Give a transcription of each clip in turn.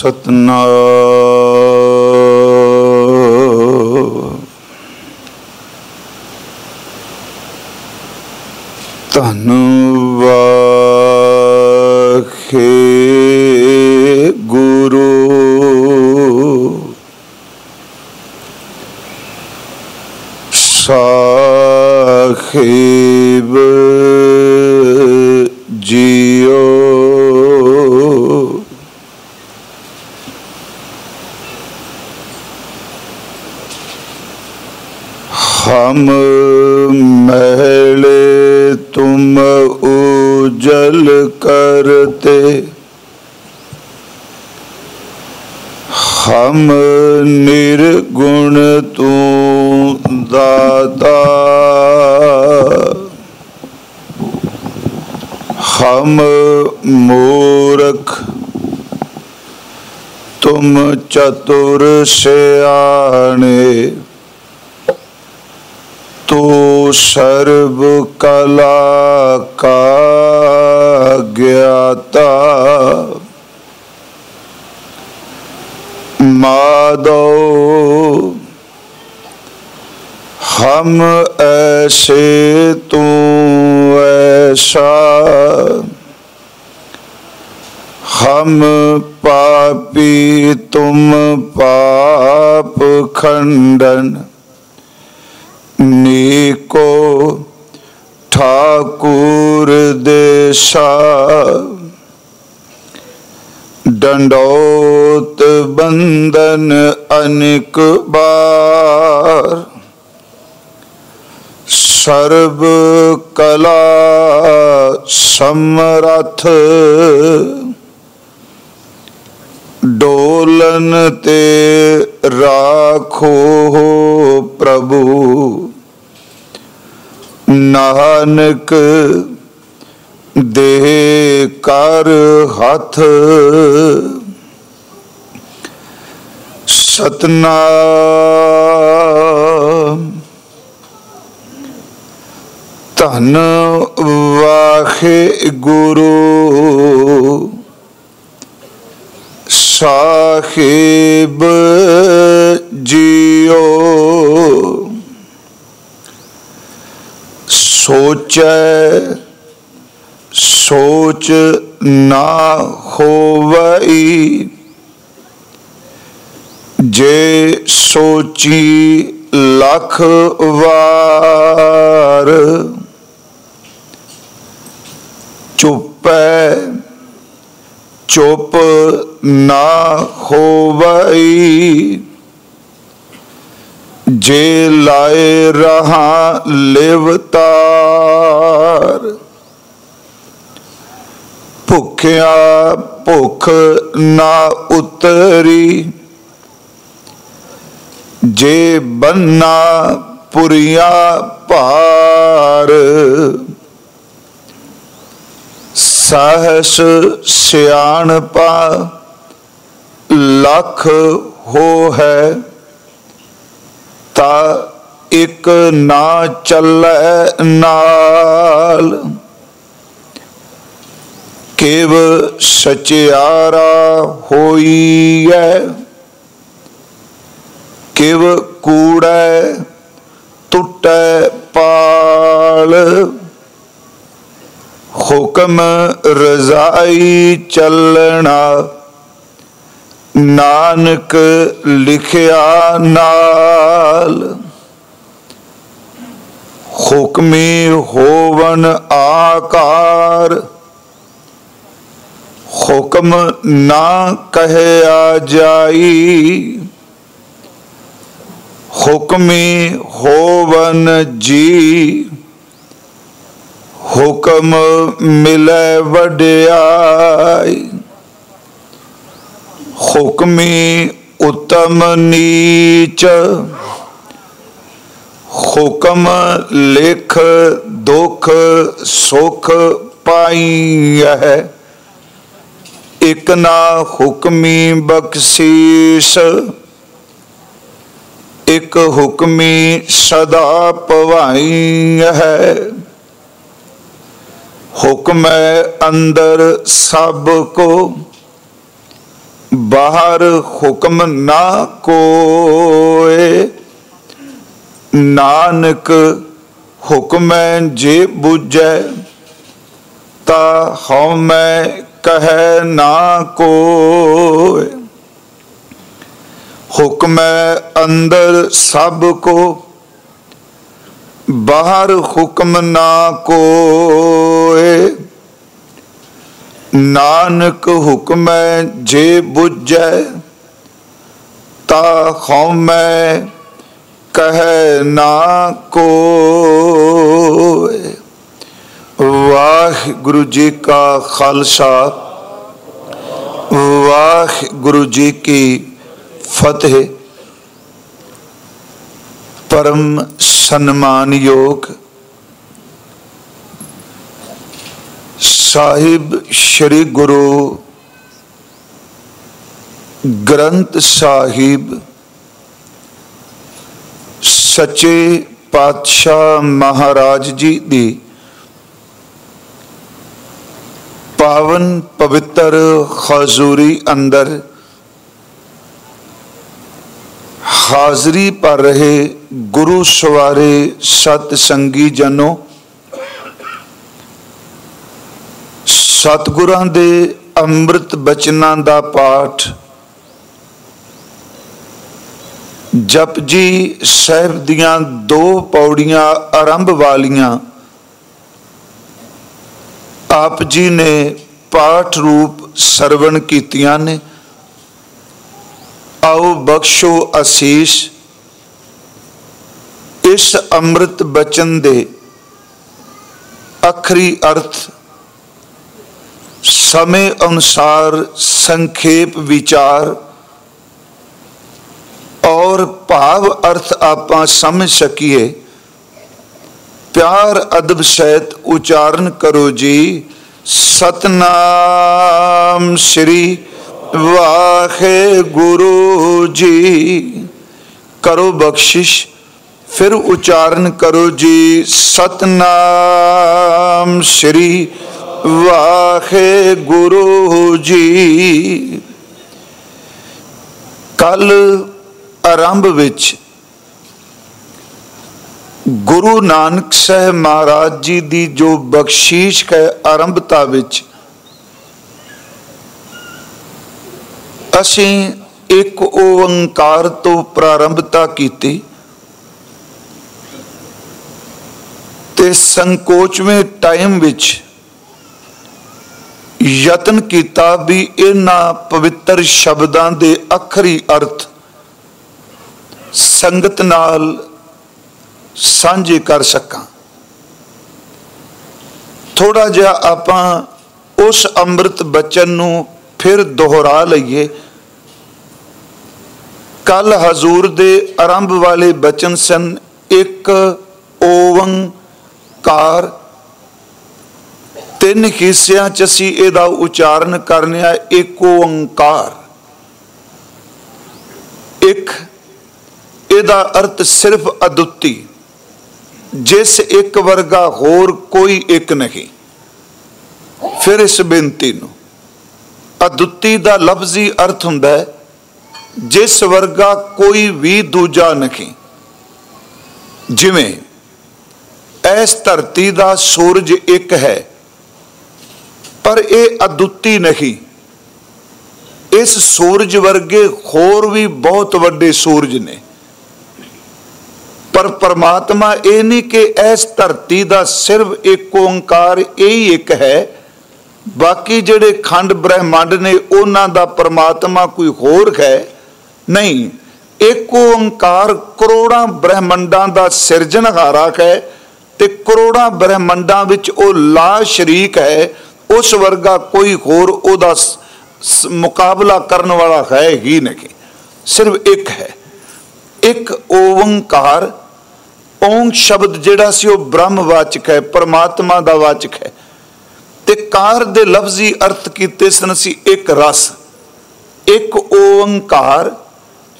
ਸਤਨਾਮ। ਧੰਨਵਾਖੇ ਗੁਰੂ। ਸਾਹਿਬ महले तुम उजल करते हम निर्गुण तू दाता हम मूर्ख तुम चतुर सियाणे ਸਰਬ ਕਲਾ ਕਾ ਗਿਆਤਾ। ਮਾਦੋ ਹਮ ਐਸੇ ਤੂੰ ਐਸਾ। ਹਮ ਪਾਪੀ ਤੁਮ ਪਾਪ ਖੰਡਨ। ਨੀਕੋ ਠਾਕੁਰ ਦੇਸ਼ਾ। ਡੰਡੋਤ ਬੰਧਨ ਅਨਿਕ ਬਾਰ। ਸਰਬ ਕਲਾ ਸਮਰਥ ਡੋਲਨ ਤੇ ਰਾਖੋ ਪ੍ਰਭੂ। ਨਾਨਕ ਦੇ ਕਰ ਹੱਥ। ਸਤਨਾਮ। ਧੰਨ ਵਾਖੇ ਗੁਰੂ ਸਾਹਿਬ ਜੀਓ। ਸੋਚੈ ਸੋਚ ਨਾ ਹੋਵਈ। ਜੇ ਸੋਚੀ ਲੱਖ ਵਾਰ ਚੁੱਪੈ ਚੁੱਪ ਨਾ ਹੋਵਈ। ਜੇ ਲਾਏ ਰਹਾ ਲਿਵਤਾਰ, ਭੁੱਖਿਆ ਭੁੱਖ ਨਾ ਉਤਰੀ। ਜੇ ਬੰਨਾ ਪੁਰੀਆ ਭਾਰ ਸਹਸ ਸਿਆਣਪਾ ਲੱਖ ਹੋ ਹੈ, ਤਾ ਇੱਕ ਨਾ ਚੱਲੈ ਨਾਲ। ਕੇਵ ਸਚਿਆਰਾ ਹੋਈਐ, ਕਿਵ ਕੂੜੈ ਟੁੱਟੈ ਪਾਲ। ਹੁਕਮ ਰਜ਼ਾਈ ਚੱਲਣਾ, ਨਾਨਕ ਲਿਖਿਆ ਨਾਲ। ਹੁਕਮੀ ਹੋਵਨ ਆਕਾਰ, ਹੁਕਮ ਨਾ ਕਹਿਆ ਜਾਈ। ਹੁਕਮੀ ਹੋਵਨ ਜੀ। ਹੁਕਮ ਮਿਲੈ ਵਡਿਆਈ। ਹੁਕਮੀ ਉਤਮ ਨੀਚ। ਹੁਕਮ ਲੇਖ ਦੁਖ ਸੁਖ ਪਾਈ ਹੈ ਇਕ ਨਾ ਹੁਕਮੀ ਬਖਸ਼ੀਸ਼। ਇਕ ਹੁਕਮੀ ਸਦਾ ਪਵਾਈ ਹੈ ਹੁਕਮ ਹੈ ਅੰਦਰ ਸਭ ਕੋ, ਬਾਹਰ ਹੁਕਮ ਨਾ ਕੋਏ। ਨਾਨਕ ਹੁਕਮੈ ਜੇ ਬੁਝੈ, ਤਾ ਹਉ ਮੈਂ ਕਹੈ ਨਾ ਕੋਏ। ਹੁਕਮੈ ਅੰਦਰ ਸਭ ਕੋ ਬਾਹਰ ਹੁਕਮ ਨਾ ਕੋਏ। ਨਾਨਕ ਹੁਕਮੈ ਜੇ ਬੁਝੈ, ਤਾ ਹਉ ਮੈਂ ਕਹੈ ਨਾ ਕੋਏ। ਵਾਹਿਗੁਰੂ ਜੀ ਕਾ ਖਾਲਸਾ, ਵਾਹਿਗੁਰੂ ਜੀ ਕੀ ਫਤਿਹ। ਪਰਮ ਸਨਮਾਨਯੋਗ ਸਾਹਿਬ ਸ੍ਰੀ ਗੁਰੂ ਗ੍ਰੰਥ ਸਾਹਿਬ ਸੱਚੇ ਪਾਤਸ਼ਾਹ ਮਹਾਰਾਜ ਜੀ ਦੀ ਪਾਵਨ ਪਵਿੱਤਰ ਹਜ਼ੂਰੀ ਅੰਦਰ ਹਾਜ਼ਰੀ ਭਰ ਰਹੇ ਗੁਰੂ ਸਵਾਰੇ ਸਤ ਸੰਗੀ ਜਨੋ, ਸਤਗੁਰਾਂ ਦੇ ਅੰਮ੍ਰਿਤ ਬਚਨਾਂ ਦਾ ਪਾਠ, ਜਪ ਜੀ ਸਾਹਿਬ ਦੀਆਂ ਦੋ ਪੌੜੀਆਂ ਆਰੰਭ ਵਾਲੀਆਂ, ਆਪ ਜੀ ਨੇ ਪਾਠ ਰੂਪ ਸਰਵਣ ਕੀਤੀਆਂ ਨੇ। ਆਓ ਬਖਸ਼ੋ ਅਸੀਸ, ਇਸ ਅੰਮ੍ਰਿਤ ਬਚਨ ਦੇ ਅਖਰੀ ਅਰਥ, ਸਮੇਂ ਅਨੁਸਾਰ ਸੰਖੇਪ ਵਿਚਾਰ ਔਰ ਭਾਵ ਅਰਥ ਆਪਾਂ ਸਮਝ ਸਕੀਏ। ਪਿਆਰ ਅਦਬ ਸਹਿਤ ਉਚਾਰਨ ਕਰੋ ਜੀ। ਸਤਨਾਮ ਸ੍ਰੀ ਵਾਖੇ ਗੁਰੂ ਜੀ, ਕਰੋ ਬਖਸ਼ਿਸ਼, ਫਿਰ ਉਚਾਰਨ ਕਰੋ ਜੀ। ਸਤਨਾਮ ਸ੍ਰੀ ਗੁਰੂ ਜੀ। ਕੱਲ ਆਰੰਭ ਵਿੱਚ ਗੁਰੂ ਨਾਨਕ ਸਾਹਿਬ ਮਹਾਰਾਜ ਜੀ ਦੀ ਜੋ ਬਖਸ਼ੀਸ਼ ਹੈ ਆਰੰਭਤਾ ਵਿੱਚ ਅਸੀਂ ਇੱਕ ਓੰਕਾਰ ਤੋਂ ਪ੍ਰਾਰੰਭਤਾ ਕੀਤੀ ਤੇ ਸੰਕੋਚਵੇਂ ਟਾਈਮ ਵਿੱਚ ਯਤਨ ਕੀਤਾ ਵੀ ਇਹਨਾਂ ਪਵਿੱਤਰ ਸ਼ਬਦਾਂ ਦੇ ਅਖਰੀ ਅਰਥ ਸੰਗਤ ਨਾਲ ਸਾਂਝੇ ਕਰ ਸਕਾਂ। ਥੋੜਾ ਜਿਹਾ ਆਪਾਂ ਉਸ ਅੰਮ੍ਰਿਤ ਬਚਨ ਨੂੰ ਫਿਰ ਦੁਹਰਾ ਲਈਏ। ਕੱਲ ਹਜ਼ੂਰ ਦੇ ਆਰੰਭ ਵਾਲੇ ਬਚਨ ਸਨ, ਇੱਕ ਓਵੰਕਾਰ ਤਿੰਨ ਹਿੱਸਿਆਂ ਚ ਅਸੀਂ ਇਹਦਾ ਉਚਾਰਨ ਕਰਨਿਆ, ਇੱਕ ਓੰਕਾਰ ਇੱਕ, ਇਹਦਾ ਅਰਥ ਸਿਰਫ ਅਦੁੱਤੀ। ਜਿਸ ਇੱਕ ਵਰਗਾ ਹੋਰ ਕੋਈ ਇੱਕ ਨਹੀਂ। ਫਿਰ ਇਸ ਬੇਨਤੀ ਨੂੰ ਅਦੁੱਤੀ ਦਾ ਲਫ਼ਜ਼ੀ ਅਰਥ ਹੁੰਦਾ ਹੈ, ਜਿਸ ਵਰਗਾ ਕੋਈ ਵੀ ਦੂਜਾ ਨਹੀਂ। ਜਿਵੇਂ, ਇਸ ਧਰਤੀ ਦਾ ਸੂਰਜ ਇੱਕ ਹੈ, ਪਰ ਇਹ ਅਦੁੱਤੀ ਨਹੀਂ। ਇਸ ਸੂਰਜ ਵਰਗੇ ਹੋਰ ਵੀ ਬਹੁਤ ਵੱਡੇ ਸੂਰਜ ਨੇ। ਪਰ ਪਰਮਾਤਮਾ ਇਹ ਨਹੀਂ ਕਿ ਇਸ ਧਰਤੀ ਦਾ ਸਿਰਫ ਇੱਕ ਓੰਕਾਰ ਇਹ ਹੀ ਇੱਕ ਹੈ ਬਾਕੀ ਜਿਹੜੇ ਖੰਡ ਬ੍ਰਹਿਮੰਡ ਨੇ, ਉਹਨਾਂ ਦਾ ਪਰਮਾਤਮਾ ਕੋਈ ਹੋਰ ਹੈ? ਨਹੀਂ। ਇੱਕ ਓੰਕਾਰ ਕਰੋੜਾਂ ਬ੍ਰਹਿਮੰਡਾਂ ਦਾ ਸਿਰਜਣਹਾਰਾ ਹੈ ਤੇ ਕਰੋੜਾਂ ਬ੍ਰਹਿਮੰਡਾਂ ਵਿੱਚ ਉਹ ਲਾ ਸ਼ਰੀਕ ਹੈ। ਉਸ ਵਰਗਾ ਕੋਈ ਹੋਰ ਉਹਦਾ ਮੁਕਾਬਲਾ ਕਰਨ ਵਾਲਾ ਹੈ ਹੀ ਨਹੀਂ। ਸਿਰਫ ਇੱਕ ਹੈ। ਇੱਕ ਓੰਕਾਰ, ਓੰਗ ਸ਼ਬਦ ਜਿਹੜਾ ਸੀ ਉਹ ਬ੍ਰਹਮ ਵਾਚਕ ਹੈ, ਪਰਮਾਤਮਾ ਦਾ ਵਾਚਕ ਹੈ। ਤੇ ਕਾਰ ਦੇ ਲਫ਼ਜ਼ੀ ਅਰਥ ਕੀਤੇ ਸਨ ਸੀ ਇੱਕ ਰਸ, ਇੱਕ ਓੰਕਾਰ।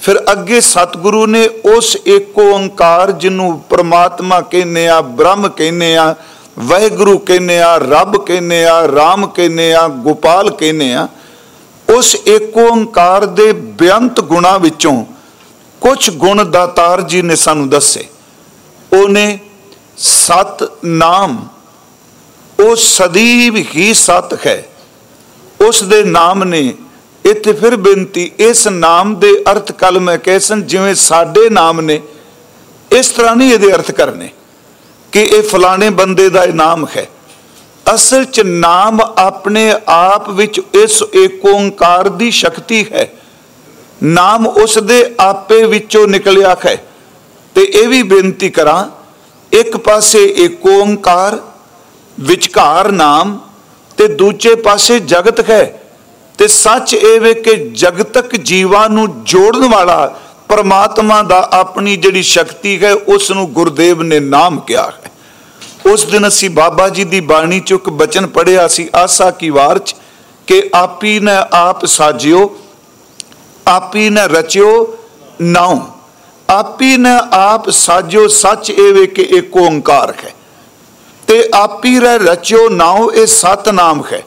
ਫਿਰ ਅੱਗੇ ਸਤਿਗੁਰੂ ਨੇ ਉਸ ਇੱਕ ਓੰਕਾਰ ਜਿਹਨੂੰ ਪ੍ਰਮਾਤਮਾ ਕਹਿੰਦੇ ਆ, ਬ੍ਰਹਮ ਕਹਿੰਦੇ ਆ, ਵਾਹਿਗੁਰੂ ਕਹਿੰਦੇ ਆ, ਰੱਬ ਕਹਿੰਦੇ ਆ RAM ਕਹਿੰਦੇ ਆ, ਗੋਪਾਲ ਕਹਿੰਦੇ ਆ, ਉਸ ਏਕ ਓੰਕਾਰ ਦੇ ਬੇਅੰਤ ਗੁਣਾ ਵਿੱਚੋਂ ਕੁਝ ਗੁਣ ਦਾਤਾਰ ਜੀ ਨੇ ਸਾਨੂੰ ਦੱਸੇ। ਉਹਨੇ ਸਤ ਨਾਮ ਉਹ ਸਦੀਵ ਹੀ ਸਤ ਹੈ। ਉਸ ਦੇ ਨਾਮ ਨੇ ਇੱਥੇ ਫਿਰ ਬੇਨਤੀ, ਇਸ ਨਾਮ ਦੇ ਅਰਥ ਕਲ ਮੈਂ ਕਹਿਸਨ ਜਿਵੇਂ ਸਾਡੇ ਨਾਮ ਨੇ, ਇਸ ਤਰ੍ਹਾਂ ਨਹੀਂ ਇਹਦੇ ਅਰਥ ਕਰਨੇ ਕਿ ਇਹ ਫਲਾਣੇ ਬੰਦੇ ਦਾ ਇਹ ਨਾਮ ਹੈ। ਅਸਲ 'ਚ ਨਾਮ ਆਪਣੇ ਆਪ ਵਿੱਚ ਇਸ ਏਕ ਓੰਕਾਰ ਦੀ ਸ਼ਕਤੀ ਹੈ। ਨਾਮ ਉਸ ਦੇ ਆਪੇ ਵਿੱਚੋਂ ਨਿਕਲਿਆ ਹੈ। ਤੇ ਇਹ ਵੀ ਬੇਨਤੀ ਕਰਾਂ, ਇੱਕ ਪਾਸੇ ਏਕ ਓੰਕਾਰ ਵਿਚਕਾਰ ਨਾਮ ਤੇ ਦੂਜੇ ਪਾਸੇ ਜਗਤ ਹੈ ਤੇ ਸੱਚ ਇਹ ਵੇ ਕਿ ਜਗਤਕ ਜੀਵਾਂ ਨੂੰ ਜੋੜਨ ਵਾਲਾ ਪਰਮਾਤਮਾ ਦਾ ਆਪਣੀ ਜਿਹੜੀ ਸ਼ਕਤੀ ਹੈ ਉਸ ਨੂੰ ਗੁਰਦੇਵ ਨੇ ਨਾਮ ਕਿਹਾ ਹੈ। ਉਸ ਦਿਨ ਅਸੀਂ ਬਾਬਾ ਜੀ ਦੀ ਬਾਣੀ ਚ ਇੱਕ ਬਚਨ ਪੜਿਆ ਸੀ, ਆਸਾ ਕੀ ਵਾਰ ਚ, ਕਿ ਆਪੀ ਨੇ ਆਪ ਸਾਜਿਓ, ਆਪੀ ਨੇ ਰਚਿਓ ਨਾਉ, ਆਪੀ ਨੇ ਆਪ ਸਾਜਿਓ, ਸੱਚ ਇਹ ਵੇ ਕਿ ਇੱਕ ਓੰਕਾਰ ਹੈ। ਤੇ ਆਪੀ ਰਹਿ ਰਚਿਓ, ਨਾਉ ਇਹ ਸਤ ਨਾਮ ਹੈ।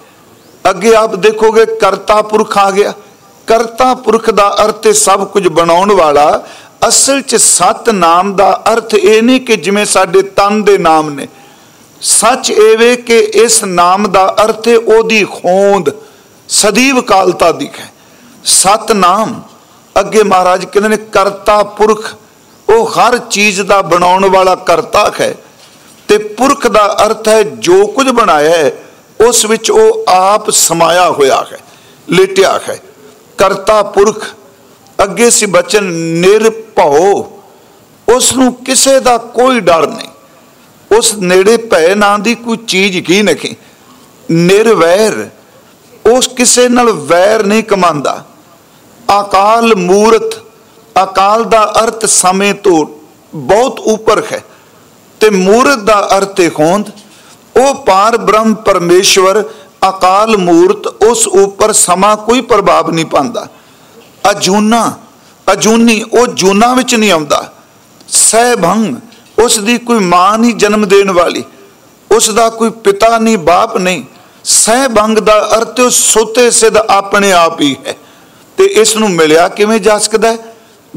ਅੱਗੇ ਆਪ ਦੇਖੋਗੇ ਕਰਤਾ ਪੁਰਖ ਆ ਗਿਆ। ਕਰਤਾ ਪੁਰਖ ਦਾ ਅਰਥ ਹੈ ਸਭ ਕੁਝ ਬਣਾਉਣ ਵਾਲਾ, ਅਸਲ 'ਚ ਸਤ ਨਾਮ ਦਾ ਅਰਥ ਇਹ ਨਹੀਂ ਕਿ ਜਿਵੇਂ ਸਾਡੇ ਤਨ ਦੇ ਨਾਮ ਨੇ। ਸੱਚ ਇਹ ਕਿ ਇਸ ਨਾਮ ਦਾ ਅਰਥ ਹੈ ਉਹਦੀ ਹੋਂਦ ਸਦੀਵ ਕਾਲਤਾ ਦੀ ਹੈ। ਸਤ ਨਾਮ, ਅੱਗੇ ਮਹਾਰਾਜ ਕਹਿੰਦੇ ਨੇ ਕਰਤਾ ਪੁਰਖ, ਉਹ ਹਰ ਚੀਜ਼ ਦਾ ਬਣਾਉਣ ਵਾਲਾ ਕਰਤਾ ਹੈ। ਤੇ ਪੁਰਖ ਦਾ ਅਰਥ ਹੈ ਜੋ ਕੁਝ ਬਣਾਇਆ ਹੈ, ਉਸ ਵਿੱਚ ਉਹ ਆਪ ਸਮਾਇਆ ਹੋਇਆ ਹੈ, ਲੇਟਿਆ ਹੈ। ਕਰਤਾ ਪੁਰਖ, ਅੱਗੇ ਸੀ ਬਚਨ ਨਿਰਭਉ, ਉਸ ਨੂੰ ਕਿਸੇ ਦਾ ਕੋਈ ਡਰ ਨਹੀਂ। ਉਸ ਨੇੜੇ ਭੈ ਨਾਂ ਦੀ ਕੋਈ ਚੀਜ਼ ਕੀ ਨਹੀਂ। ਨਿਰਵੈਰ, ਉਸ ਕਿਸੇ ਨਾਲ ਵੈਰ ਨਹੀਂ ਕਮਾਂਦਾ। ਅਕਾਲ ਮੂਰਤ, ਅਕਾਲ ਦਾ ਅਰਥ ਸਮੇਂ ਤੋਂ ਬਹੁਤ ਉੱਪਰ ਹੈ। ਤੇ ਮੂਰਤ ਦਾ ਅਰਥ ਹੈ ਹੋਂਦ, ਉਹ ਪਾਰ ਬ੍ਰਹਮ ਪਰਮੇਸ਼ਵਰ, ਅਕਾਲ ਮੂਰਤ, ਉਸ ਉੱਪਰ ਸਮਾਂ ਕੋਈ ਪ੍ਰਭਾਵ ਨਹੀਂ ਪਾਉਂਦਾ। ਅਜੂਨਾ, ਅਜੂਨੀ, ਉਹ ਜੂਨਾ ਵਿੱਚ ਨਹੀਂ ਆਉਂਦਾ। ਸਹਿਭੰਗ ਉਸ ਦੀ ਕੋਈ ਮਾਂ ਨਹੀਂ ਜਨਮ ਦੇਣ ਵਾਲੀ। ਉਸ ਦਾ ਕੋਈ ਪਿਤਾ ਨਹੀਂ, ਬਾਪ ਨਹੀਂ। ਸਹਿਭੰਗ ਦਾ ਅਰਥ ਉਹ ਸੋਤੇ ਸਿੱਧ ਆਪਣੇ ਆਪ ਹੀ ਹੈ। ਤੇ ਇਸ ਨੂੰ ਮਿਲਿਆ ਕਿਵੇਂ ਜਾ ਸਕਦਾ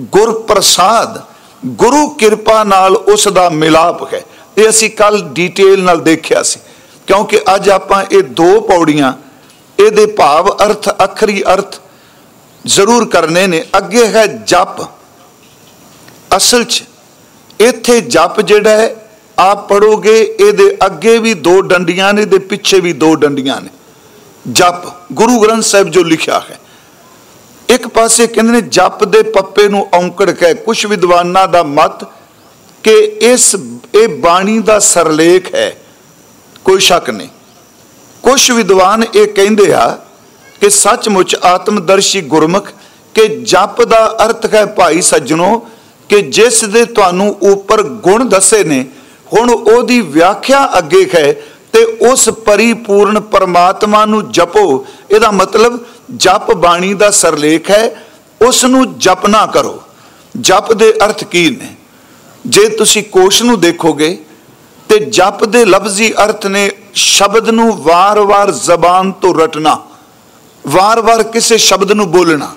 ਗੁਰ ਪ੍ਰਸਾਦ ਗੁਰੂ ਕਿਰਪਾ ਨਾਲ ਉਸ ਦਾ ਮਿਲਾਪ ਹੈ। ਇਹ ਅਸੀਂ ਕੱਲ ਡੀਟੇਲ ਨਾਲ ਦੇਖਿਆ ਸੀ। ਕਿਉਂਕਿ ਅੱਜ ਆਪਾਂ ਇਹ ਦੋ ਪੌੜੀਆਂ, ਇਹਦੇ ਭਾਵ ਅਰਥ, ਅਖਰੀ ਅਰਥ ਜ਼ਰੂਰ ਕਰਨੇ ਨੇ। ਅੱਗੇ ਹੈ ਜਪ। ਅਸਲ 'ਚ ਇੱਥੇ ਜਪ ਜਿਹੜਾ ਹੈ, ਆਪ ਪੜੋਗੇ ਇਹਦੇ ਅੱਗੇ ਵੀ ਦੋ ਡੰਡੀਆਂ ਨੇ ਤੇ ਪਿੱਛੇ ਵੀ ਦੋ ਡੰਡੀਆਂ ਨੇ। ਜਪ, ਗੁਰੂ ਗ੍ਰੰਥ ਸਾਹਿਬ ਜੋ ਲਿਖਿਆ ਹੈ। ਇੱਕ ਪਾਸੇ ਕਹਿੰਦੇ ਨੇ ਜਪ ਦੇ ਪੱਪੇ ਨੂੰ ਔਂਕੜ ਕਹਿ ਕੁਝ ਵਿਦਵਾਨਾਂ ਦਾ ਮਤ ਕਿ ਇਸ, ਇਹ ਬਾਣੀ ਦਾ ਸਰਲੇਖ ਹੈ। ਕੋਈ ਸ਼ੱਕ ਨਹੀਂ। ਕੁਝ ਵਿਦਵਾਨ ਇਹ ਕਹਿੰਦੇ ਆ ਕਿ ਸੱਚਮੁੱਚ ਆਤਮਦਰਸ਼ੀ ਗੁਰਮੁਖ ਕਿ ਜਪ ਦਾ ਅਰਥ ਹੈ, ਭਾਈ ਸੱਜਣੋ, ਕਿ ਜਿਸ ਦੇ ਤੁਹਾਨੂੰ ਉੱਪਰ ਗੁਣ ਦੱਸੇ ਨੇ, ਹੁਣ ਉਹਦੀ ਵਿਆਖਿਆ ਅੱਗੇ ਹੈ ਤੇ ਉਸ ਪਰਿਪੂਰਨ ਪਰਮਾਤਮਾ ਨੂੰ ਜਪੋ। ਇਹਦਾ ਮਤਲਬ ਜਪ ਬਾਣੀ ਦਾ ਸਰਲੇਖ ਹੈ ਉਸ ਨੂੰ ਜਪਨਾ ਕਰੋ। ਜਪ ਦੇ ਅਰਥ ਕੀ ਨੇ? ਜੇ ਤੁਸੀਂ ਕੋਸ਼ ਨੂੰ ਦੇਖੋਗੇ, ਤੇ ਜਪ ਦੇ ਲਫ਼ਜ਼ੀ ਅਰਥ ਨੇ ਸ਼ਬਦ ਨੂੰ ਵਾਰ-ਵਾਰ ਜ਼ਬਾਨ ਤੋਂ ਰਟਣਾ, ਵਾਰ-ਵਾਰ ਕਿਸੇ ਸ਼ਬਦ ਨੂੰ ਬੋਲਣਾ,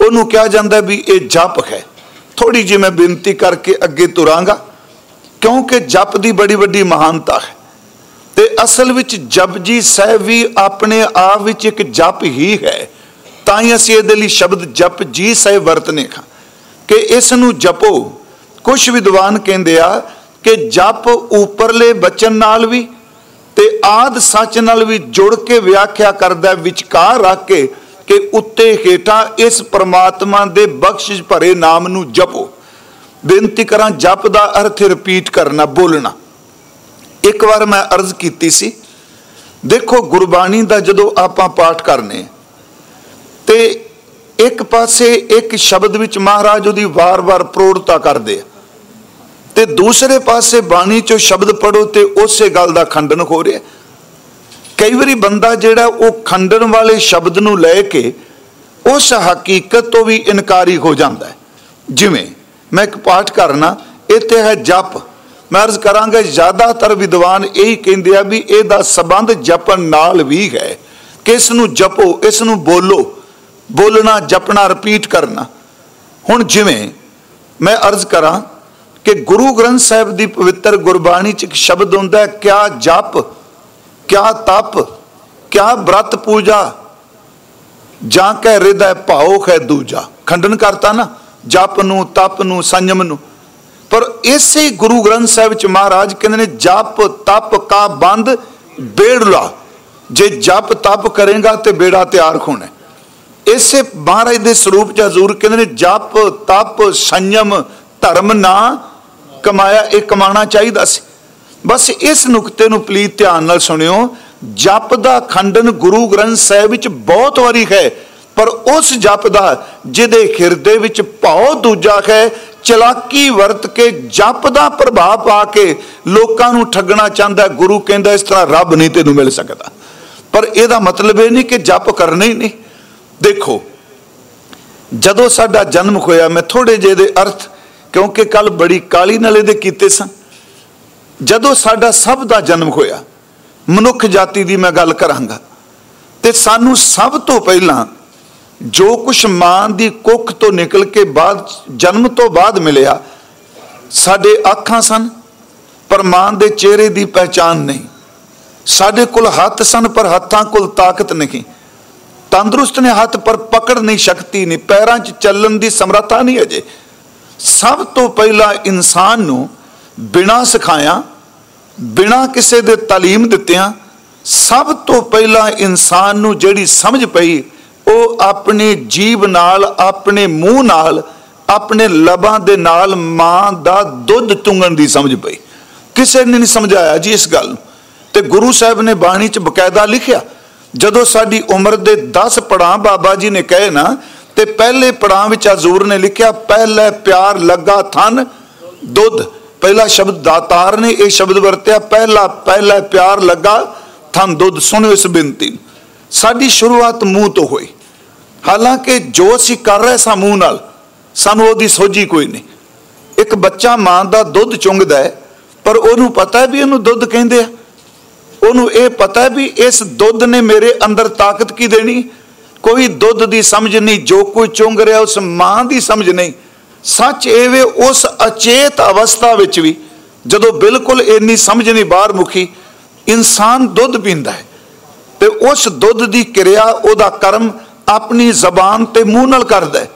ਉਹਨੂੰ ਕਿਹਾ ਜਾਂਦਾ ਵੀ ਇਹ ਜਪ ਹੈ। ਥੋੜੀ ਜਿਹੀ ਮੈਂ ਬੇਨਤੀ ਕਰਕੇ ਅੱਗੇ ਤੁਰਾਂਗਾ, ਕਿਉਂਕਿ ਜਪ ਦੀ ਬੜੀ ਵੱਡੀ ਮਹਾਨਤਾ ਹੈ। ਤੇ ਅਸਲ ਵਿੱਚ ਜਪਜੀ ਸਾਹਿਬ ਵੀ ਆਪਣੇ ਆਪ ਵਿੱਚ ਇੱਕ ਜਪ ਹੀ ਹੈ। ਤਾਂ ਹੀ ਅਸੀਂ ਇਹਦੇ ਲਈ ਸ਼ਬਦ ਜਪ ਜੀ ਸਾਹਿਬ ਵਰਤਨੇ ਖਾਂ ਕਿ ਇਸ ਨੂੰ ਜਪੋ। ਕੁਝ ਵਿਦਵਾਨ ਕਹਿੰਦੇ ਆ ਕਿ ਜਪ ਉੱਪਰਲੇ ਬਚਨ ਨਾਲ ਵੀ ਤੇ ਆਦ ਸੱਚ ਨਾਲ ਵੀ ਜੁੜ ਕੇ ਵਿਆਖਿਆ ਕਰਦਾ ਵਿਚਕਾਰ ਰੱਖ ਕੇ ਕਿ ਉੱਤੇ ਹੇਠਾਂ ਇਸ ਪ੍ਰਮਾਤਮਾ ਦੇ ਬਖਸ਼ਿਸ਼ ਭਰੇ ਨਾਮ ਨੂੰ ਜਪੋ। ਬੇਨਤੀ ਕਰਾਂ ਜਪ ਦਾ ਅਰਥ ਰਿਪੀਟ ਕਰਨਾ, ਬੋਲਣਾ। ਇੱਕ ਵਾਰ ਮੈਂ ਅਰਜ਼ ਕੀਤੀ ਸੀ, ਦੇਖੋ ਗੁਰਬਾਣੀ ਦਾ ਜਦੋਂ ਆਪਾਂ ਪਾਠ ਕਰਨੇ ਤੇ ਇੱਕ ਪਾਸੇ ਇੱਕ ਸ਼ਬਦ ਵਿੱਚ ਮਹਾਰਾਜ ਉਹਦੀ ਵਾਰ-ਵਾਰ ਪ੍ਰੋੜਤਾ ਕਰਦੇ ਆ, ਤੇ ਦੂਸਰੇ ਪਾਸੇ ਬਾਣੀ ਚੋਂ ਸ਼ਬਦ ਪੜੋ ਤੇ ਉਸੇ ਗੱਲ ਦਾ ਖੰਡਨ ਹੋ ਰਿਹਾ। ਕਈ ਵਾਰੀ ਬੰਦਾ ਜਿਹੜਾ ਉਹ ਖੰਡਨ ਵਾਲੇ ਸ਼ਬਦ ਨੂੰ ਲੈ ਕੇ ਉਸ ਹਕੀਕਤ ਤੋਂ ਵੀ ਇਨਕਾਰੀ ਹੋ ਜਾਂਦਾ ਹੈ। ਜਿਵੇਂ ਮੈਂ ਇੱਕ ਪਾਠ ਕਰਨਾ, ਇੱਥੇ ਹੈ ਜਪ। ਮੈਂ ਅਰਜ਼ ਕਰਾਂਗਾ ਜ਼ਿਆਦਾਤਰ ਵਿਦਵਾਨ ਇਹੀ ਕਹਿੰਦੇ ਆ ਵੀ ਇਹਦਾ ਸਬੰਧ ਜਪਣ ਨਾਲ ਵੀ ਹੈ। ਕਿਸ ਨੂੰ ਜਪੋ, ਇਸ ਨੂੰ ਬੋਲੋ, ਬੋਲਣਾ, ਜਪਣਾ ਰਿਪੀਟ ਕਰਨਾ। ਹੁਣ ਜਿਵੇਂ ਮੈਂ ਅਰਜ਼ ਕਰਾਂ ਕਿ ਗੁਰੂ ਗ੍ਰੰਥ ਸਾਹਿਬ ਦੀ ਪਵਿੱਤਰ ਗੁਰਬਾਣੀ ਚ ਇੱਕ ਸ਼ਬਦ ਹੁੰਦਾ ਹੈ, ਕਿਆ ਜਪ, ਕਿਆ ਤਪ, ਕਿਆ ਬ੍ਰਤ ਪੂਜਾ, ਜਾਂ ਕਹਿ ਹਿਰਦੈ ਭਾਉ ਹੈ ਦੂਜਾ। ਖੰਡਨ ਕਰਤਾ ਨਾ, ਜਪ ਨੂੰ, ਤਪ ਨੂੰ, ਸੰਜਮ ਨੂੰ। ਪਰ ਇਸੇ ਗੁਰੂ ਗ੍ਰੰਥ ਸਾਹਿਬ ਵਿੱਚ ਮਹਾਰਾਜ ਕਹਿੰਦੇ ਨੇ, ਜਪ, ਤਪ ਕਾ ਬੰਦ ਬੇੜ ਲਾ ਜੇ ਜਪ, ਤਪ ਕਰੇਗਾ ਤੇ ਬੇੜਾ ਤਿਆਰ ਹੋਣਾ ਇਸੇ ਮਹਾਰਾਜ ਦੇ ਸਰੂਪ ਚ ਹਜ਼ੂਰ ਕਹਿੰਦੇ ਨੇ, ਜਪ, ਤਪ, ਸੰਯਮ, ਧਰਮ ਨਾ ਕਮਾਇਆ, ਇਹ ਕਮਾਣਾ ਚਾਹੀਦਾ ਸੀ। ਬਸ ਇਸ ਨੁਕਤੇ ਨੂੰ ਪਲੀਜ਼ ਧਿਆਨ ਨਾਲ ਸੁਣਿਓ, ਜਪ ਦਾ ਖੰਡਨ ਗੁਰੂ ਗ੍ਰੰਥ ਸਾਹਿਬ ਵਿੱਚ ਬਹੁਤ ਵਾਰੀ ਹੈ, ਪਰ ਉਸ ਜਪ ਦਾ, ਜਿਹਦੇ ਹਿਰਦੇ ਵਿੱਚ ਭਾਉ ਦੂਜਾ ਹੈ ਚਲਾਕੀ ਵਰਤ ਕੇ ਜਪ ਦਾ ਪ੍ਰਭਾਵ ਪਾ ਕੇ ਲੋਕਾਂ ਨੂੰ ਠੱਗਣਾ ਚਾਹੁੰਦਾ, ਗੁਰੂ ਕਹਿੰਦਾ ਇਸ ਤਰ੍ਹਾਂ ਰੱਬ ਨਹੀਂ ਤੈਨੂੰ ਮਿਲ ਸਕਦਾ। ਪਰ ਇਹਦਾ ਮਤਲਬ ਇਹ ਨਹੀਂ ਕਿ ਜਪ ਕਰਨਾ ਹੀ ਨਹੀਂ। ਦੇਖੋ, ਜਦੋਂ ਸਾਡਾ ਜਨਮ ਹੋਇਆ, ਮੈਂ ਥੋੜੇ ਜਿਹੇ ਦੇ ਅਰਥ, ਕਿਉਂਕਿ ਕੱਲ ਬੜੀ ਕਾਲੀ ਨਾਲ ਇਹਦੇ ਕੀਤੇ ਸਨ। ਜਦੋਂ ਸਾਡਾ ਸਭ ਦਾ ਜਨਮ ਹੋਇਆ, ਮਨੁੱਖ ਜਾਤੀ ਦੀ ਮੈਂ ਗੱਲ ਕਰਾਂਗਾ, ਤੇ ਸਾਨੂੰ ਸਭ ਤੋਂ ਪਹਿਲਾਂ ਜੋ ਕੁਛ ਮਾਂ ਦੀ ਕੁੱਖ ਤੋਂ ਨਿਕਲ ਕੇ ਬਾਅਦ, ਜਨਮ ਤੋਂ ਬਾਅਦ ਮਿਲਿਆ, ਸਾਡੇ ਅੱਖਾਂ ਸਨ, ਪਰ ਮਾਂ ਦੇ ਚਿਹਰੇ ਦੀ ਪਹਿਚਾਨ ਨਹੀਂ। ਸਾਡੇ ਕੋਲ ਹੱਥ ਸਨ, ਪਰ ਹੱਥਾਂ ਕੋਲ ਤਾਕਤ ਨਹੀਂ। ਤੰਦਰੁਸਤ ਨੇ ਹੱਥ, ਪਰ ਪਕੜ ਨਹੀਂ, ਸ਼ਕਤੀ ਨਹੀਂ। ਪੈਰਾਂ 'ਚ ਚੱਲਣ ਦੀ ਸਮਰੱਥਾ ਨਹੀਂ ਅਜੇ। ਸਭ ਤੋਂ ਪਹਿਲਾਂ ਇਨਸਾਨ ਨੂੰ ਬਿਨਾ ਸਿਖਾਇਆ, ਬਿਨਾ ਕਿਸੇ ਦੇ ਤਾਲੀਮ ਦਿੱਤਿਆਂ, ਸਭ ਤੋਂ ਪਹਿਲਾਂ ਇਨਸਾਨ ਨੂੰ ਜਿਹੜੀ ਸਮਝ ਪਈ ਉਹ ਆਪਣੇ ਜੀਬ ਨਾਲ, ਆਪਣੇ ਮੂੰਹ ਨਾਲ, ਆਪਣੇ ਲਬਾਂ ਦੇ ਨਾਲ ਮਾਂ ਦਾ ਦੁੱਧ ਚੁੰਗਣ ਦੀ ਸਮਝ ਪਈ। ਕਿਸੇ ਨੇ ਨਹੀਂ ਸਮਝਾਇਆ ਜੀ ਇਸ ਗੱਲ ਨੂੰ। ਤੇ ਗੁਰੂ ਸਾਹਿਬ ਨੇ ਬਾਣੀ 'ਚ ਬਕਾਇਦਾ ਲਿਖਿਆ, ਜਦੋਂ ਸਾਡੀ ਉਮਰ ਦੇ 10 ਪੜਾਂ ਬਾਬਾ ਜੀ ਨੇ ਕਹੇ ਨਾ, ਤੇ ਪਹਿਲੇ ਪੜਾਂ ਵਿੱਚ ਹਜ਼ੂਰ ਨੇ ਲਿਖਿਆ, ਪਹਿਲੇ ਪਿਆਰ ਲੱਗਾ ਥਨ, ਦੁੱਧ। ਪਹਿਲਾ ਸ਼ਬਦ ਦਾਤਾਰ ਨੇ ਇਹ ਸ਼ਬਦ ਵਰਤਿਆ, ਪਹਿਲਾ ਪਹਿਲਾ ਪਿਆਰ ਲੱਗਾ ਥਨ, ਦੁੱਧ। ਸੁਣੋ ਇਸ ਬੇਨਤੀ ਸਾਡੀ ਸ਼ੁਰੂਆਤ ਮੂੰਹ ਤੋਂ ਹੋਈ। ਹਾਲਾਂਕਿ ਜੋ ਅਸੀਂ ਕਰ ਰਹੇ ਸਾਂ ਮੂੰਹ ਨਾਲ, ਸਾਨੂੰ ਉਹਦੀ ਸੋਝੀ ਕੋਈ ਨਹੀਂ। ਇੱਕ ਬੱਚਾ ਮਾਂ ਦਾ ਦੁੱਧ ਚੁੰਗਦਾ ਹੈ, ਪਰ ਉਹਨੂੰ ਪਤਾ ਹੈ ਵੀ ਇਹਨੂੰ ਦੁੱਧ ਕਹਿੰਦੇ ਆ। ਉਹਨੂੰ ਇਹ ਪਤਾ ਵੀ ਇਸ ਦੁੱਧ ਨੇ ਮੇਰੇ ਅੰਦਰ ਤਾਕਤ ਕੀ ਦੇਣੀ? ਕੋਈ ਦੁੱਧ ਦੀ ਸਮਝ ਨਹੀਂ, ਜੋ ਕੋਈ ਚੁੰਗ ਰਿਹਾ ਉਸ ਮਾਂ ਦੀ ਸਮਝ ਨਹੀਂ। ਸੱਚ ਇਹ ਵੇ, ਉਸ ਅਚੇਤ ਅਵਸਥਾ ਵਿੱਚ ਵੀ ਜਦੋਂ ਬਿਲਕੁਲ ਇੰਨੀ ਸਮਝ ਨਹੀਂ ਬਾਹਰ ਮੁਖੀ ਇਨਸਾਨ ਦੁੱਧ ਪੀਂਦਾ ਹੈ। ਤੇ ਉਸ ਦੁੱਧ ਦੀ ਕਿਰਿਆ ਉਹਦਾ ਕਰਮ ਆਪਣੀ ਜ਼ਬਾਨ ਤੇ ਮੂੰਹ ਨਾਲ ਕਰਦਾ ਹੈ।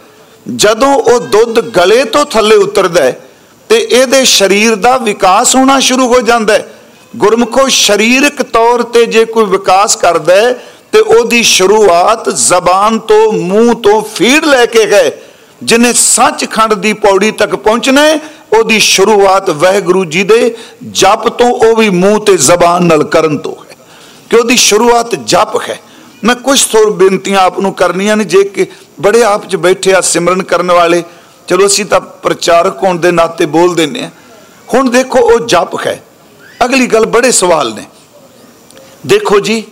ਜਦੋਂ ਉਹ ਦੁੱਧ ਗਲੇ ਤੋਂ ਥੱਲੇ ਉਤਰਦਾ ਹੈ ਤੇ ਇਹਦੇ ਸਰੀਰ ਦਾ ਵਿਕਾਸ ਹੋਣਾ ਸ਼ੁਰੂ ਹੋ ਜਾਂਦਾ ਹੈ। ਗੁਰਮਖੋ, ਸਰੀਰਕ ਤੌਰ ਤੇ ਜੇ ਕੋਈ ਵਿਕਾਸ ਕਰਦਾ ਹੈ ਤੇ ਉਹਦੀ ਸ਼ੁਰੂਆਤ ਜ਼ਬਾਨ ਤੋਂ ਮੂੰਹ ਤੋਂ ਫੀਡ ਲੈ ਕੇ ਗਏ ਜਿਨੇ ਸੱਚਖੰਡ ਦੀ ਪੌੜੀ ਤੱਕ ਪਹੁੰਚਣਾ ਉਹਦੀ ਸ਼ੁਰੂਆਤ ਵਹਿਗੁਰੂ ਜੀ ਦੇ ਜਪ ਤੋਂ, ਉਹ ਵੀ ਮੂੰਹ ਤੇ ਜ਼ਬਾਨ ਨਾਲ ਕਰਨ ਤੋਂ। ਕਿ ਉਹਦੀ ਸ਼ੁਰੂਆਤ ਜਪ ਹੈ। ਮੈਂ ਕੁਝ ਥੋੜ ਬੇਨਤੀਆਂ ਆਪ ਨੂੰ ਕਰਨੀਆਂ ਨੇ, ਜੇ ਕਿ ਬੜੇ ਆਪ 'ਚ ਬੈਠੇ ਆ ਸਿਮਰਨ ਕਰਨ ਵਾਲੇ, ਚਲੋ ਅਸੀਂ ਤਾਂ ਪ੍ਰਚਾਰਕ ਹੋਣ ਦੇ ਨਾਤੇ ਬੋਲ ਦਿੰਨੇ ਆ। ਹੁਣ ਦੇਖੋ ਉਹ ਜਪ ਹੈ। ਅਗਲੀ ਗੱਲ ਬੜੇ ਸਵਾਲ ਨੇ। ਦੇਖੋ ਜੀ,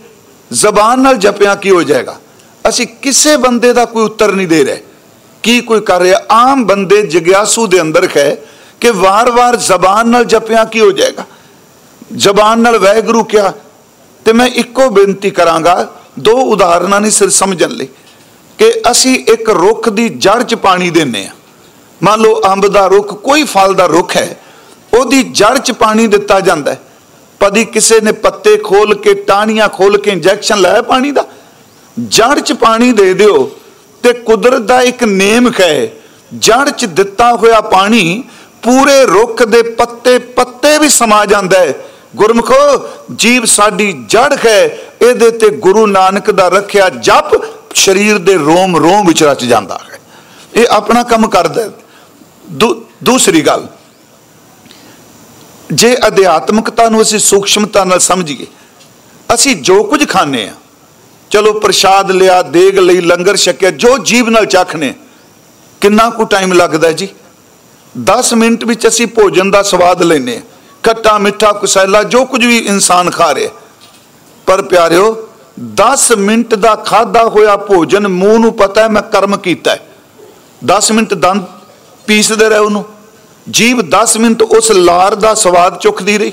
ਜ਼ਬਾਨ ਨਾਲ ਜਪਿਆ ਕੀ ਹੋ ਜਾਏਗਾ? ਅਸੀਂ ਕਿਸੇ ਬੰਦੇ ਦਾ ਕੋਈ ਉੱਤਰ ਨਹੀਂ ਦੇ ਰਹੇ। ਕੀ ਕੋਈ ਕਰ ਰਿਹਾ? ਆਮ ਬੰਦੇ ਜਗਿਆਸੂ ਦੇ ਅੰਦਰ ਹੈ ਕਿ ਵਾਰ-ਵਾਰ ਜ਼ਬਾਨ ਨਾਲ ਜਪਿਆ ਕੀ ਹੋ ਜਾਏਗਾ? ਜ਼ਬਾਨ ਨਾਲ ਵੈਗਰੂ ਕਿਹਾ ਤੇ ਮੈਂ ਇੱਕੋ ਬੇਨਤੀ ਕਰਾਂਗਾ, ਦੋ ਉਦਾਹਰਨਾਂ ਨਹੀਂ ਸਿਰ ਸਮਝਣ ਲਈ, ਕਿ ਅਸੀਂ ਇੱਕ ਰੁੱਖ ਦੀ ਜੜ 'ਚ ਪਾਣੀ ਦਿੰਨੇ ਆ ਮੰਨ ਲਓ ਅੰਬ ਦਾ ਰੁੱਖ, ਕੋਈ ਫਲ ਦਾ ਰੁੱਖ ਹੈ, ਉਹਦੀ ਜੜ 'ਚ ਪਾਣੀ ਦਿੱਤਾ ਜਾਂਦਾ ਹੈ। ਪਦੀ ਕਿਸੇ ਨੇ ਪੱਤੇ ਖੋਲ ਕੇ, ਟਾਹਣੀਆਂ ਖੋਲ ਕੇ ਇੰਜੈਕਸ਼ਨ ਲਾਇਆ ਪਾਣੀ ਦਾ? ਜੜ 'ਚ ਪਾਣੀ ਦੇ ਦਿਓ, ਤੇ ਕੁਦਰਤ ਦਾ ਇੱਕ ਨੇਮ ਹੈ ਜੜ 'ਚ ਦਿੱਤਾ ਹੋਇਆ ਪਾਣੀ ਪੂਰੇ ਰੁੱਖ ਦੇ ਪੱਤੇ ਪੱਤੇ ਵੀ ਸਮਾ ਜਾਂਦਾ ਹੈ। ਗੁਰਮਖੋ, ਜੀਵ ਸਾਡੀ ਜੜ ਹੈ, ਇਹਦੇ ਤੇ ਗੁਰੂ ਨਾਨਕ ਦਾ ਰੱਖਿਆ ਜਪ ਸਰੀਰ ਦੇ ਰੋਮ ਰੋਮ ਵਿੱਚ ਰਚ ਜਾਂਦਾ ਹੈ। ਇਹ ਆਪਣਾ ਕੰਮ ਕਰਦਾ ਦੂਸਰੀ ਗੱਲ, ਜੇ ਅਧਿਆਤਮਕਤਾ ਨੂੰ ਅਸੀਂ ਸੂਖਸ਼ਮਤਾ ਨਾਲ ਸਮਝੀਏ, ਅਸੀਂ ਜੋ ਕੁਝ ਖਾਣੇ ਆ ਚਲੋ ਪ੍ਰਸ਼ਾਦ ਲਿਆ, ਦੇਗ ਲਈ, ਲੰਗਰ ਛਕਿਆ, ਜੋ ਜੀਵ ਨਾਲ ਚਖਨੇ ਕਿੰਨਾ ਕੁ ਟਾਈਮ ਲੱਗਦਾ ਜੀ? 10 ਮਿੰਟ ਵਿੱਚ ਅਸੀਂ ਭੋਜਨ ਦਾ ਸਵਾਦ ਲੈਨੇ ਖੱਟਾ ਮਿੱਠਾ ਕੁਸੈਲਾ, ਜੋ ਕੁਝ ਵੀ ਇਨਸਾਨ ਖਾ ਰਿਹਾ ਪਰ ਪਿਆਰਿਓ 10 ਮਿੰਟ ਦਾ ਖਾਦਾ ਹੋਇਆ ਭੋਜਨ ਮੂੰਹ ਨੂੰ ਪਤਾ ਹੈ ਮੈਂ ਕਰਮ ਕੀਤਾ ਹੈ। 10 ਮਿੰਟ ਦੰਦ ਪੀਸਦੇ ਰਹੇ ਉਹਨੂੰ। ਜੀਵ 10 ਮਿੰਟ ਉਸ ਲਾਰ ਦਾ ਸਵਾਦ ਚੁੱਕਦੀ ਰਹੀ।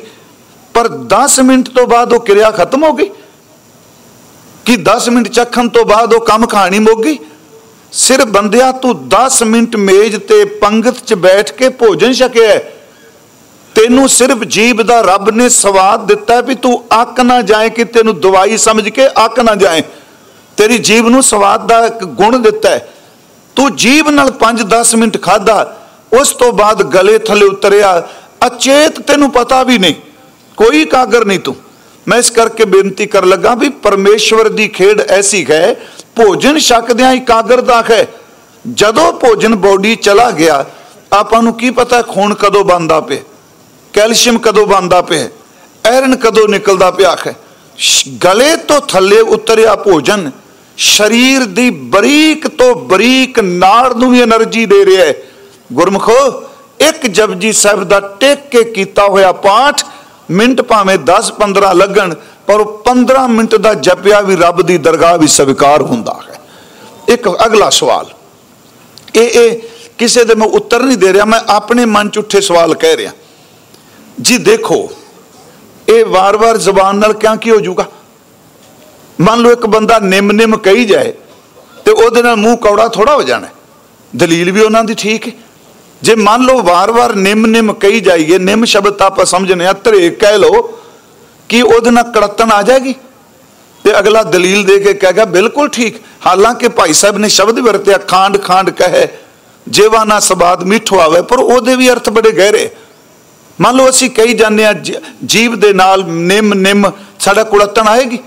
ਪਰ 10 ਮਿੰਟ ਤੋਂ ਬਾਅਦ ਉਹ ਕਿਰਿਆ ਖਤਮ ਹੋ ਗਈ। ਕਿ 10 ਮਿੰਟ ਚੱਖਣ ਤੋਂ ਬਾਅਦ ਉਹ ਕੰਮ ਕਹਾਣੀ ਮੁੱਕ ਗਈ? ਸਿਰ ਬੰਦਿਆ, ਤੂੰ 10 ਮਿੰਟ ਮੇਜ਼ ਤੇ ਪੰਗਤ 'ਚ ਬੈਠ ਕੇ ਭੋਜਨ ਛਕਿਆ ਤੈਨੂੰ ਸਿਰਫ ਜੀਬ ਦਾ ਰੱਬ ਨੇ ਸਵਾਦ ਦਿੱਤਾ ਵੀ ਤੂੰ ਅੱਕ ਨਾ ਜਾਏ ਕਿ ਤੈਨੂੰ ਦਵਾਈ ਸਮਝ ਕੇ ਅੱਕ ਨਾ ਜਾਏ। ਤੇਰੀ ਜੀਬ ਨੂੰ ਸਵਾਦ ਦਾ ਇੱਕ ਗੁਣ ਦਿੱਤਾ ਤੂੰ ਜੀਬ ਨਾਲ 5-10 ਮਿੰਟ ਖਾਦਾ ਉਸ ਤੋਂ ਬਾਅਦ ਗਲੇ ਥੱਲੇ ਉਤਰਿਆ। ਅਚੇਤ ਤੈਨੂੰ ਪਤਾ ਵੀ ਨਹੀਂ, ਕੋਈ ਕਾਗਰ ਨਹੀਂ ਤੂੰ। ਮੈਂ ਇਸ ਕਰਕੇ ਬੇਨਤੀ ਕਰ ਲੱਗਾ ਵੀ ਪਰਮੇਸ਼ਵਰ ਦੀ ਖੇਡ ਐਸੀ ਹੈ, ਭੋਜਨ ਛਕਦਿਆਂ ਹੀ ਕਾਗਰ ਕਾਗਰਦਾ ਹੈ। ਜਦੋਂ ਭੋਜਨ ਬੋਡੀ ਚਲਾ ਗਿਆ, ਆਪਾਂ ਨੂੰ ਕੀ ਪਤਾ ਖੂਨ ਕਦੋਂ ਬੰਦਾ ਪਏ ਕੈਲਸ਼ੀਅਮ ਕਦੋਂ ਬਣਦਾ ਪਿਆ ਆਇਰਨ ਕਦੋਂ ਨਿਕਲਦਾ ਪਿਆ ਹੈ ਗਲੇ ਤੋਂ ਥੱਲੇ ਉਤਰਿਆ ਭੋਜਨ ਸਰੀਰ ਦੀ ਬਰੀਕ ਤੋਂ ਬਰੀਕ ਨਾੜ ਨੂੰ ਵੀ એનર્ਜੀ ਦੇ ਰਿਹਾ ਹੈ। ਗੁਰਮਖੋ, ਇੱਕ ਜਪਜੀ ਸਾਹਿਬ ਦਾ ਟੇਕ ਕੇ ਕੀਤਾ ਹੋਇਆ ਪਾਠ ਮਿੰਟ ਭਾਵੇਂ 10 15 ਲੱਗਣ, ਪਰ 15 ਮਿੰਟ ਦਾ ਜਪਿਆ ਵੀ ਰੱਬ ਦੀ ਦਰਗਾਹ ਵੀ ਸਵੀਕਾਰ ਹੁੰਦਾ ਹੈ। ਇੱਕ ਅਗਲਾ ਸਵਾਲ, ਇਹ ਇਹ ਕਿਸੇ ਦੇ ਮੈਂ ਉੱਤਰ ਨਹੀਂ ਦੇ ਰਿਹਾ, ਮੈਂ ਆਪਣੇ ਮਨ ਚ ਉੱਠੇ ਸਵਾਲ ਕਹਿ ਰਿਹਾ। ਜੀ ਦੇਖੋ, ਇਹ ਵਾਰ-ਵਾਰ ਜ਼ਬਾਨ ਨਾਲ ਕਿਉਂ ਕੀ ਹੋ ਜਾਊਗਾ? ਮੰਨ ਲਓ ਇੱਕ ਬੰਦਾ ਨਿੰਮ ਨਿੰਮ ਕਹੀ ਜਾਏ ਤੇ ਉਹਦੇ ਨਾਲ ਮੂੰਹ ਕੌੜਾ ਥੋੜਾ ਹੋ ਜਾਣਾ। ਦਲੀਲ ਵੀ ਉਹਨਾਂ ਦੀ ਠੀਕ ਹੈ। ਜੇ ਮੰਨ ਲਓ ਵਾਰ-ਵਾਰ ਨਿੰਮ ਨਿੰਮ ਕਹੀ ਜਾਈਏ, ਨਿੰਮ ਸ਼ਬਦ ਤਾਂ ਆਪਾਂ ਸਮਝਨੇ ਆ ਧਰੇ ਕਹਿ ਲਓ, ਕਿ ਉਹਦੇ ਨਾਲ ਕੜਤਨ ਆ ਜਾਏਗੀ? ਤੇ ਅਗਲਾ ਦਲੀਲ ਦੇ ਕੇ ਕਹੇਗਾ ਬਿਲਕੁਲ ਠੀਕ। ਹਾਲਾਂਕਿ ਭਾਈ ਸਾਹਿਬ ਨੇ ਸ਼ਬਦ ਵਰਤਿਆ ਖਾਂਡ ਖਾਂਡ ਕਹੇ, ਜੇਵਾ ਨਾ ਸਵਾਦ ਮਿੱਠੋ ਆਵੇ, ਪਰ ਉਹਦੇ ਵੀ ਅਰਥ ਬੜੇ ਗਹਿਰੇ। ਮੰਨ ਲਓ ਅਸੀਂ ਕਹੀ ਜਾਂਦੇ ਆ ਜੀਵ ਦੇ ਨਾਲ ਨਿੰਮ ਨਿੰਮ ਸਾਡਾ ਕੁੜਤਨ ਆਏਗੀ,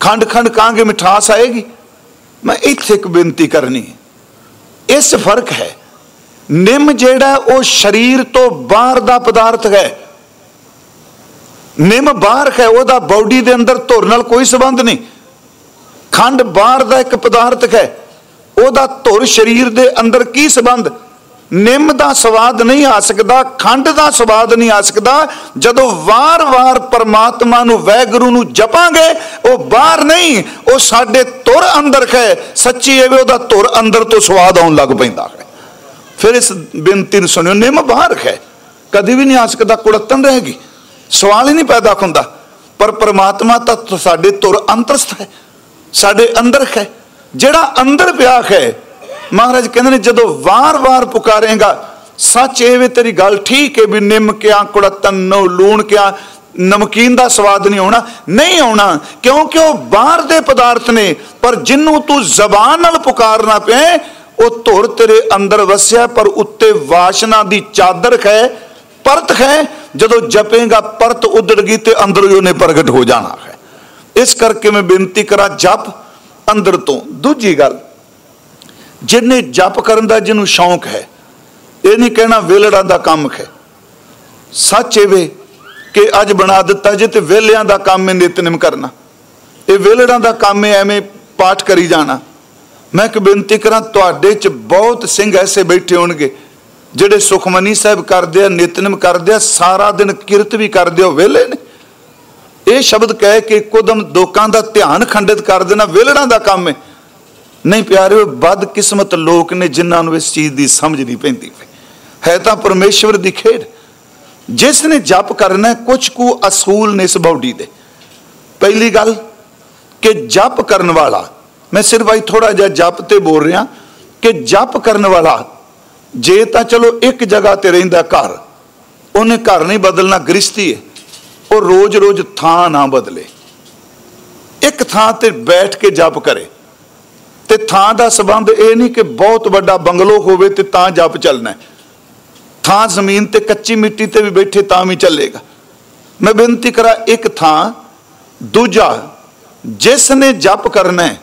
ਖੰਡ ਖੰਡ ਕਾਂਗੇ ਮਿਠਾਸ ਆਏਗੀ। ਮੈਂ ਇੱਥੇ ਇੱਕ ਬੇਨਤੀ ਕਰਨੀ ਇਸ ਫ਼ਰਕ ਹੈ, ਨਿੰਮ ਜਿਹੜਾ ਉਹ ਸਰੀਰ ਤੋਂ ਬਾਹਰ ਦਾ ਪਦਾਰਥ ਹੈ। ਨਿੰਮ ਬਾਹਰ ਹੈ, ਉਹਦਾ ਬਾਡੀ ਦੇ ਅੰਦਰ ਧੁਰ ਨਾਲ ਕੋਈ ਸਬੰਧ ਨਹੀਂ। ਖੰਡ ਬਾਹਰ ਦਾ ਇੱਕ ਪਦਾਰਥ ਹੈ, ਉਹਦਾ ਧੁਰ ਸਰੀਰ ਦੇ ਅੰਦਰ ਕੀ ਸਬੰਧ? ਨਿੰਮ ਦਾ ਸਵਾਦ ਨਹੀਂ ਆ ਸਕਦਾ, ਖੰਡ ਦਾ ਸਵਾਦ ਨਹੀਂ ਆ ਸਕਦਾ। ਜਦੋਂ ਵਾਰ-ਵਾਰ ਪਰਮਾਤਮਾ ਨੂੰ, ਵੈਗਰੂ ਨੂੰ ਜਪਾਂਗੇ, ਉਹ ਬਾਹਰ ਨਹੀਂ, ਉਹ ਸਾਡੇ ਤੁਰ ਅੰਦਰ ਹੈ ਸੱਚੀ ਐਵੇਂ ਉਹਦਾ ਤੁਰ ਅੰਦਰ ਤੋਂ ਸਵਾਦ ਆਉਣ ਲੱਗ ਪੈਂਦਾ ਹੈ। ਫਿਰ ਇਸ ਬੇਨਤੀ ਨੂੰ ਸੁਣਿਓ, ਨਿੰਮ ਬਾਹਰ ਹੈ ਕਦੀ ਵੀ ਨਹੀਂ ਆ ਸਕਦਾ ਕੁੜਤਨ ਰਹੇਗੀ। ਸਵਾਲ ਹੀ ਨਹੀਂ ਪੈਦਾ ਹੁੰਦਾ। ਪਰ ਪਰਮਾਤਮਾ ਤਾਂ ਸਾਡੇ ਤੁਰ ਅੰਤਰਸਥ ਹੈ। ਸਾਡੇ ਅੰਦਰ ਹੈ ਜਿਹੜਾ ਅੰਦਰ ਪਿਆ ਹੈ ਮਹਾਰਾਜ ਕਹਿੰਦੇ ਨੇ, ਜਦੋਂ ਵਾਰ-ਵਾਰ ਪੁਕਾਰੇਗਾ, ਸੱਚ ਇਹ ਵੀ ਤੇਰੀ ਗੱਲ ਠੀਕ ਹੈ ਵੀ ਨਿੰਮ ਕਿਆ ਕੁੜਤਨ ਨੋ ਲੂਣ ਕਿਆ, ਨਮਕੀਨ ਦਾ ਸਵਾਦ ਨਹੀਂ ਆਉਣਾ। ਨਹੀਂ ਆਉਣਾ, ਕਿਉਂਕਿ ਉਹ ਬਾਹਰ ਦੇ ਪਦਾਰਥ ਨੇ, ਪਰ ਜਿੰਨੂੰ ਤੂੰ ਜ਼ਬਾਨ ਨਾਲ ਪੁਕਾਰਨਾ ਪਏ ਉਹ ਧੁਰ ਤੇਰੇ ਅੰਦਰ ਵਸਿਆ, ਪਰ ਉੱਤੇ ਵਾਸ਼ਨਾ ਦੀ ਚਾਦਰ ਹੈ ਪਰਤ ਹੈ ਜਦੋਂ ਜਪੇਗਾ, ਪਰਤ ਉਦੜ ਗਈ ਤੇ ਅੰਦਰ ਹੀ ਉਹਨੇ ਪ੍ਰਗਟ ਹੋ ਜਾਣਾ ਹੈ। ਇਸ ਕਰਕੇ ਮੈਂ ਬੇਨਤੀ ਕਰਾਂ, ਜਪ ਅੰਦਰ ਤੋਂ। ਦੂਜੀ ਗੱਲ ਜਿਹਨੇ ਜਪ ਕਰਨ ਦਾ ਜਿਹਨੂੰ ਸ਼ੌਂਕ ਹੈ, ਇਹ ਨਹੀਂ ਕਹਿਣਾ ਵੇਲੜਾਂ ਦਾ ਕੰਮ ਹੈ। ਸੱਚ ਇਹ ਵੇ ਕਿ ਅੱਜ ਬਣਾ ਦਿੱਤਾ ਜੇ ਤੇ ਵੇਲਿਆਂ ਦਾ ਕੰਮ ਹੈ ਨਿਤਨਮ ਕਰਨਾ। ਇਹ ਵੇਲੜਾਂ ਦਾ ਕੰਮ ਹੈ, ਐਵੇਂ ਪਾਠ ਕਰੀ ਜਾਣਾ। ਮੈਂ ਇੱਕ ਬੇਨਤੀ ਕਰਾਂ, ਤੁਹਾਡੇ 'ਚ ਬਹੁਤ ਸਿੰਘ ਐਸੇ ਬੈਠੇ ਹੋਣਗੇ, ਜਿਹੜੇ ਸੁਖਮਨੀ ਸਾਹਿਬ ਕਰਦੇ ਆ ਨਿਤਨਮ ਕਰਦੇ ਆ, ਸਾਰਾ ਦਿਨ ਕਿਰਤ ਵੀ ਕਰਦੇ ਹੋ ਵੇਲੇ ਨੇ। ਇਹ ਸ਼ਬਦ ਕਹਿ ਕੇ ਕੁਦਮ ਲੋਕਾਂ ਦਾ ਧਿਆਨ ਖੰਡਿਤ ਕਰ ਦੇਣਾ, ਵੇਲੜਾਂ ਦਾ ਕੰਮ ਹੈ। ਨਹੀਂ ਪਿਆਰਿਓ ਬਦ ਕਿਸਮਤ ਲੋਕ ਨੇ ਜਿਨ੍ਹਾਂ ਨੂੰ ਇਸ ਚੀਜ਼ ਦੀ ਸਮਝ ਨਹੀਂ ਪੈਂਦੀ। ਹੈ ਤਾਂ ਪਰਮੇਸ਼ਵਰ ਦੀ ਖੇਡ। ਜਿਸ ਨੇ ਜਪ ਕਰਨਾ ਕੁਝ ਕੁ ਅਸੂਲ ਨੇ ਇਸ ਬਾਡੀ ਦੇ। ਪਹਿਲੀ ਗੱਲ ਕਿ ਜਪ ਕਰਨ ਵਾਲਾ, ਮੈਂ ਸਿਰਫ ਭਾਈ ਥੋੜਾ ਜਿਹਾ ਜਪ ਤੇ ਬੋਲ ਰਿਹਾ ਕਿ ਜਪ ਕਰਨ ਵਾਲਾ, ਜੇ ਤਾਂ ਚਲੋ ਇੱਕ ਜਗ੍ਹਾ ਤੇ ਰਹਿੰਦਾ ਘਰ, ਉਹਨੇ ਘਰ ਨਹੀਂ ਬਦਲਣਾ ਗ੍ਰਿਸ਼ਤੀ ਹੈ। ਉਹ ਰੋਜ਼-ਰੋਜ਼ ਥਾਂ ਨਾ ਬਦਲੇ। ਇੱਕ ਥਾਂ ਤੇ ਬੈਠ ਕੇ ਜਪ ਕਰੇ। ਤੇ ਥਾਂ ਦਾ ਸਬੰਧ ਇਹ ਨਹੀਂ ਕਿ ਬਹੁਤ ਵੱਡਾ ਬੰਗਲੋ ਹੋਵੇ ਤੇ ਤਾਂ ਜਪ ਚੱਲਣਾ ਥਾਂ ਜ਼ਮੀਨ ਤੇ ਕੱਚੀ ਮਿੱਟੀ ਤੇ ਵੀ ਬੈਠੇ ਤਾਂ ਵੀ ਚੱਲੇਗਾ। ਮੈਂ ਬੇਨਤੀ ਕਰਾਂ ਇੱਕ ਥਾਂ, ਦੂਜਾ ਜਿਸ ਨੇ ਜਪ ਕਰਨਾ ਹੈ,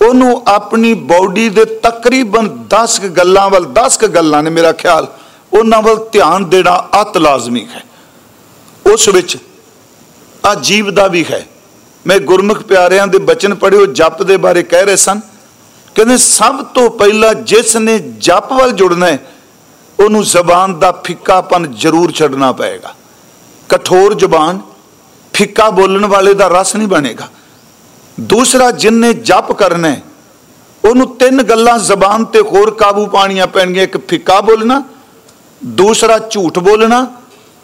ਉਹਨੂੰ ਆਪਣੀ ਬਾਡੀ ਦੇ ਤਕਰੀਬਨ 10 ਗੱਲਾਂ ਵੱਲ 10 ਗੱਲਾਂ ਨੇ ਮੇਰਾ ਖਿਆਲ, ਉਹਨਾਂ ਵੱਲ ਧਿਆਨ ਦੇਣਾ ਅਤ ਲਾਜ਼ਮੀ ਹੈ। ਉਸ ਵਿੱਚ ਆ ਜੀਵ ਦਾ ਵੀ ਹੈ। ਮੈਂ ਗੁਰਮੁਖ ਪਿਆਰਿਆਂ ਦੇ ਬਚਨ ਪੜਿਓ ਜਪ ਦੇ ਬਾਰੇ ਕਹਿ ਰਹੇ ਸਨ। ਕਹਿੰਦੇ, ਸਭ ਤੋਂ ਪਹਿਲਾਂ ਜਿਸ ਨੇ ਜਪ ਵੱਲ ਜੁੜਨਾ ਹੈ, ਉਹਨੂੰ ਜ਼ਬਾਨ ਦਾ ਫਿੱਕਾਪਨ ਜ਼ਰੂਰ ਛੱਡਣਾ ਪਏਗਾ। ਕਠੋਰ ਜ਼ਬਾਨ, ਫਿੱਕਾ ਬੋਲਣ ਵਾਲੇ ਦਾ ਰਸ ਨਹੀਂ ਬਣੇਗਾ। ਦੂਸਰਾ ਜਿਨਨੇ ਜਪ ਕਰਨਾ ਹੈ, ਉਹਨੂੰ ਤਿੰਨ ਗੱਲਾਂ ਜ਼ਬਾਨ ਤੇ ਹੋਰ ਕਾਬੂ ਪਾਣੀਆਂ ਪੈਣਗੀਆਂ, ਇੱਕ ਫਿੱਕਾ ਬੋਲਣਾ, ਦੂਸਰਾ ਝੂਠ ਬੋਲਣਾ,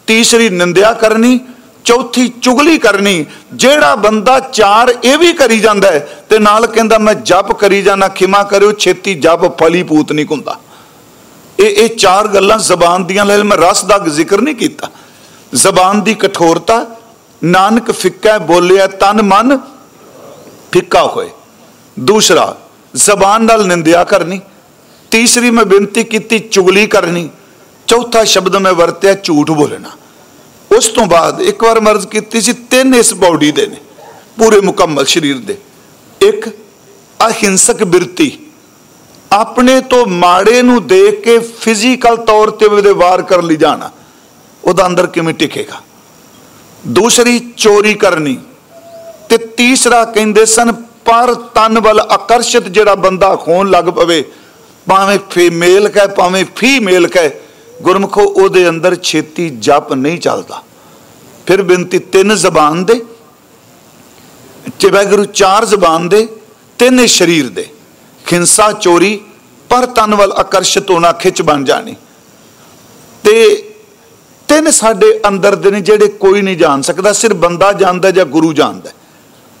ਤੀਸਰੀ ਨਿੰਦਿਆ ਕਰਨੀ ਚੌਥੀ ਚੁਗਲੀ ਕਰਨੀ, ਜਿਹੜਾ ਬੰਦਾ ਚਾਰ ਇਹ ਵੀ ਕਰੀ ਜਾਂਦਾ ਹੈ, ਤੇ ਨਾਲ ਕਹਿੰਦਾ ਮੈਂ ਜਪ ਕਰੀ ਜਾਣਾ ਖਿਮਾ ਕਰਿਓ, ਛੇਤੀ ਜਪ ਫਲੀ ਪੂਤ ਨਹੀਂ ਹੁੰਦਾ ਇਹ ਇਹ ਚਾਰ ਗੱਲਾਂ ਜ਼ਬਾਨ ਦੀਆਂ, ਲੈ ਮੈਂ ਰਸ ਦਾ ਜ਼ਿਕਰ ਨਹੀਂ ਕੀਤਾ। ਜ਼ਬਾਨ ਦੀ ਕਠੋਰਤਾ, ਨਾਨਕ ਫਿੱਕਾ ਬੋਲਿਆ ਤਨ ਮਨ ਫਿੱਕਾ ਹੋਏ। ਦੂਸਰਾ, ਜ਼ਬਾਨ ਨਾਲ ਨਿੰਦਿਆ ਕਰਨੀ। ਤੀਸਰੀ, ਮੈਂ ਬੇਨਤੀ ਕੀਤੀ ਚੁਗਲੀ ਕਰਨੀ। ਚੌਥਾ ਸ਼ਬਦ ਮੈਂ ਵਰਤਿਆ ਝੂਠ ਬੋਲਣਾ। ਉਸ ਤੋਂ ਬਾਅਦ ਇੱਕ ਵਾਰ ਮਰਜ਼ ਕੀਤੀ ਸੀ, ਤਿੰਨ ਇਸ ਬਾਡੀ ਦੇ ਨੇ, ਪੂਰੇ ਮੁਕੰਮਲ ਸਰੀਰ ਦੇ। ਇੱਕ ਅਹਿੰਸਕ ਬਿਰਤੀ। ਆਪਣੇ ਤੋਂ ਮਾੜੇ ਨੂੰ ਦੇਖ ਕੇ ਫਿਜ਼ੀਕਲ ਤੌਰ ਤੇ ਉਹਦੇ ਵਾਰ ਕਰ ਲਈ ਜਾਣਾ, ਉਹਦਾ ਅੰਦਰ ਕਿਵੇਂ ਟਿਕੇਗਾ? ਦੂਸਰੀ ਚੋਰੀ ਕਰਨੀ ਤੇ ਤੀਸਰਾ ਕਹਿੰਦੇ ਸਨ, ਪਰ ਤਨ ਵੱਲ ਆਕਰਸ਼ਿਤ ਜਿਹੜਾ ਬੰਦਾ ਹੋਣ ਲੱਗ ਪਵੇ, ਭਾਵੇਂ ਫੀਮੇਲ ਕਹੇ, ਭਾਵੇਂ ਫੀਮੇਲ ਕਹੇ ਗੁਰਮਖੋ, ਉਹਦੇ ਅੰਦਰ ਛੇਤੀ ਜਪ ਨਹੀਂ ਚੱਲਦਾ। ਫਿਰ ਬੇਨਤੀ, ਤਿੰਨ ਜ਼ਬਾਨ ਦੇ। ਤੇ ਵੈਗਰੂ ਚਾਰ ਜ਼ਬਾਨ ਦੇ, ਤਿੰਨ ਸਰੀਰ ਦੇ। ਖਿੰਸਾ, ਚੋਰੀ, ਪਰ ਤਨ ਵੱਲ ਆਕਰਸ਼ਿਤ ਹੋਣਾ, ਖਿੱਚ ਬਣ ਜਾਣੀ। ਤੇ ਤਿੰਨ ਸਾਡੇ ਅੰਦਰ ਦੇ ਨੇ ਜਿਹੜੇ ਕੋਈ ਨਹੀਂ ਜਾਣ ਸਕਦਾ, ਸਿਰਫ ਬੰਦਾ ਜਾਣਦਾ ਜਾਂ ਗੁਰੂ ਜਾਣਦਾ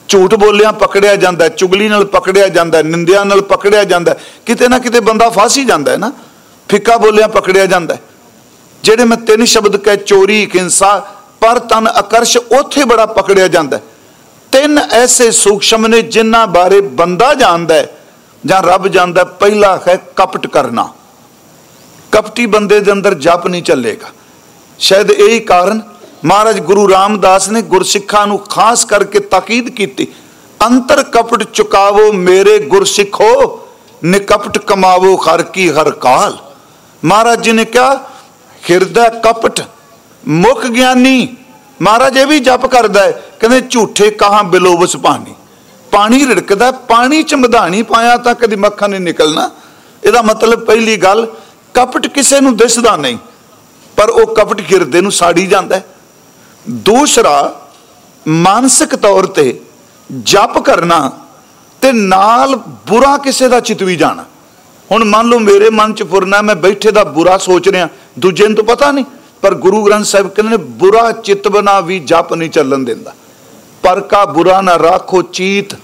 ਝੂਠ ਬੋਲਿਆ, ਪਕੜਿਆ ਜਾਂਦਾ, ਚੁਗਲੀ ਨਾਲ ਪਕੜਿਆ ਜਾਂਦਾ, ਨਿੰਦਿਆ ਨਾਲ ਪਕੜਿਆ ਜਾਂਦਾ। ਕਿਤੇ ਨਾ ਕਿਤੇ ਬੰਦਾ ਫਾਸੀ ਜਾਂਦਾ ਹੈ ਨਾ। ਫਿੱਕਾ ਬੋਲਿਆ ਪਕੜਿਆ ਜਾਂਦਾ ਜਿਹੜੇ ਮੈਂ ਤਿੰਨ ਸ਼ਬਦ ਕਹਿ, ਚੋਰੀ ਹਿੰਸਾ ਪਰ ਤਨ ਆਕਰਸ਼, ਉੱਥੇ ਬੜਾ ਪਕੜਿਆ ਜਾਂਦਾ ਤਿੰਨ ਐਸੇ ਸੂਖਸ਼ਮ ਨੇ ਜਿਨ੍ਹਾਂ ਬਾਰੇ ਬੰਦਾ ਜਾਣਦਾ ਜਾਂ ਰੱਬ ਜਾਣਦਾ ਪਹਿਲਾ ਹੈ ਕਪਟ ਕਰਨਾ। ਕਪਟੀ ਬੰਦੇ ਦੇ ਅੰਦਰ ਜਪ ਨਹੀਂ ਚੱਲੇਗਾ। ਸ਼ਾਇਦ ਇਹੀ ਕਾਰਨ ਮਹਾਰਾਜ ਗੁਰੂ ਰਾਮਦਾਸ ਨੇ ਗੁਰਸਿੱਖਾਂ ਨੂੰ ਖਾਸ ਕਰਕੇ ਤਾਕੀਦ ਕੀਤੀ, ਅੰਤਰ ਕਪਟ ਚੁਕਾਵੋ, ਮੇਰੇ ਗੁਰਸਿੱਖੋ, ਨਿਕਪਟ ਕਮਾਵੋ, ਹਰ ਕੀ ਹਰ ਕਾਲ। ਮਹਾਰਾਜ ਜੀ ਨੇ ਕਿਹਾ, ਹਿਰਦਾ ਕਪਟ, ਮੁਖ ਗਿਆਨੀ। ਮਹਾਰਾਜ ਇਹ ਵੀ ਜਪ ਕਰਦਾ ਹੈ, ਕਹਿੰਦੇ ਝੂਠੇ ਕਹਾਂ ਬਿਲੋਵਸ ਪਾਣੀ। ਪਾਣੀ ਰਿੜਕਦਾ ਪਾਣੀ ਚ ਮਧਾਣੀ ਪਾਇਆ ਤਾਂ ਕਦੀ ਮੱਖਣ ਨਹੀਂ ਨਿਕਲਣਾ। ਇਹਦਾ ਮਤਲਬ ਪਹਿਲੀ ਗੱਲ, ਕਪਟ ਕਿਸੇ ਨੂੰ ਦਿਸਦਾ ਨਹੀਂ, ਪਰ ਉਹ ਕਪਟ ਹਿਰਦੇ ਨੂੰ ਸਾੜੀ ਜਾਂਦਾ ਦੂਸਰਾ, ਮਾਨਸਿਕ ਤੌਰ ਤੇ ਜਪ ਕਰਨਾ ਤੇ ਨਾਲ ਬੁਰਾ ਕਿਸੇ ਦਾ ਚਿਤਵੀ ਜਾਣਾ। ਹੁਣ ਮੰਨ ਲਓ ਮੇਰੇ ਮਨ ਚ ਫੁਰਨਾ, ਮੈਂ ਬੈਠੇ ਦਾ ਬੁਰਾ ਸੋਚ ਰਿਹਾ ਦੂਜੇ ਨੂੰ ਤਾਂ ਪਤਾ ਨਹੀਂ, ਪਰ ਗੁਰੂ ਗ੍ਰੰਥ ਸਾਹਿਬ ਕਹਿੰਦੇ ਨੇ, ਬੁਰਾ ਚਿਤ ਬਣਾ ਵੀ ਜਪ ਨਹੀਂ ਚੱਲਣ ਦਿੰਦਾ। ਪਰ ਕਾ ਬੁਰਾ ਨਾ ਰੱਖੋ ਚੀਤ,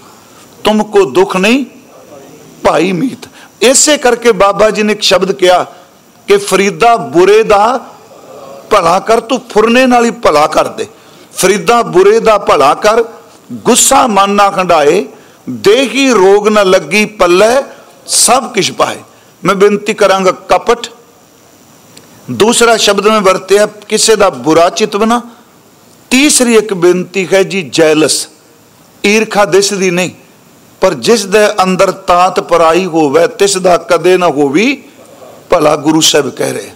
ਤੁਮ ਕੋ ਦੁੱਖ ਨਹੀਂ ਭਾਈ ਮੀਤ। ਇਸੇ ਕਰਕੇ ਬਾਬਾ ਜੀ ਨੇ ਇੱਕ ਸ਼ਬਦ ਕਿਹਾ ਕਿ ਫਰੀਦਾ ਬੁਰੇ ਦਾ ਭਲਾ ਕਰ, ਤੂੰ ਫੁਰਨੇ ਨਾਲ ਹੀ ਭਲਾ ਕਰ ਦੇ। ਫਰੀਦਾ ਬੁਰੇ ਦਾ ਭਲਾ ਕਰ, ਗੁੱਸਾ ਮਨ ਨਾ ਖੰਡਾਏ, ਦੇਹੀ ਰੋਗ ਨਾ ਲੱਗੀ ਪੱਲੇ ਸਭ ਕਿਛ ਪਾਏ। ਮੈਂ ਬੇਨਤੀ ਕਰਾਂਗਾ, ਕਪਟ, ਦੂਸਰਾ ਸ਼ਬਦ ਮੈਂ ਵਰਤਿਆ, ਕਿਸੇ ਦਾ ਬੁਰਾ ਚਿਤਵਨਾ। ਤੀਸਰੀ ਇੱਕ ਬੇਨਤੀ ਹੈ ਜੀ, ਜੈਲਸ। ਈਰਖਾ ਦਿਸਦੀ ਨਹੀਂ, ਪਰ ਜਿਸ ਦੇ ਅੰਦਰ ਤਾਤ ਪਰਾਈ ਹੋਵੇ, ਤਿਸ ਦਾ ਕਦੇ ਨਾ ਹੋਵੀ, ਭਲਾ ਗੁਰੂ ਸਾਹਿਬ ਕਹਿ ਰਹੇ।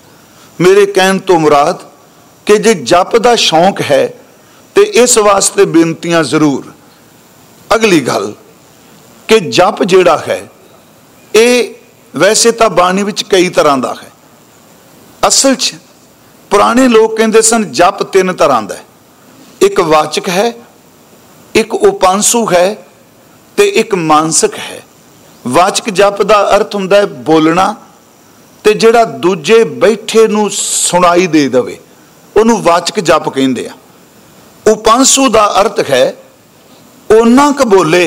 ਮੇਰੇ ਕਹਿਣ ਤੋਂ ਮੁਰਾਦ ਕਿ ਜੇ ਜਪ ਦਾ ਸ਼ੌਂਕ ਹੈ, ਤੇ ਇਸ ਵਾਸਤੇ ਬੇਨਤੀਆਂ ਜ਼ਰੂਰ। ਅਗਲੀ ਗੱਲ, ਕਿ ਜਪ ਜਿਹੜਾ ਹੈ ਇਹ ਵੈਸੇ ਤਾਂ ਬਾਣੀ ਵਿੱਚ ਕਈ ਤਰ੍ਹਾਂ ਦਾ ਹੈ। ਅਸਲ 'ਚ ਪੁਰਾਣੇ ਲੋਕ ਕਹਿੰਦੇ ਸਨ, ਜਪ ਤਿੰਨ ਤਰ੍ਹਾਂ ਦਾ ਇੱਕ ਵਾਚਕ ਹੈ, ਇੱਕ ਉਪਾਂਸੂ ਹੈ ਤੇ ਇੱਕ ਮਾਨਸਿਕ ਹੈ। ਵਾਚਕ ਜਪ ਦਾ ਅਰਥ ਹੁੰਦਾ ਹੈ ਬੋਲਣਾ ਤੇ ਜਿਹੜਾ ਦੂਜੇ ਬੈਠੇ ਨੂੰ ਸੁਣਾਈ ਦੇ ਦਵੇ, ਉਹਨੂੰ ਵਾਚਕ ਜਪ ਕਹਿੰਦੇ ਆ। ਉਪਾਂਸੂ ਦਾ ਅਰਥ ਹੈ ਉਹਨਾਂ ਕ ਬੋਲੇ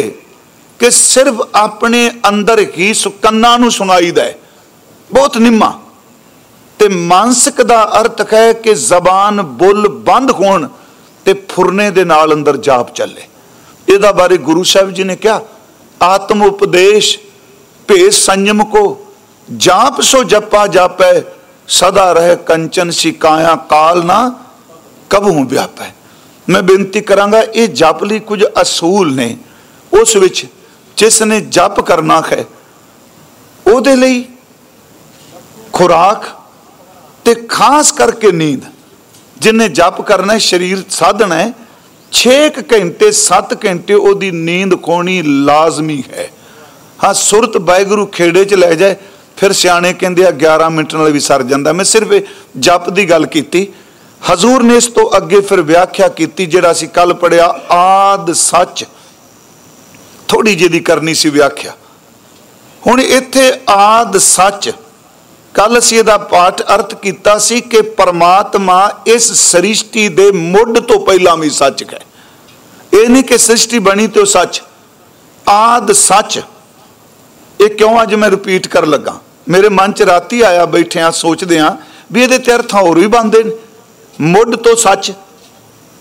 ਕਿ ਸਿਰਫ ਆਪਣੇ ਅੰਦਰ ਹੀ ਸੁਕੰਨਾ ਨੂੰ ਸੁਣਾਈਦਾ ਹੈ। ਬਹੁਤ ਨਿੰਮਾ। ਤੇ ਮਾਨਸਿਕ ਦਾ ਅਰਥ ਹੈ ਕਿ ਜ਼ਬਾਨ ਬੁੱਲ ਬੰਦ ਹੋਣ ਤੇ ਫੁਰਨੇ ਦੇ ਨਾਲ ਅੰਦਰ ਜਾਪ ਚੱਲੇ। ਇਹਦਾ ਬਾਰੇ ਗੁਰੂ ਸਾਹਿਬ ਜੀ ਨੇ ਕਿਹਾ, ਆਤਮ ਉਪਦੇਸ਼ ਭੇ ਸੰਯਮ ਕੋ, ਜਾਪ ਸੋ ਜਪਾ ਜਾਪੈ, ਸਦਾ ਰਹਿ ਕੰਚਨ ਸਿਕਾਇਆ ਕਾਲ ਨਾ ਕਬਹੂ ਵਿਆਪੈ। ਮੈਂ ਬੇਨਤੀ ਕਰਾਂਗਾ, ਇਹ ਜਪ ਲਈ ਕੁਝ ਅਸੂਲ ਨੇ, ਉਸ ਵਿੱਚ ਜਿਸ ਨੇ ਜਪ ਕਰਨਾ ਹੈ, ਉਹਦੇ ਲਈ ਖੁਰਾਕ ਤੇ ਖਾਸ ਕਰਕੇ ਨੀਂਦ। ਜਿਨੇ ਜਪ ਕਰਨਾ ਹੈ, ਸਰੀਰ ਸਾਧਣਾ ਹੈ 6 ਘੰਟੇ 7 ਘੰਟੇ ਉਹਦੀ ਨੀਂਦ ਕੋਣੀ ਲਾਜ਼ਮੀ ਹੈ। ਹਾਂ, ਸੁਰਤ ਬੈਗਰੂ ਖੇੜੇ 'ਚ ਲੈ ਜਾਏ, ਫਿਰ ਸਿਆਣੇ ਕਹਿੰਦੇ ਆ 11 ਮਿੰਟ ਨਾਲ ਵੀ ਸਰ ਜਾਂਦਾ। ਮੈਂ ਸਿਰਫ ਜਪ ਦੀ ਗੱਲ ਕੀਤੀ। ਹਜ਼ੂਰ ਨੇ ਇਸ ਤੋਂ ਅੱਗੇ ਫਿਰ ਵਿਆਖਿਆ ਕੀਤੀ, ਜਿਹੜਾ ਅਸੀਂ ਕੱਲ ਪੜਿਆ ਆਦ ਸੱਚ। ਥੋੜੀ ਜਿਹੀ ਦੀ ਕਰਨੀ ਸੀ ਵਿਆਖਿਆ। ਹੁਣ ਇੱਥੇ ਆਦ ਸੱਚ। ਕੱਲ ਅਸੀਂ ਇਹਦਾ ਪਾਠ ਅਰਥ ਕੀਤਾ ਸੀ ਕਿ ਪਰਮਾਤਮਾ ਇਸ ਸ੍ਰਿਸ਼ਟੀ ਦੇ ਮੁੱਢ ਤੋਂ ਪਹਿਲਾਂ ਵੀ ਸੱਚ ਹੈ। ਇਹ ਨਹੀਂ ਕਿ ਸ੍ਰਿਸ਼ਟੀ ਬਣੀ ਤੇ ਉਹ ਸੱਚ। ਆਦ ਸੱਚ। ਇਹ ਕਿਉਂ ਅੱਜ ਮੈਂ ਰਿਪੀਟ ਕਰ ਲੱਗਾ? ਮੇਰੇ ਮਨ 'ਚ ਰਾਤੀ ਆਇਆ ਬੈਠਿਆਂ ਸੋਚਦੇ ਆ ਵੀ ਇਹਦੇ ਤੇ ਅਰਥ ਹੋਰ ਵੀ ਬੰਦੇ ਨੇ। ਮੁੱਢ ਤੋਂ ਸੱਚ।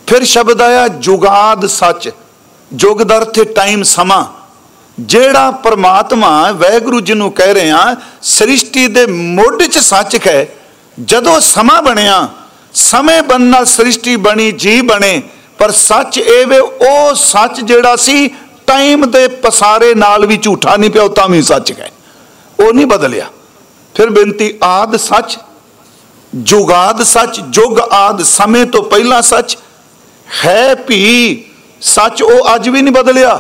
ਫਿਰ ਸ਼ਬਦ ਆਇਆ ਜੁਗਾਦ ਸੱਚ। ਜੁਗ ਦਾ ਅਰਥ ਟਾਈਮ ਸਮਾਂ, ਜਿਹੜਾ ਪਰਮਾਤਮਾ ਵੈਗੁਰੂ ਜੀ ਨੂੰ ਕਹਿ ਰਹੇ ਆ ਸ੍ਰਿਸ਼ਟੀ ਦੇ ਮੁੱਢ 'ਚ ਸੱਚ ਹੈ, ਜਦੋਂ ਸਮਾਂ ਬਣਿਆ, ਸਮੇਂ ਬਣ ਨਾਲ ਸ੍ਰਿਸ਼ਟੀ ਬਣੀ ਜੀ ਬਣੇ, ਪਰ ਸੱਚ ਇਹ ਵੇ, ਉਹ ਸੱਚ ਜਿਹੜਾ ਸੀ, ਟਾਈਮ ਦੇ ਪਸਾਰੇ ਨਾਲ ਵੀ ਝੂਠਾ ਨਹੀਂ ਪਿਆ ਤਾਂ ਵੀ ਸੱਚ ਹੈ। ਉਹ ਨਹੀਂ ਬਦਲਿਆ। ਫਿਰ ਬੇਨਤੀ, ਆਦ ਸੱਚ, ਜੁਗਾਦ ਸੱਚ, ਜੁਗ ਆਦ ਸਮੇਂ ਤੋਂ ਪਹਿਲਾਂ ਸੱਚ, ਹੈ ਭੀ ਸੱਚ ਉਹ ਅੱਜ ਵੀ ਨਹੀਂ ਬਦਲਿਆ।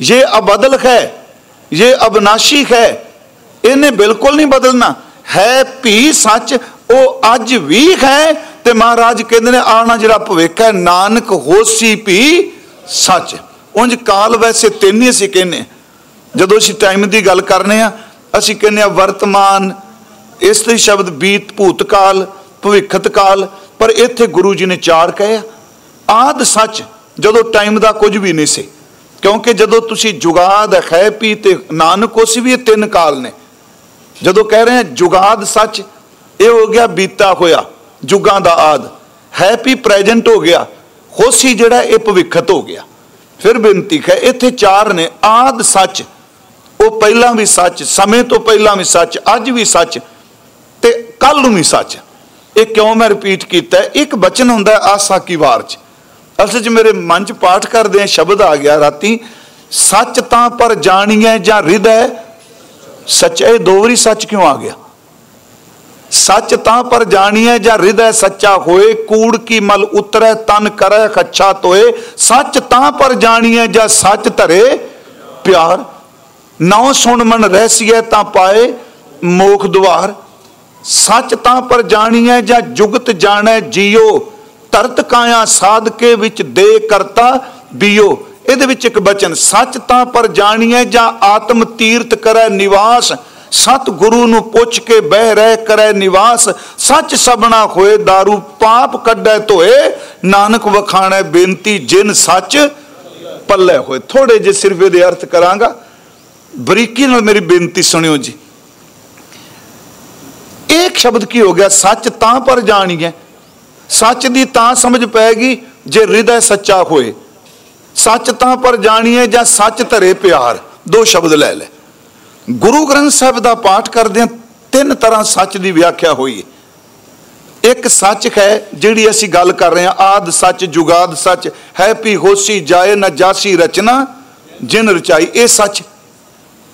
ਇਹ ਅਬਦਲ ਹੈ ਇਹ ਅਬਨਾਸ਼ੀ ਹੈ, ਇਹਨੇ ਬਿਲਕੁਲ ਨਹੀਂ ਬਦਲਣਾ। ਹੈ ਭੀ ਸੱਚ, ਉਹ ਅੱਜ ਵੀ ਹੈ ਤੇ ਮਹਾਰਾਜ ਕਹਿੰਦੇ ਨੇ ਆਣਾ ਜਿਹੜਾ ਭਵਿੱਖ ਹੈ, ਨਾਨਕ ਹੋਸੀ ਭੀ ਸੱਚ। ਉਂਝ ਕਾਲ ਵੈਸੇ ਤਿੰਨ ਹੀ ਅਸੀਂ ਕਹਿੰਨੇ ਜਦੋਂ ਅਸੀਂ ਟਾਈਮ ਦੀ ਗੱਲ ਕਰਨੇ ਆ ਅਸੀਂ ਕਹਿੰਨੇ ਆ ਵਰਤਮਾਨ, ਇਸ ਲਈ ਸ਼ਬਦ ਬੀਤ ਭੂਤ ਕਾਲ, ਭਵਿੱਖਤ ਕਾਲ, ਪਰ ਇੱਥੇ ਗੁਰੂ ਜੀ ਨੇ ਚਾਰ ਕਹੇ ਆਦ ਸੱਚ ਜਦੋਂ ਟਾਈਮ ਦਾ ਕੁਝ ਵੀ ਨਹੀਂ ਸੀ। ਕਿਉਂਕਿ ਜਦੋਂ ਤੁਸੀਂ ਜੁਗਾਦ ਹੈ ਪੀ ਤੇ ਨਾਨਕ, ਉਸ ਵੀ ਇਹ ਤਿੰਨ ਕਾਲ ਨੇ। ਜਦੋਂ ਕਹਿ ਰਹੇ ਆ ਜੁਗਾਦ ਸੱਚ, ਇਹ ਹੋ ਗਿਆ ਬੀਤਾ ਹੋਇਆ, ਜੁਗਾਂ ਦਾ ਆਦ। ਹੈ ਪੀ ਪ੍ਰੈਜੈਂਟ ਹੋ ਗਿਆ ਹੋਸੀ ਜਿਹੜਾ ਇਹ ਭਵਿੱਖਤ ਹੋ ਗਿਆ। ਫਿਰ ਬੇਨਤੀ ਹੈ, ਇੱਥੇ ਚਾਰ ਨੇ, ਆਦ ਸੱਚ। ਉਹ ਪਹਿਲਾਂ ਵੀ ਸੱਚ, ਸਮੇਂ ਤੋਂ ਪਹਿਲਾਂ ਵੀ ਸੱਚ, ਅੱਜ ਵੀ ਸੱਚ ਤੇ ਕੱਲ ਨੂੰ ਵੀ ਸੱਚ। ਇਹ ਕਿਉਂ ਮੈਂ ਰਿਪੀਟ ਕੀਤਾ? ਇੱਕ ਬਚਨ ਹੁੰਦਾ ਆਸਾ ਕੀ ਵਾਰ ਚ। ਅਸਲ 'ਚ ਮੇਰੇ ਮਨ 'ਚ ਪਾਠ ਕਰਦੇ ਆ, ਸ਼ਬਦ ਆ ਗਿਆ ਰਾਤੀ। ਸੱਚ ਤਾਂ ਪਰ ਜਾਣੀਐ ਜਾਂ ਹਿਰਦੈ ਸੱਚੇ ਦੋ ਸੱਚ ਕਿਉਂ ਆ ਗਿਆ? ਸੱਚ ਤਾਂ ਪਰ ਜਾਣੀਐ ਜਾਂ ਹਿਰਦੈ ਸੱਚਾ ਹੋਏ, ਕੂੜ ਕੀ ਮਲ ਉਤਰੈ, ਤਨ ਕਰੈ, ਖੱਛਾ ਤੋਏ ਸੱਚ ਤਾਂ ਪਰ ਜਾਣੀਐ ਜਾਂ ਸੱਚ ਧਰੇ, ਪਿਆਰ। ਨੌ ਸੁਣ ਮਨ ਰਹਿਸੀਐ ਤਾਂ ਪਾਏ, ਮੋਖ ਦੁਆਰ। ਸੱਚ ਤਾਂ ਪਰ ਜਾਣੀਐ ਜਾਂ ਜੁਗਤ ਜਾਣੈ ਜੀਓ ਤਰਤ ਕਾਇਆ ਸਾਧਕੇ ਵਿੱਚ ਦੇ ਕਰਤਾ ਬਿਓ। ਇਹਦੇ ਵਿੱਚ ਇੱਕ ਬਚਨ, ਸੱਚ ਤਾਂ ਪਰ ਜਾਣੀਐ ਜਾਂ ਆਤਮ ਤੀਰਤ ਕਰੈ ਨਿਵਾਸ। ਸਤ ਗੁਰੂ ਨੂੰ ਪੁੱਛ ਕੇ ਬਹਿ ਰਹਿ ਕਰੈ ਨਿਵਾਸ। ਸੱਚ ਸਬਣਾ ਹੋਏ दारू ਪਾਪ ਕੱਢੈ ਧੋਏ। ਨਾਨਕ ਵਖਾਣੈ ਬੇਨਤੀ ਜਿਨ ਸੱਚ ਪੱਲੇ ਹੋਏ। ਥੋੜੇ ਜਿਹੇ ਸਿਰਫ ਇਹਦੇ ਅਰਥ ਕਰਾਂਗਾ। ਬਰੀਕੀ ਨਾਲ ਮੇਰੀ ਬੇਨਤੀ ਸੁਣਿਓ ਜੀ। ਇੱਕ ਸ਼ਬਦ ਕੀ ਹੋ ਗਿਆ? ਸੱਚ ਤਾਂ ਪਰ ਜਾਣੀਐ। ਸੱਚ ਦੀ ਤਾਂ ਸਮਝ ਪੈਗੀ ਜੇ ਹਿਰਦਾ ਸੱਚਾ ਹੋਏ। ਸੱਚ ਤਾਂ ਪਰ ਜਾਣੀਏ ਜਾਂ ਸੱਚ ਧਰੇ ਪਿਆਰ, ਦੋ ਸ਼ਬਦ ਲੈ ਲੈ। ਗੁਰੂ ਗ੍ਰੰਥ ਸਾਹਿਬ ਦਾ ਪਾਠ ਕਰਦੇ ਤਿੰਨ ਤਰ੍ਹਾਂ ਸੱਚ ਦੀ ਵਿਆਖਿਆ ਹੋਈ ਹੈ ਇੱਕ ਸੱਚ ਹੈ ਜਿਹੜੀ ਅਸੀਂ ਗੱਲ ਕਰ ਰਹੇ ਹਾਂ, ਆਦ ਸੱਚ, ਜੁਗਾਦ ਸੱਚ ਹੈਪੀ ਹੋਸੀ ਜਾਏ ਨਾ ਜਾਸੀ ਰਚਨਾ, ਜਿਨ ਰਚਾਈ, ਇਹ ਸੱਚ।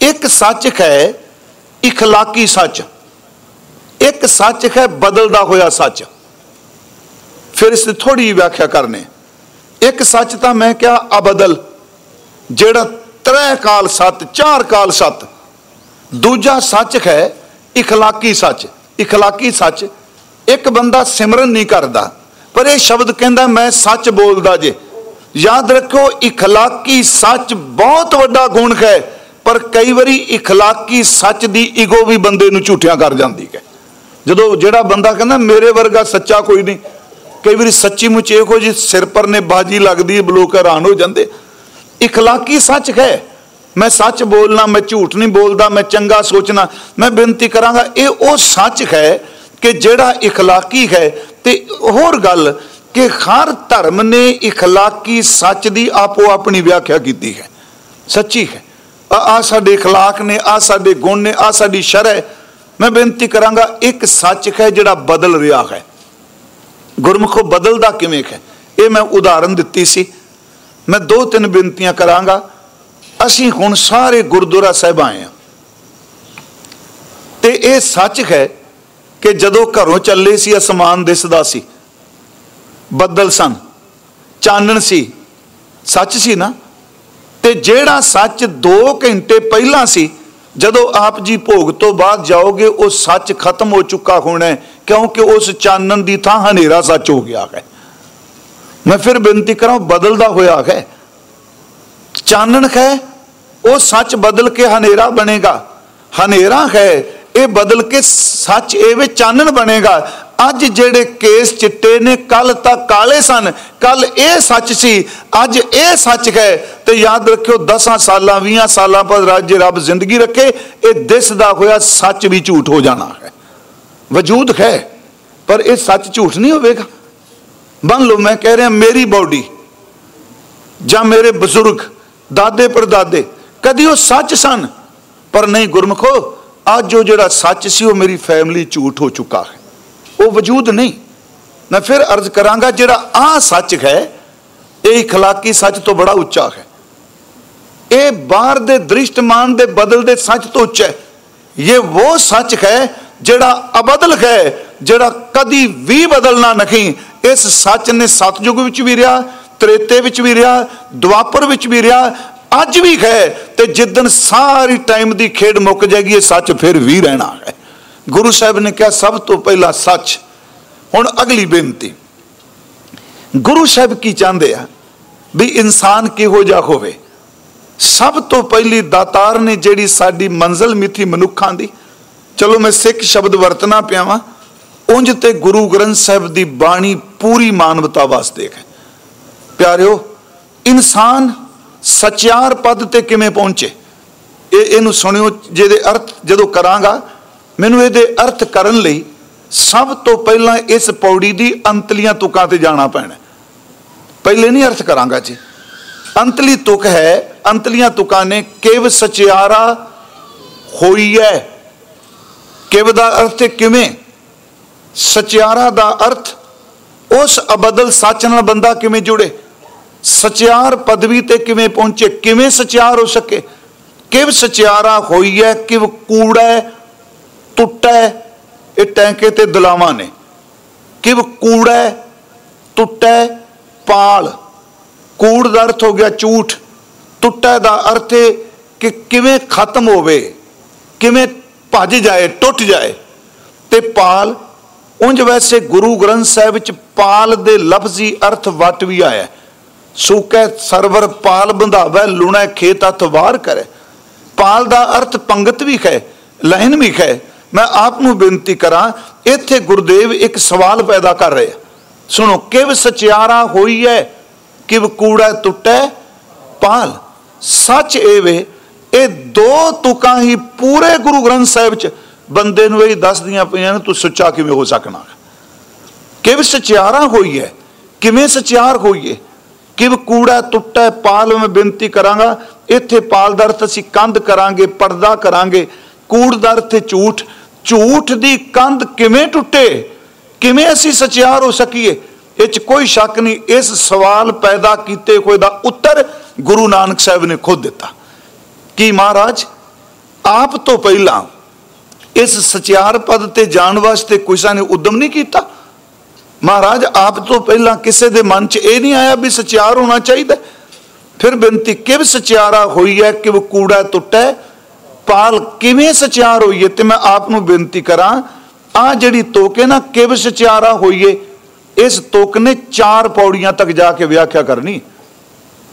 ਇੱਕ ਸੱਚ ਹੈ ਇਖਲਾਕੀ ਸੱਚ। ਇੱਕ ਸੱਚ ਹੈ ਬਦਲਦਾ ਹੋਇਆ ਸੱਚ। ਫਿਰ ਇਸ ਦੀ ਥੋੜੀ ਵਿਆਖਿਆ ਕਰਨੇ। ਇੱਕ ਸੱਚ ਤਾਂ ਮੈਂ ਕਿਹਾ ਅਬਦਲ ਜਿਹੜਾ ਤਰੇ ਕਾਲ ਸੱਤ, ਚਾਰ ਕਾਲ ਸੱਤ। ਦੂਜਾ ਸੱਚ ਹੈ, ਇਖਲਾਕੀ ਸੱਚ। ਇਖਲਾਕੀ ਸੱਚ, ਇੱਕ ਬੰਦਾ ਸਿਮਰਨ ਨਹੀਂ ਕਰਦਾ, ਪਰ ਇਹ ਸ਼ਬਦ ਕਹਿੰਦਾ, ਮੈਂ ਸੱਚ ਬੋਲਦਾ ਜੇ। ਯਾਦ ਰੱਖੋ ਇਖਲਾਕੀ ਸੱਚ ਬਹੁਤ ਵੱਡਾ ਗੁਣ ਹੈ, ਪਰ ਕਈ ਵਾਰੀ ਇਖਲਾਕੀ ਸੱਚ ਦੀ ਈਗੋ ਵੀ ਬੰਦੇ ਨੂੰ ਝੂਠਿਆਂ ਕਰ ਜਾਂਦੀ ਹੈ। ਜਦੋਂ ਜਿਹੜਾ ਬੰਦਾ ਕਹਿੰਦਾ, ਮੇਰੇ ਵਰਗਾ ਸੱਚਾ ਕੋਈ ਨਹੀਂ ਕਈ ਵਾਰੀ ਸੱਚੀ ਮੁੱਚ ਇਹੋ ਜੀ ਸਿਰ ਪਰ ਨੇ ਬਾਜੀ ਲੱਗਦੀ ਹੈ ਬਲੋਕ ਹੈਰਾਨ ਹੋ ਜਾਂਦੇ ਇਖਲਾਕੀ ਸੱਚ ਹੈ ਮੈਂ ਸੱਚ ਬੋਲਣਾ ਮੈਂ ਝੂਠ ਨਹੀਂ ਬੋਲਦਾ ਮੈਂ ਚੰਗਾ ਸੋਚਣਾ ਮੈਂ ਬੇਨਤੀ ਕਰਾਂਗਾ ਇਹ ਉਹ ਸੱਚ ਹੈ ਕਿ ਜਿਹੜਾ ਇਖਲਾਕੀ ਹੈ ਤੇ ਹੋਰ ਗੱਲ ਕਿ ਹਰ ਧਰਮ ਨੇ ਇਖਲਾਕੀ ਸੱਚ ਦੀ ਆਪੋ ਆਪਣੀ ਵਿਆਖਿਆ ਕੀਤੀ ਹੈ ਸੱਚੀ ਹੈ ਆ ਸਾਡੇ اخلاق ਨੇ ਆ ਸਾਡੇ ਗੁਣ ਨੇ ਆ ਸਾਡੀ ਸ਼ਰਅ ਮੈਂ ਬੇਨਤੀ ਕਰਾਂਗਾ ਇੱਕ ਸੱਚ ਹੈ ਜਿਹੜਾ ਬਦਲ ਰਿਹਾ ਹੈ ਗੁਰਮੁਖੋ ਬਦਲਦਾ ਕਿਵੇਂ ਹੈ ਇਹ ਮੈਂ ਉਦਾਹਰਨ ਦਿੱਤੀ ਸੀ। ਮੈਂ ਦੋ ਤਿੰਨ ਬੇਨਤੀਆਂ ਕਰਾਂਗਾ। ਅਸੀਂ ਹੁਣ ਸਾਰੇ ਗੁਰਦੁਆਰਾ ਸਾਹਿਬ ਆਏ ਆ ਤੇ ਇਹ ਸੱਚ ਹੈ ਕਿ ਜਦੋਂ ਘਰੋਂ ਚੱਲੇ ਸੀ, ਅਸਮਾਨ ਦਿਸਦਾ ਸੀ। ਬੱਦਲ ਸਨ। ਚਾਨਣ ਸੀ। ਸੱਚ ਸੀ ਨਾ? ਤੇ ਜਿਹੜਾ ਸੱਚ 2 ਘੰਟੇ ਪਹਿਲਾਂ ਸੀ, ਜਦੋਂ ਆਪ ਜੀ ਭੋਗ ਤੋਂ ਬਾਅਦ ਜਾਓਗੇ, ਉਹ ਸੱਚ ਖਤਮ ਹੋ ਚੁੱਕਾ ਹੋਣਾ ਕਿਉਂਕਿ ਉਸ ਚਾਨਣ ਦੀ ਥਾਂ ਹਨੇਰਾ ਸੱਚ ਹੋ ਗਿਆ ਹੈ। ਮੈਂ ਫਿਰ ਬੇਨਤੀ ਕਰਾਂ, ਬਦਲਦਾ ਹੋਇਆ ਹੈ। ਚਾਨਣ ਹੈ, ਉਹ ਸੱਚ ਬਦਲ ਕੇ ਹਨੇਰਾ ਬਣੇਗਾ। ਹਨੇਰਾ ਹੈ, ਇਹ ਬਦਲ ਕੇ ਸੱਚ, ਇਹ ਵਿੱਚ ਚਾਨਣ ਬਣੇਗਾ। ਅੱਜ ਜਿਹੜੇ ਕੇਸ ਚਿੱਟੇ ਨੇ ਕੱਲ ਤਾਂ ਕਾਲੇ ਸਨ। ਕੱਲ ਇਹ ਸੱਚ ਸੀ, ਅੱਜ ਇਹ ਸੱਚ ਹੈ। ਤੇ ਯਾਦ ਰੱਖਿਓ 10 ਸਾਲਾਂ 20 ਸਾਲਾਂ ਪਰ ਰੱਜ ਰੱਬ ਜ਼ਿੰਦਗੀ ਰੱਖੇ, ਇਹ ਦਿਸਦਾ ਹੋਇਆ ਸੱਚ ਵੀ ਝੂਠ ਹੋ ਜਾਣਾ ਹੈ। ਵਜੂਦ ਹੈ ਪਰ ਇਹ ਸੱਚ ਝੂਠ ਨਹੀਂ ਹੋਵੇਗਾ ਮੰਨ ਲਓ ਮੈਂ ਕਹਿ ਰਿਹਾ ਮੇਰੀ ਬਾਡੀ ਜਾਂ ਮੇਰੇ ਬਜ਼ੁਰਗ ਦਾਦੇ ਪਰਦਾਦੇ ਕਦੀ ਉਹ ਸੱਚ ਸਨ ਪਰ ਨਹੀਂ ਗੁਰਮਖੋ ਅੱਜ ਉਹ ਜਿਹੜਾ ਸੱਚ ਸੀ ਉਹ ਮੇਰੀ ਫੈਮਿਲੀ ਝੂਠ ਹੋ ਚੁੱਕਾ ਹੈ ਉਹ ਵਜੂਦ ਨਹੀਂ ਮੈਂ ਫਿਰ ਅਰਜ਼ ਕਰਾਂਗਾ ਜਿਹੜਾ ਆ ਸੱਚ ਹੈ ਇਹ اخلاقی ਸੱਚ ਤੋਂ ਬੜਾ ਉੱਚਾ ਹੈ ਇਹ ਬਾਹਰ ਦੇ ਦ੍ਰਿਸ਼ਟਮਾਨ ਦੇ ਬਦਲਦੇ ਸੱਚ ਤੋਂ ਉੱਚਾ ਹੈ ਇਹ ਉਹ ਸੱਚ ਹੈ ਜਿਹੜਾ ਅਬਦਲ ਹੈ, ਜਿਹੜਾ ਕਦੀ ਵੀ ਬਦਲਣਾ ਨਹੀਂ, ਇਸ ਸੱਚ ਨੇ ਸਤਜੁਗ ਵਿੱਚ ਵੀ ਰਿਹਾ, ਤ੍ਰੇਤੇ ਵਿੱਚ ਵੀ ਰਿਹਾ, ਦੁਆਪਰ ਵਿੱਚ ਵੀ ਰਿਹਾ, ਅੱਜ ਵੀ ਹੈ ਤੇ ਜਿੱਦਨ ਸਾਰੀ ਟਾਈਮ ਦੀ ਖੇਡ ਮੁੱਕ ਜਾਏਗੀ, ਇਹ ਸੱਚ ਫਿਰ ਵੀ ਰਹਿਣਾ ਹੈ। ਗੁਰੂ ਸਾਹਿਬ ਨੇ ਕਿਹਾ, ਸਭ ਤੋਂ ਪਹਿਲਾਂ ਸੱਚ, ਹੁਣ ਅਗਲੀ ਬੇਨਤੀ। ਗੁਰੂ ਸਾਹਿਬ ਕੀ ਚਾਹੁੰਦੇ ਆ? ਵੀ ਇਨਸਾਨ ਕਿਹੋ ਜਿਹਾ ਹੋਵੇ? ਸਭ ਤੋਂ ਪਹਿਲੀ ਦਾਤਾਰ ਨੇ ਜਿਹੜੀ ਸਾਡੀ ਮੰਜ਼ਲ ਮਿੱਥੀ ਮਨੁੱਖਾਂ ਦੀ ਚਲੋ ਮੈਂ ਸਿੱਖ ਸ਼ਬਦ ਵਰਤਣਾ ਪਿਆਵਾਂ ਉੰਜ ਤੇ ਗੁਰੂ ਗ੍ਰੰਥ ਸਾਹਿਬ ਦੀ ਬਾਣੀ ਪੂਰੀ ਮਾਨਵਤਾ ਵਾਸਤੇ ਹੈ। ਪਿਆਰਿਓ, ਇਨਸਾਨ ਸਚਿਆਰ ਪਦ ਤੇ ਕਿਵੇਂ ਪਹੁੰਚੇ? ਇਹ ਇਹਨੂੰ ਸੁਣਿਓ, ਜਿਹਦੇ ਅਰਥ ਜਦੋਂ ਕਰਾਂਗਾ, ਮੈਨੂੰ ਇਹਦੇ ਅਰਥ ਕਰਨ ਲਈ ਸਭ ਤੋਂ ਪਹਿਲਾਂ ਇਸ ਪੌੜੀ ਦੀ ਅੰਤਲੀਆਂ ਤੁਕਾਂ ਤੇ ਜਾਣਾ ਪੈਣਾ ਪਹਿਲੇ ਨਹੀਂ ਅਰਥ ਕਰਾਂਗਾ ਜੀ। ਅੰਤਲੀ ਤੁਕ ਹੈ, ਅੰਤਲੀਆਂ ਤੁਕਾਂ ਨੇ ਕਿਵ ਸਚਿਆਰਾ ਹੋਈ ਹੈ। ਕਿਵ ਦਾ ਅਰਥ ਕਿਵੇਂ? ਸਚਿਆਰਾ ਦਾ ਅਰਥ, ਉਸ ਅਬਦਲ ਸੱਚ ਨਾਲ ਬੰਦਾ ਕਿਵੇਂ ਜੁੜੇ? ਸਚਿਆਰ ਪਦਵੀ ਤੇ ਕਿਵੇਂ ਪਹੁੰਚੇ? ਕਿਵੇਂ ਸਚਿਆਰ ਹੋ ਸਕੇ? ਕਿਵ ਸਚਿਆਰਾ ਹੋਈ ਹੈ ਕਿਵ ਕੂੜਾ, ਟੁੱਟਾ, ਇਹ ਟੈਂਕੇ ਤੇ ਦਲਾਵਾਂ ਨੇ। ਕਿਵ ਕੂੜਾ, ਟੁੱਟਾ, ਪਾਲ। ਕੂੜ ਦਾ ਅਰਥ ਹੋ ਗਿਆ ਝੂਠ। ਟੁੱਟਾ ਦਾ ਅਰਥ ਹੈ ਕਿ ਕਿਵੇਂ ਖਤਮ ਹੋਵੇ? ਕਿਵੇਂ ਭੱਜ ਜਾਏ, ਟੁੱਟ ਜਾਏ। ਤੇ ਪਾਲ, ਉਂਝ ਵੈਸੇ ਗੁਰੂ ਗ੍ਰੰਥ ਸਾਹਿਬ ਵਿੱਚ ਪਾਲ ਦੇ ਲਫ਼ਜ਼ੀ ਅਰਥ ਵਟ ਵੀ ਆਇਆ ਸੂਕੈ ਸਰਵਰ ਪਾਲ ਬੰਧਾਵੇ ਲੁਣਾ ਖੇਤ ਹੱਥ ਵਾਰ ਕਰੇ। ਪਾਲ ਦਾ ਅਰਥ ਪੰਗਤ ਵੀ ਹੈ ਲਾਈਨ ਵੀ ਹੈ ਮੈਂ ਆਪ ਨੂੰ ਬੇਨਤੀ ਕਰਾਂ, ਇੱਥੇ ਗੁਰਦੇਵ ਇੱਕ ਸਵਾਲ ਪੈਦਾ ਕਰ ਰਹੇ ਸੁਣੋ, ਕਿਵ ਸਚਿਆਰਾ ਹੋਈ ਹੈ ਕਿਵ ਕੂੜਾ ਟੁੱਟੈ? ਪਾਲ, ਸੱਚ ਇਹ ਵੇ ਇਹ ਦੋ ਤੁਕਾਂ ਹੀ ਪੂਰੇ ਗੁਰੂ ਗ੍ਰੰਥ ਸਾਹਿਬ ਚ ਬੰਦੇ ਨੂੰ ਇਹ ਦੱਸਦੀਆਂ ਪਈਆਂ ਨੇ, ਤੂੰ ਸੱਚਾ ਕਿਵੇਂ ਹੋ ਸਕਣਾ? ਕਿਵੇਂ ਸਚਿਆਰਾ ਹੋਈਏ? ਕਿਵੇਂ ਸਚਿਆਰ ਹੋਈਏ? ਕਿਵ ਕੂੜਾ ਟੁੱਟਾ ਪਾਲ ਮੈਂ ਬੇਨਤੀ ਕਰਾਂਗਾ, ਇੱਥੇ ਪਾਲ ਦਾ ਅਰਥ ਅਸੀਂ ਕੰਧ ਕਰਾਂਗੇ, ਪਰਦਾ ਕਰਾਂਗੇ, ਕੂੜ ਦਾ ਅਰਥ ਝੂਠ। ਝੂਠ ਦੀ ਕੰਧ ਕਿਵੇਂ ਟੁੱਟੇ? ਕਿਵੇਂ ਅਸੀਂ ਸਚਿਆਰ ਹੋ ਸਕੀਏ? ਇਹ ਚ ਕੋਈ ਸ਼ੱਕ ਨਹੀਂ, ਇਸ ਸਵਾਲ ਪੈਦਾ ਕੀਤੇ ਹੋਏ ਦਾ ਉੱਤਰ ਗੁਰੂ ਨਾਨਕ ਸਾਹਿਬ ਨੇ ਖੁਦ ਦਿੱਤਾ। ਕਿ ਮਹਾਰਾਜ? ਆਪ ਤੋਂ ਪਹਿਲਾਂ ਇਸ ਸਚਿਆਰ ਪਦ ਤੇ ਜਾਣ ਵਾਸਤੇ ਕਿਸੇ ਨੇ ਉਦਮ ਨਹੀਂ ਕੀਤਾ? ਮਹਾਰਾਜ, ਆਪ ਤੋਂ ਪਹਿਲਾਂ ਕਿਸੇ ਦੇ ਮਨ 'ਚ ਇਹ ਨਹੀਂ ਆਇਆ ਵੀ ਸਚਿਆਰ ਹੋਣਾ ਚਾਹੀਦਾ ਫਿਰ ਬੇਨਤੀ, ਕਿਵ ਸਚਿਆਰਾ ਹੋਈ ਹੈ ਕਿ ਕੂੜਾ ਟੁੱਟੈ? ਪਾਲ ਕਿਵੇਂ ਸਚਿਆਰ ਹੋਈਏ ਤੇ ਮੈਂ ਆਪ ਨੂੰ ਬੇਨਤੀ ਕਰਾਂ ਆ ਜਿਹੜੀ ਤੋਕੇ ਨਾ, ਕਿਵ ਸਚਿਆਰਾ ਹੋਈਏ, ਇਸ ਤੋਕ ਨੇ ਚਾਰ ਪੌੜੀਆਂ ਤੱਕ ਜਾ ਕੇ ਵਿਆਖਿਆ ਕਰਨੀ।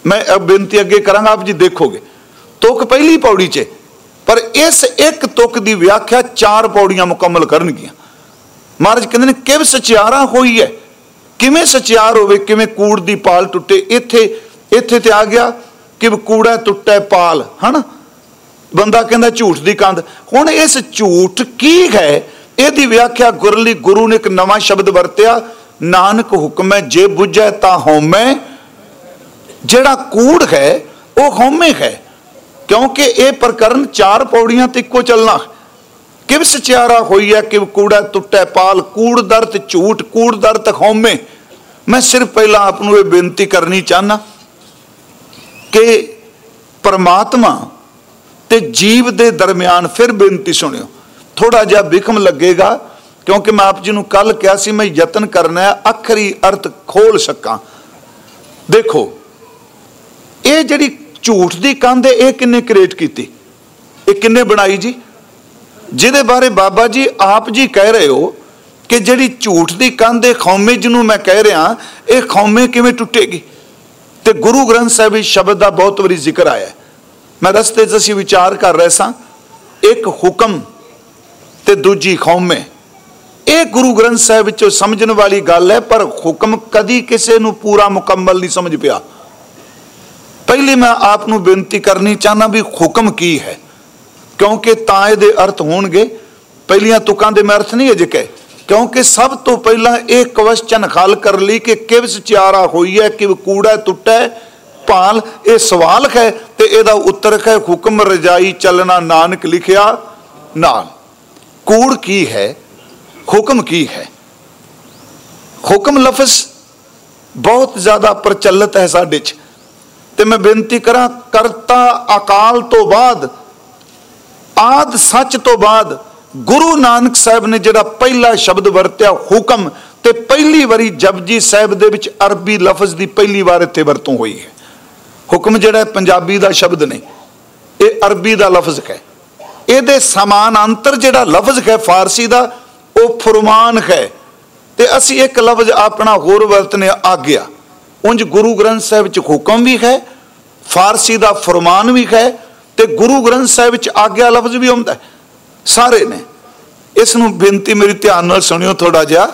ਮੈਂ ਬੇਨਤੀ ਅੱਗੇ ਕਰਾਂਗਾ, ਆਪ ਜੀ ਦੇਖੋਗੇ। ਤੁਕ ਪਹਿਲੀ ਪੌੜੀ 'ਚ ਪਰ ਇਸ ਇੱਕ ਤੁਕ ਦੀ ਵਿਆਖਿਆ ਚਾਰ ਪੌੜੀਆਂ ਮੁਕੰਮਲ ਕਰਨਗੀਆਂ। ਮਹਾਰਾਜ ਕਹਿੰਦੇ ਨੇ, ਕਿਵ ਸਚਿਆਰਾ ਹੋਈ ਹੈ? ਕਿਵੇਂ ਸਚਿਆਰ ਹੋਵੇ, ਕਿਵੇਂ ਕੂੜ ਦੀ ਪਾਲ ਟੁੱਟੇ? ਇੱਥੇ ਇੱਥੇ ਤੇ ਆ ਗਿਆ ਕਿ ਕੂੜਾ ਟੁੱਟੇ ਪਾਲ, ਹਨਾ? ਬੰਦਾ ਕਹਿੰਦਾ ਝੂਠ ਦੀ ਕੰਧ। ਹੁਣ ਇਸ ਝੂਠ ਕੀ ਹੈ? ਇਹਦੀ ਵਿਆਖਿਆ ਗੁਰਲੀ ਗੁਰੂ ਨੇ ਇੱਕ ਨਵਾਂ ਸ਼ਬਦ ਵਰਤਿਆ, ਨਾਨਕ ਹੁਕਮੈ, ਜੇ ਬੁੱਝੈ ਤਾਂ ਹਉਮੈ। ਜਿਹੜਾ ਕੂੜ ਹੈ, ਉਹ ਹਉਮੈ ਹੈ। ਕਿਉਂਕਿ ਇਹ ਪ੍ਰਕਰਨ ਚਾਰ ਪੌੜੀਆਂ ਤੇ ਇੱਕੋ ਚੱਲਣਾ। ਕਿਵ ਸਚਿਆਰਾ ਹੋਈ ਹੈ ਕਿ ਕੂੜਾ ਟੁੱਟੇ ਪਾਲ, ਕੂੜ ਦਰਤ ਝੂਠ, ਕੂੜ ਦਰਤ ਖੌਮੇ। ਮੈਂ ਸਿਰਫ ਪਹਿਲਾਂ ਆਪ ਨੂੰ ਇਹ ਬੇਨਤੀ ਕਰਨੀ ਚਾਹਨਾ ਕਿ ਪਰਮਾਤਮਾ ਤੇ ਜੀਵ ਦੇ ਦਰਮਿਆਨ ਫਿਰ ਬੇਨਤੀ ਸੁਣਿਓ। ਥੋੜਾ ਜਿਹਾ ਵਿਖਮ ਲੱਗੇਗਾ, ਕਿਉਂਕਿ ਮੈਂ ਆਪ ਜੀ ਨੂੰ ਕੱਲ ਕਿਹਾ ਸੀ, ਮੈਂ ਯਤਨ ਕਰਨਾ ਹੈ, ਅਖਰੀ ਅਰਥ ਖੋਲ ਸਕਾਂ। ਦੇਖੋ, ਇਹ ਜਿਹੜੀ ਝੂਠ ਦੀ ਕੰਧ ਇਹ ਕਿੰਨੇ ਕ੍ਰੀਏਟ ਕੀਤੀ? ਇਹ ਕਿੰਨੇ ਬਣਾਈ ਜੀ? ਜਿਹਦੇ ਬਾਰੇ ਬਾਬਾ ਜੀ ਆਪ ਜੀ ਕਹਿ ਰਹੇ ਹੋ ਕਿ ਜਿਹੜੀ ਝੂਠ ਦੀ ਕੰਧ ਹੈ ਖੌਮੇ ਜਿਹਨੂੰ ਮੈਂ ਕਹਿ ਰਿਹਾ, ਇਹ ਖੌਮੇ ਕਿਵੇਂ ਟੁੱਟੇਗੀ? ਤੇ ਗੁਰੂ ਗ੍ਰੰਥ ਸਾਹਿਬ ਇਸ ਸ਼ਬਦ ਦਾ ਬਹੁਤ ਵਾਰੀ ਜ਼ਿਕਰ ਆਇਆ ਮੈਂ ਰਸਤੇ 'ਚ ਅਸੀਂ ਵਿਚਾਰ ਕਰ ਰਹੇ ਸਾਂ, ਇੱਕ ਹੁਕਮ ਤੇ ਦੂਜੀ ਖੌਮੇ। ਇਹ ਗੁਰੂ ਗ੍ਰੰਥ ਸਾਹਿਬ ਵਿੱਚੋਂ ਸਮਝਣ ਵਾਲੀ ਗੱਲ ਹੈ, ਪਰ ਹੁਕਮ ਕਦੀ ਕਿਸੇ ਨੂੰ ਪੂਰਾ ਮੁਕੰਮਲ ਨਹੀਂ ਸਮਝ ਪਿਆ। ਪਹਿਲੀ ਮੈਂ ਆਪ ਨੂੰ ਬੇਨਤੀ ਕਰਨੀ ਚਾਹਨਾ ਵੀ ਹੁਕਮ ਕੀ ਹੈ? ਕਿਉਂਕਿ ਤਾਂ ਇਹਦੇ ਅਰਥ ਹੋਣਗੇ, ਪਹਿਲੀਆਂ ਤੁਕਾਂ ਦੇ ਮੈਂ ਅਰਥ ਨਹੀਂ ਅਜੇ ਕਹੇ। ਕਿਉਂਕਿ ਸਭ ਤੋਂ ਪਹਿਲਾਂ ਇਹ ਕੁਐਸਚਨ ਹੱਲ ਕਰ ਲਈ ਕਿ ਕਿਵਸ ਚਾਰਾ ਹੋਈ ਹੈ ਕਿ ਕੂੜਾ ਟੁੱਟਾ ਭਾਲ, ਇਹ ਸਵਾਲ ਹੈ ਤੇ ਇਹਦਾ ਉੱਤਰ ਹੈ, ਹੁਕਮ ਰਜਾਈ ਚੱਲਣਾ ਨਾਨਕ ਲਿਖਿਆ ਨਾਲ। ਕੂੜ ਕੀ ਹੈ? ਹੁਕਮ ਕੀ ਹੈ? ਹੁਕਮ ਲਫ਼ਜ਼ ਬਹੁਤ ਜ਼ਿਆਦਾ ਪ੍ਰਚਲਿਤ ਹੈ ਸਾਡੇ 'ਚ। ਤੇ ਮੈਂ ਬੇਨਤੀ ਕਰਾਂ, ਕਰਤਾ ਅਕਾਲ ਤੋਂ ਬਾਅਦ, ਆਦ ਸੱਚ ਤੋਂ ਬਾਅਦ, ਗੁਰੂ ਨਾਨਕ ਸਾਹਿਬ ਨੇ ਜਿਹੜਾ ਪਹਿਲਾ ਸ਼ਬਦ ਵਰਤਿਆ ਹੁਕਮ ਤੇ ਪਹਿਲੀ ਵਾਰੀ ਜਪਜੀ ਸਾਹਿਬ ਦੇ ਵਿੱਚ ਅਰਬੀ ਲਫ਼ਜ਼ ਦੀ ਪਹਿਲੀ ਵਾਰ ਇੱਥੇ ਵਰਤੋਂ ਹੋਈ ਹੈ। ਹੁਕਮ ਜਿਹੜਾ ਪੰਜਾਬੀ ਦਾ ਸ਼ਬਦ ਨਹੀਂ ਇਹ ਅਰਬੀ ਦਾ ਲਫ਼ਜ਼ ਹੈ। ਇਹਦੇ ਸਮਾਨਾਂਤਰ ਜਿਹੜਾ ਲਫ਼ਜ਼ ਹੈ ਫਾਰਸੀ ਦਾ, ਉਹ ਫਰਮਾਨ ਹੈ। ਤੇ ਅਸੀਂ ਇੱਕ ਲਫ਼ਜ਼ ਆਪਣਾ ਹੋਰ ਵਰਤਨੇ ਆਗਿਆ। ਉਂਝ ਗੁਰੂ ਗ੍ਰੰਥ ਸਾਹਿਬ ਵਿੱਚ ਹੁਕਮ ਵੀ ਹੈ, ਫਾਰਸੀ ਦਾ ਫਰਮਾਨ ਵੀ ਹੈ ਤੇ ਗੁਰੂ ਗ੍ਰੰਥ ਸਾਹਿਬ ਵਿੱਚ ਆਗਿਆ ਲਫ਼ਜ਼ ਵੀ ਹੁੰਦਾ ਸਾਰੇ ਨੇ। ਇਸ ਨੂੰ ਬੇਨਤੀ ਮੇਰੀ ਧਿਆਨ ਨਾਲ ਸੁਣਿਓ ਥੋੜਾ ਜਿਹਾ।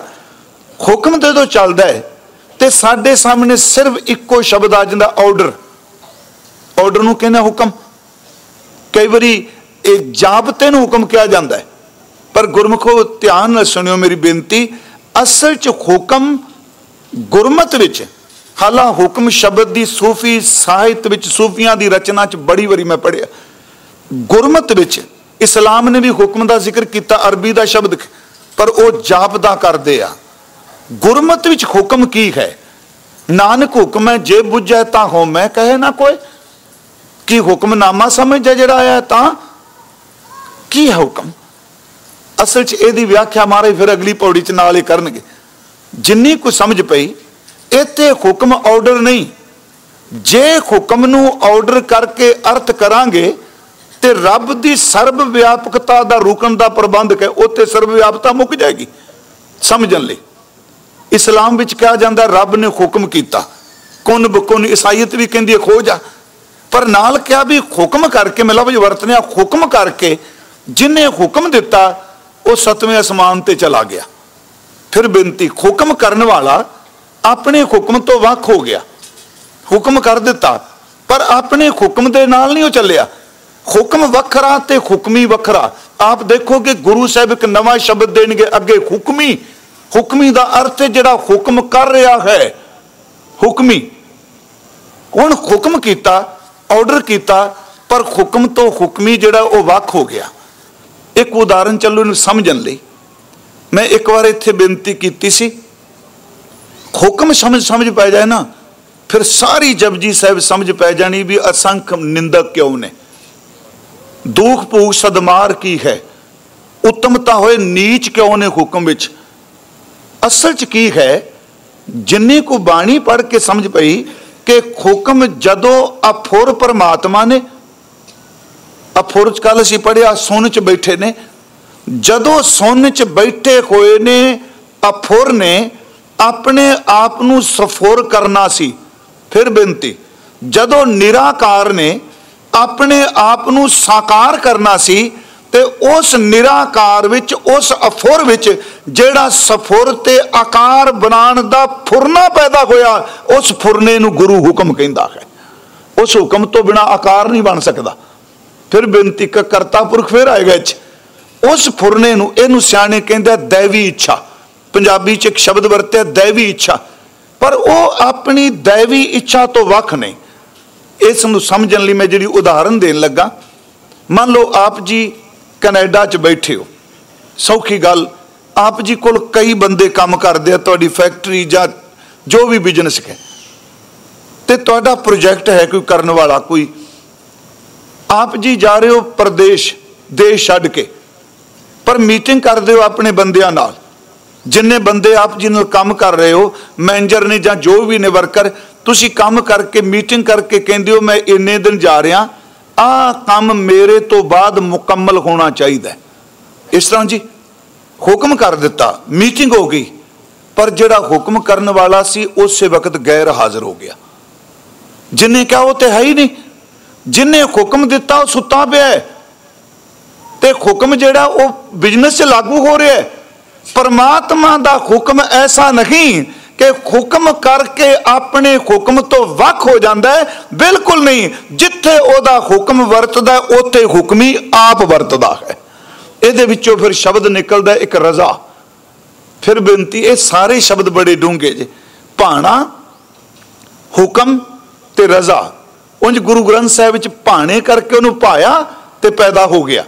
ਹੁਕਮ ਜਦੋਂ ਚੱਲਦਾ ਹੈ ਤੇ ਸਾਡੇ ਸਾਹਮਣੇ ਸਿਰਫ ਇੱਕੋ ਸ਼ਬਦ ਆ ਜਾਂਦਾ ਆਰਡਰ ਆਰਡਰ ਨੂੰ ਕਹਿੰਦਾ ਹੁਕਮ। ਕਈ ਵਾਰੀ ਇਹ ਜਾਬਤੇ ਨੂੰ ਹੁਕਮ ਕਿਹਾ ਜਾਂਦਾ ਹੈ। ਪਰ ਗੁਰਮਖੋ, ਧਿਆਨ ਨਾਲ ਸੁਣਿਓ ਮੇਰੀ ਬੇਨਤੀ, ਅਸਲ 'ਚ ਹੁਕਮ ਗੁਰਮਤ ਵਿੱਚ ਹਾਲਾ ਹੁਕਮ ਸ਼ਬਦ ਦੀ ਸੂਫੀ ਸਾਹਿਤ ਵਿੱਚ ਸੂਫੀਆਂ ਦੀ ਰਚਨਾ 'ਚ ਬੜੀ ਵਾਰੀ ਮੈਂ ਪੜਿਆ ਗੁਰਮਤ ਵਿੱਚ ਇਸਲਾਮ ਨੇ ਵੀ ਹੁਕਮ ਦਾ ਜ਼ਿਕਰ ਕੀਤਾ, ਅਰਬੀ ਦਾ ਸ਼ਬਦ ਪਰ ਉਹ ਜਾਪਦਾ ਕਰਦੇ ਆ। ਗੁਰਮਤ ਵਿੱਚ ਹੁਕਮ ਕੀ ਹੈ? ਨਾਨਕ ਹੁਕਮ ਹੈ, ਜੇ ਬੁੱਝੈ ਤਾਂ ਹੋ ਮੈਂ ਕਹੇ ਨਾ ਕੋਈ। ਕੀ ਹੁਕਮਨਾਮਾ ਸਮਝ ਜਿਹੜਾ ਆਇਆ ਤਾਂ? ਕੀ ਹੈ ਹੁਕਮ? ਅਸਲ 'ਚ ਇਹਦੀ ਵਿਆਖਿਆ ਮਾਰੇ ਫਿਰ ਅਗਲੀ ਪੌੜੀ 'ਚ ਨਾਲ ਹੀ ਕਰਨਗੇ। ਜਿੰਨੀ ਕੁ ਸਮਝ ਪਈ ਇੱਥੇ ਹੁਕਮ ਆਰਡਰ ਨਹੀਂ। ਜੇ ਹੁਕਮ ਨੂੰ ਆਰਡਰ ਕਰਕੇ ਅਰਥ ਕਰਾਂਗੇ, ਤੇ ਰੱਬ ਦੀ ਸਰਬ ਵਿਆਪਕਤਾ ਦਾ ਰੁਕਣ ਦਾ ਪ੍ਰਬੰਧ ਹੈ, ਉੱਥੇ ਸਰਬ ਵਿਆਪਕਤਾ ਮੁੱਕ ਜਾਏਗੀ, ਸਮਝਣ ਲਈ। ਇਸਲਾਮ ਵਿੱਚ ਕਿਹਾ ਜਾਂਦਾ, ਰੱਬ ਨੇ ਹੁਕਮ ਕੀਤਾ। ਕੁਨ ਬਕੁਨ ਇਸਾਈਅਤ ਵੀ ਕਹਿੰਦੀ ਹੈ, ਖੋਜ ਆ। ਪਰ ਨਾਲ ਕਿਹਾ ਵੀ ਹੁਕਮ ਕਰਕੇ, ਮੈਂ ਲਫ਼ਜ਼ ਵਰਤਨਿਆ ਹੁਕਮ ਕਰਕੇ ਜਿਨੇ ਹੁਕਮ ਦਿੱਤਾ, ਉਹ ਸਤਵੇਂ ਅਸਮਾਨ ਤੇ ਚਲਾ ਗਿਆ। ਫਿਰ ਬੇਨਤੀ, ਹੁਕਮ ਕਰਨ ਵਾਲਾ ਆਪਣੇ ਹੁਕਮ ਤੋਂ ਵੱਖ ਹੋ ਗਿਆ। ਹੁਕਮ ਕਰ ਦਿੱਤਾ। ਪਰ ਆਪਣੇ ਹੁਕਮ ਦੇ ਨਾਲ ਨਹੀਂ ਉਹ ਚੱਲਿਆ। ਹੁਕਮ ਵੱਖਰਾ ਤੇ ਹੁਕਮੀ ਵੱਖਰਾ। ਆਪ ਦੇਖੋਗੇ ਗੁਰੂ ਸਾਹਿਬ ਇੱਕ ਨਵਾਂ ਸ਼ਬਦ ਦੇਣਗੇ ਅੱਗੇ, ਹੁਕਮੀ। ਹੁਕਮੀ ਦਾ ਅਰਥ ਜਿਹੜਾ ਹੁਕਮ ਕਰ ਰਿਹਾ ਹੈ। ਹੁਕਮੀ। ਹੁਣ ਹੁਕਮ ਕੀਤਾ ਆਰਡਰ ਕੀਤਾ, ਪਰ ਹੁਕਮ ਤੋਂ ਹੁਕਮੀ ਜਿਹੜਾ ਉਹ ਵੱਖ ਹੋ ਗਿਆ। ਇੱਕ ਉਦਾਹਰਨ ਚੱਲੋ ਇਹਨੂੰ ਸਮਝਣ ਲਈ। ਮੈਂ ਇੱਕ ਵਾਰ ਇੱਥੇ ਬੇਨਤੀ ਕੀਤੀ ਸੀ। ਹੁਕਮ ਸਮਝ ਸਮਝ ਪੈ ਜਾਏ ਨਾ, ਫਿਰ ਸਾਰੀ ਜਪਜੀ ਸਾਹਿਬ ਸਮਝ ਪੈ ਜਾਣੀ ਵੀ ਅਸੰਖ ਨਿੰਦਕ ਕਿਉਂ ਨੇ? ਦੁੱਖ ਭੂਖ ਸਦਮਾਰ ਕੀ ਹੈ? ਉਤਮਤਾ ਹੋਏ ਨੀਚ ਕਿਉਂ ਨੇ ਹੁਕਮ ਵਿੱਚ? ਅਸਲ 'ਚ ਕੀ ਹੈ? ਜਿੰਨੀ ਕੋ ਬਾਣੀ ਪੜ ਕੇ ਸਮਝ ਪਈ ਕਿ ਹੁਕਮ ਜਦੋਂ ਅਫੁਰ ਪਰਮਾਤਮਾ ਨੇ, ਅਫੁਰ ਚ ਕੱਲ ਅਸੀਂ ਪੜਿਆ ਸੁਣ ਚ ਬੈਠੇ ਨੇ, ਜਦੋਂ ਸੁਣ ਚ ਬੈਠੇ ਹੋਏ ਨੇ, ਅਫੁਰ ਨੇ ਆਪਣੇ ਆਪ ਨੂੰ ਸਫੁਰ ਕਰਨਾ ਸੀ। ਫਿਰ ਬੇਨਤੀ, ਜਦੋਂ ਨਿਰਾਕਾਰ ਨੇ ਆਪਣੇ ਆਪ ਨੂੰ ਸਾਕਾਰ ਕਰਨਾ ਸੀ, ਤੇ ਉਸ ਨਿਰਾਕਾਰ ਵਿੱਚ, ਉਸ ਅਫੁਰ ਵਿੱਚ ਜਿਹੜਾ ਸਫੁਰ ਤੇ ਆਕਾਰ ਬਣਾਉਣ ਦਾ ਫੁਰਨਾ ਪੈਦਾ ਹੋਇਆ, ਉਸ ਫੁਰਨੇ ਨੂੰ ਗੁਰੂ ਹੁਕਮ ਕਹਿੰਦਾ ਹੈ। ਉਸ ਹੁਕਮ ਤੋਂ ਬਿਨਾ ਆਕਾਰ ਨਹੀਂ ਬਣ ਸਕਦਾ। ਫਿਰ ਬੇਨਤੀ ਕਰਤਾ ਪੁਰਖ ਫਿਰ ਆਏਗਾ ਇੱਥੇ। ਉਸ ਫੁਰਨੇ ਨੂੰ, ਇਹਨੂੰ ਸਿਆਣੇ ਕਹਿੰਦੇ ਦੇਵੀ ਇੱਛਾ। ਪੰਜਾਬੀ 'ਚ ਇੱਕ ਸ਼ਬਦ ਵਰਤਿਆ, ਦੇਵੀ ਇੱਛਾ। ਪਰ ਉਹ ਆਪਣੀ ਦੇਵੀ ਇੱਛਾ ਤੋਂ ਵੱਖ ਨੇ। ਇਸ ਨੂੰ ਸਮਝਣ ਲਈ ਮੈਂ ਜਿਹੜੀ ਉਦਾਹਰਨ ਦੇਣ ਲੱਗਾ, ਮੰਨ ਲਓ ਆਪ ਜੀ ਕੈਨੇਡਾ 'ਚ ਬੈਠੇ ਹੋ। ਸੌਖੀ ਗੱਲ, ਆਪ ਜੀ ਕੋਲ ਕਈ ਬੰਦੇ ਕੰਮ ਕਰਦੇ ਆ, ਤੁਹਾਡੀ ਫੈਕਟਰੀ ਜਾਂ ਜੋ ਵੀ ਬਿਜ਼ਨਸ ਹੈ। ਤੇ ਤੁਹਾਡਾ ਪ੍ਰੋਜੈਕਟ ਹੈ ਕੋਈ ਕਰਨ ਵਾਲਾ, ਕੋਈ ਆਪ ਜੀ ਜਾ ਰਹੇ ਹੋ ਪ੍ਰਦੇਸ਼, ਦੇਸ਼ ਛੱਡ ਕੇ। ਪਰ ਮੀਟਿੰਗ ਕਰਦੇ ਹੋ ਆਪਣੇ ਬੰਦਿਆਂ ਨਾਲ। ਜਿੰਨੇ ਬੰਦੇ ਆਪ ਜੀ ਨਾਲ ਕੰਮ ਕਰ ਰਹੇ ਹੋ, ਮੈਨੇਜਰ ਨੇ ਜਾਂ ਜੋ ਵੀ ਨੇ ਵਰਕਰ, ਤੁਸੀਂ ਕੰਮ ਕਰਕੇ, ਮੀਟਿੰਗ ਕਰਕੇ ਕਹਿੰਦੇ ਹੋ, ਮੈਂ ਇੰਨੇ ਦਿਨ ਜਾ ਰਿਹਾ ਆ ਕੰਮ ਮੇਰੇ ਤੋਂ ਬਾਅਦ ਮੁਕੰਮਲ ਹੋਣਾ ਚਾਹੀਦਾ ਇਸ ਤਰ੍ਹਾਂ ਜੀ, ਹੁਕਮ ਕਰ ਦਿੱਤਾ, ਮੀਟਿੰਗ ਹੋ ਗਈ। ਪਰ ਜਿਹੜਾ ਹੁਕਮ ਕਰਨ ਵਾਲਾ ਸੀ, ਉਸੇ ਵਕਤ ਗੈਰ ਹਾਜ਼ਰ ਹੋ ਗਿਆ। ਜਿੰਨੇ ਕਿਹਾ ਉਹ ਤੇ ਹੈ ਹੀ ਨਹੀਂ। ਜਿੰਨੇ ਹੁਕਮ ਦਿੱਤਾ, ਉਹ ਸੁੱਤਾ ਪਿਆ ਤੇ ਹੁਕਮ ਜਿਹੜਾ, ਉਹ ਬਿਜ਼ਨਸ 'ਚ ਲਾਗੂ ਹੋ ਰਿਹਾ ਹੈ। ਪਰਮਾਤਮਾ ਦਾ ਹੁਕਮ ਐਸਾ ਨਹੀਂ ਕਿ ਹੁਕਮ ਕਰਕੇ ਆਪਣੇ ਹੁਕਮ ਤੋਂ ਵੱਖ ਹੋ ਜਾਂਦਾ ਹੈ। ਬਿਲਕੁਲ ਨਹੀਂ। ਜਿੱਥੇ ਉਹਦਾ ਹੁਕਮ ਵਰਤਦਾ ਉੱਥੇ ਹੁਕਮੀ ਆਪ ਵਰਤਦਾ ਹੈ। ਇਹਦੇ ਵਿੱਚੋਂ ਫਿਰ ਸ਼ਬਦ ਨਿਕਲਦਾ ਇੱਕ ਰਜ਼ਾ। ਫਿਰ ਬੇਨਤੀ, ਇਹ ਸਾਰੇ ਸ਼ਬਦ ਬੜੇ ਡੂੰਘੇ ਜੇ। ਭਾਣਾ, ਹੁਕਮ ਤੇ ਰਜ਼ਾ। ਉਂਝ ਗੁਰੂ ਗ੍ਰੰਥ ਸਾਹਿਬ ਵਿੱਚ ਭਾਣੇ ਕਰਕੇ ਉਹਨੂੰ ਪਾਇਆ ਤੇ ਪੈਦਾ ਹੋ ਗਿਆ।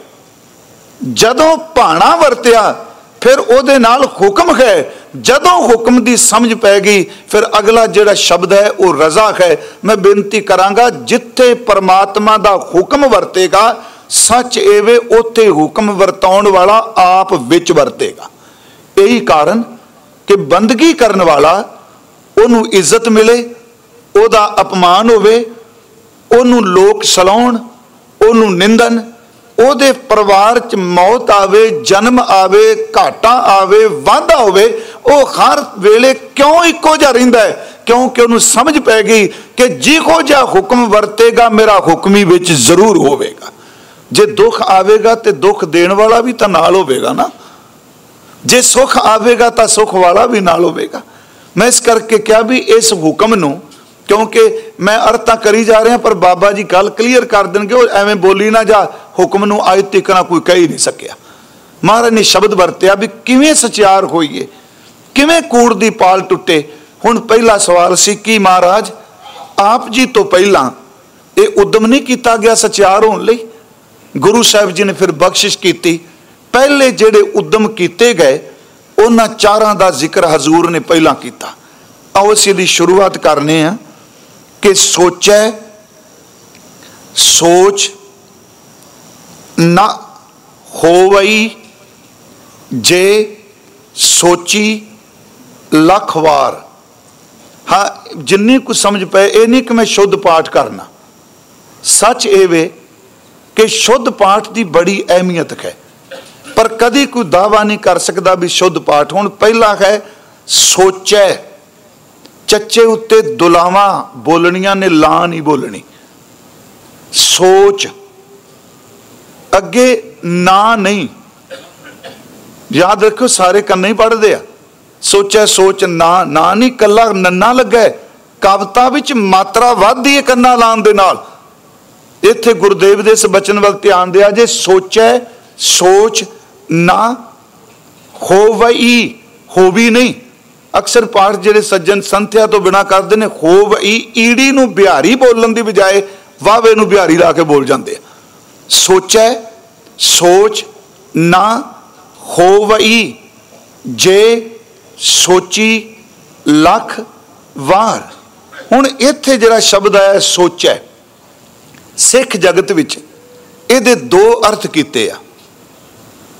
ਜਦੋਂ ਭਾਣਾ ਵਰਤਿਆ ਫਿਰ ਉਹਦੇ ਨਾਲ ਹੁਕਮ ਹੈ। ਜਦੋਂ ਹੁਕਮ ਦੀ ਸਮਝ ਪੈ ਗਈ, ਫਿਰ ਅਗਲਾ ਜਿਹੜਾ ਸ਼ਬਦ ਹੈ, ਉਹ ਰਜ਼ਾ ਹੈ। ਮੈਂ ਬੇਨਤੀ ਕਰਾਂਗਾ, ਜਿੱਥੇ ਪਰਮਾਤਮਾ ਦਾ ਹੁਕਮ ਵਰਤੇਗਾ, ਸੱਚ ਐਵੇਂ ਉੱਥੇ ਹੁਕਮ ਵਰਤਾਉਣ ਵਾਲਾ ਆਪ ਵਿੱਚ ਵਰਤੇਗਾ। ਇਹੀ ਕਾਰਨ ਕਿ ਬੰਦਗੀ ਕਰਨ ਵਾਲਾ ਉਹਨੂੰ ਇੱਜ਼ਤ ਮਿਲੇ, ਉਹਦਾ ਅਪਮਾਨ ਹੋਵੇ, ਉਹਨੂੰ ਲੋਕ ਸਲਾਉਣ, ਉਹਨੂੰ ਨਿੰਦਨ ਉਹਦੇ ਪਰਿਵਾਰ 'ਚ ਮੌਤ ਆਵੇ, ਜਨਮ ਆਵੇ, ਘਾਟਾ ਆਵੇ, ਵਾਧਾ ਹੋਵੇ, ਉਹ ਹਰ ਵੇਲੇ ਕਿਉਂ ਇੱਕੋ ਜਿਹਾ ਰਹਿੰਦਾ ਹੈ? ਕਿਉਂਕਿ ਉਹਨੂੰ ਸਮਝ ਪੈ ਗਈ ਕਿ ਜਿਹੋ ਜਿਹਾ ਹੁਕਮ ਵਰਤੇਗਾ, ਮੇਰਾ ਹੁਕਮੀ ਵਿੱਚ ਜ਼ਰੂਰ ਹੋਵੇਗਾ। ਜੇ ਦੁੱਖ ਆਵੇਗਾ ਤੇ ਦੁੱਖ ਦੇਣ ਵਾਲਾ ਵੀ ਤਾਂ ਨਾਲ ਹੋਵੇਗਾ ਨਾ। ਜੇ ਸੁਖ ਆਵੇਗਾ ਤਾਂ ਸੁਖ ਵਾਲਾ ਵੀ ਨਾਲ ਹੋਵੇਗਾ। ਮੈਂ ਇਸ ਕਰਕੇ ਕਿਹਾ ਵੀ ਇਸ ਹੁਕਮ ਨੂੰ, ਕਿਉਂਕਿ ਮੈਂ ਅਰਥਾਂ ਕਰੀ ਜਾ ਰਿਹਾ, ਪਰ ਬਾਬਾ ਜੀ ਗੱਲ ਕਲੀਅਰ ਕਰ ਦੇਣਗੇ, ਉਹ ਐਵੇਂ ਬੋਲੀ ਨਾ ਜਾ। ਹੁਕਮ ਨੂੰ ਅੱਜ ਤੱਕ ਨਾ ਕੋਈ ਕਹਿ ਨਹੀਂ ਸਕਿਆ। ਮਹਾਰਾਜ ਨੇ ਸ਼ਬਦ ਵਰਤਿਆ ਵੀ ਕਿਵੇਂ ਸਚਿਆਰ ਹੋਈਏ, ਕਿਵੇਂ ਕੂੜ ਦੀ ਪਾਲ ਟੁੱਟੇ। ਹੁਣ ਪਹਿਲਾ ਸਵਾਲ ਸੀ ਕਿ ਮਹਾਰਾਜ, ਆਪ ਜੀ ਤੋਂ ਪਹਿਲਾਂ ਇਹ ਉਦਮ ਨਹੀਂ ਕੀਤਾ ਗਿਆ ਸਚਿਆਰ ਹੋਣ ਲਈ? ਗੁਰੂ ਸਾਹਿਬ ਜੀ ਨੇ ਫਿਰ ਬਖਸ਼ਿਸ਼ ਕੀਤੀ। ਪਹਿਲੇ ਜਿਹੜੇ ਉਦਮ ਕੀਤੇ ਗਏ, ਉਹਨਾਂ ਚਾਰਾਂ ਦਾ ਜ਼ਿਕਰ ਹਜ਼ੂਰ ਨੇ ਪਹਿਲਾਂ ਕੀਤਾ। ਆਓ ਅਸੀਂ ਦੀ ਸ਼ੁਰੂਆਤ ਕਰਨੇ ਆ ਕਿ ਸੋਚੈ, ਸੋਚ ਨਾ ਹੋਵਈ ਜੇ ਸੋਚੀ ਲੱਖ ਵਾਰ। ਹਾਂ, ਜਿੰਨੀ ਕੁ ਸਮਝ ਪਏ, ਇਹ ਨਹੀਂ ਕਿ ਮੈਂ ਸ਼ੁੱਧ ਪਾਠ ਕਰਨਾ। ਸੱਚ ਇਹ ਵੇ ਕਿ ਸ਼ੁੱਧ ਪਾਠ ਦੀ ਬੜੀ ਅਹਿਮੀਅਤ ਹੈ। ਪਰ ਕਦੀ ਕੋਈ ਦਾਵਾ ਨਹੀਂ ਕਰ ਸਕਦਾ ਵੀ ਸ਼ੁੱਧ ਪਾਠ ਹੁਣ ਪਹਿਲਾ ਹੈ, ਸੋਚੈ। ਚੱਚੇ ਉੱਤੇ ਦੁਲਾਵਾ ਬੋਲਣੀਆਂ ਨੇ, ਲਾਂ ਨਹੀਂ ਬੋਲਣੀ। ਸੋਚ ਅੱਗੇ ਨਾ ਨਹੀਂ। ਯਾਦ ਰੱਖੋ ਸਾਰੇ ਕੰਨ ਹੀ ਪੜਦੇ ਆ। ਸੋਚੈ, ਸੋਚ ਨਾ ਨਾ ਨਹੀਂ, ਕੱਲਾ ਨੰਨਾ ਲੱਗਾ। ਕਵਤਾ ਵਿੱਚ ਮਾਤਰਾ ਵੱਧਦੀ ਹੈ ਕੰਨਾ ਲਾਉਣ ਦੇ ਨਾਲ। ਇੱਥੇ ਗੁਰਦੇਵ ਦੇ ਇਸ ਬਚਨ ਵੱਲ ਧਿਆਨ ਦਿਆ ਜੇ, ਸੋਚੈ, ਸੋਚ ਨਾ ਹੋਵਈ ਹੋਵੀ ਨਹੀਂ। ਅਕਸਰ ਪਾਠ ਜਿਹੜੇ ਸੱਜਣ ਸੰਥਿਆ ਤੋਂ ਬਿਨਾ ਕਰਦੇ ਨੇ ਹੋਵਈ ਈੜੀ ਨੂੰ ਬਿਹਾਰੀ ਬੋਲਣ ਦੀ ਬਜਾਏ ਵਾਵੇ ਨੂੰ ਬਿਹਾਰੀ ਲਾ ਕੇ ਬੋਲ ਜਾਂਦੇ ਆ। ਸੋਚੈ, ਸੋਚ ਨਾ ਹੋਵਈ, ਜੇ ਸੋਚੀ ਲੱਖ ਵਾਰ। ਹੁਣ ਇੱਥੇ ਜਿਹੜਾ ਸ਼ਬਦ ਆਇਆ ਸੋਚੈ, ਸਿੱਖ ਜਗਤ ਵਿੱਚ ਇਹਦੇ ਦੋ ਅਰਥ ਕੀਤੇ ਆ।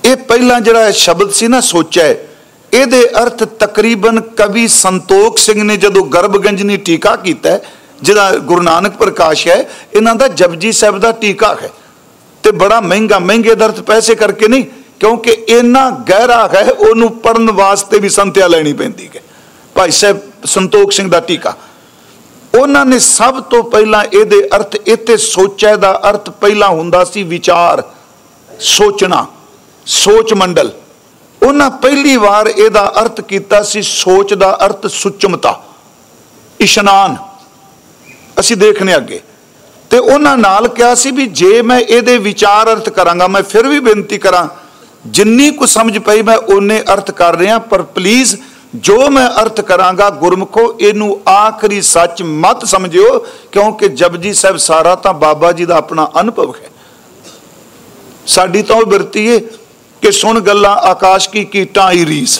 ਇਹ ਪਹਿਲਾਂ ਜਿਹੜਾ ਸ਼ਬਦ ਸੀ ਨਾ ਸੋਚਿਆ ਇਹਦੇ ਅਰਥ ਤਕਰੀਬਨ ਕਵੀ ਸੰਤੋਖ ਸਿੰਘ ਨੇ ਜਦੋਂ ਗਰਭਗੰਜਨੀ ਟੀਕਾ ਕੀਤਾ ਜਿਹਦਾ ਗੁਰੂ ਨਾਨਕ ਪ੍ਰਕਾਸ਼ ਹੈ, ਇਹਨਾਂ ਦਾ ਜਪਜੀ ਸਾਹਿਬ ਦਾ ਟੀਕਾ ਹੈ। ਤੇ ਬੜਾ ਮਹਿੰਗਾ, ਮਹਿੰਗੇ ਦਰਦ ਪੈਸੇ ਕਰਕੇ ਨਹੀਂ, ਕਿਉਂਕਿ ਇੰਨਾ ਗਹਿਰਾ ਹੈ, ਉਹਨੂੰ ਪੜਨ ਵਾਸਤੇ ਵੀ ਸੰਤਿਆ ਲੈਣੀ ਪੈਂਦੀ ਹੈ। ਭਾਈ ਸਾਹਿਬ, ਸੰਤੋਖ ਸਿੰਘ ਦਾ ਟੀਕਾ। ਉਹਨਾਂ ਨੇ ਸਭ ਤੋਂ ਪਹਿਲਾਂ ਇਹਦੇ ਅਰਥ, ਇੱਥੇ ਸੋਚਿਆ ਦਾ ਅਰਥ ਪਹਿਲਾਂ ਹੁੰਦਾ ਸੀ ਵਿਚਾਰ, ਸੋਚਣਾ, ਸੋਚ ਮੰਡਲ। ਉਹਨਾਂ ਪਹਿਲੀ ਵਾਰ ਇਹਦਾ ਅਰਥ ਕੀਤਾ ਸੀ ਸੋਚ ਦਾ ਅਰਥ ਸੁਚਮਤਾ, ਇਸ਼ਨਾਨ। ਅਸੀਂ ਦੇਖਨੇ ਅੱਗੇ। ਤੇ ਉਹਨਾਂ ਨਾਲ ਕਿਹਾ ਸੀ ਵੀ ਜੇ ਮੈਂ ਇਹਦੇ ਵਿਚਾਰ ਅਰਥ ਕਰਾਂਗਾ, ਮੈਂ ਫਿਰ ਵੀ ਬੇਨਤੀ ਕਰਾਂ। ਜਿੰਨੀ ਕੁ ਸਮਝ ਪਈ ਮੈਂ ਉਹਨੇ ਅਰਥ ਕਰ ਰਿਹਾ ਪਰ ਪਲੀਜ਼ ਜੋ ਮੈਂ ਅਰਥ ਕਰਾਂਗਾ ਗੁਰਮਖੋ, ਇਹਨੂੰ ਆਖਰੀ ਸੱਚ ਮਤ ਸਮਝਿਓ, ਕਿਉਂਕਿ ਜਪਜੀ ਸਾਹਿਬ ਸਾਰਾ ਤਾਂ ਬਾਬਾ ਜੀ ਦਾ ਆਪਣਾ ਅਨੁਭਵ ਹੈ। ਸਾਡੀ ਤਾਂ ਉਹ ਬਿਰਤੀ ਏ ਕਿ ਸੁਣ ਗੱਲਾਂ, ਆਕਾਸ਼ ਕੀ ਕੀਟਾਂ ਆਈ ਰੀਸ।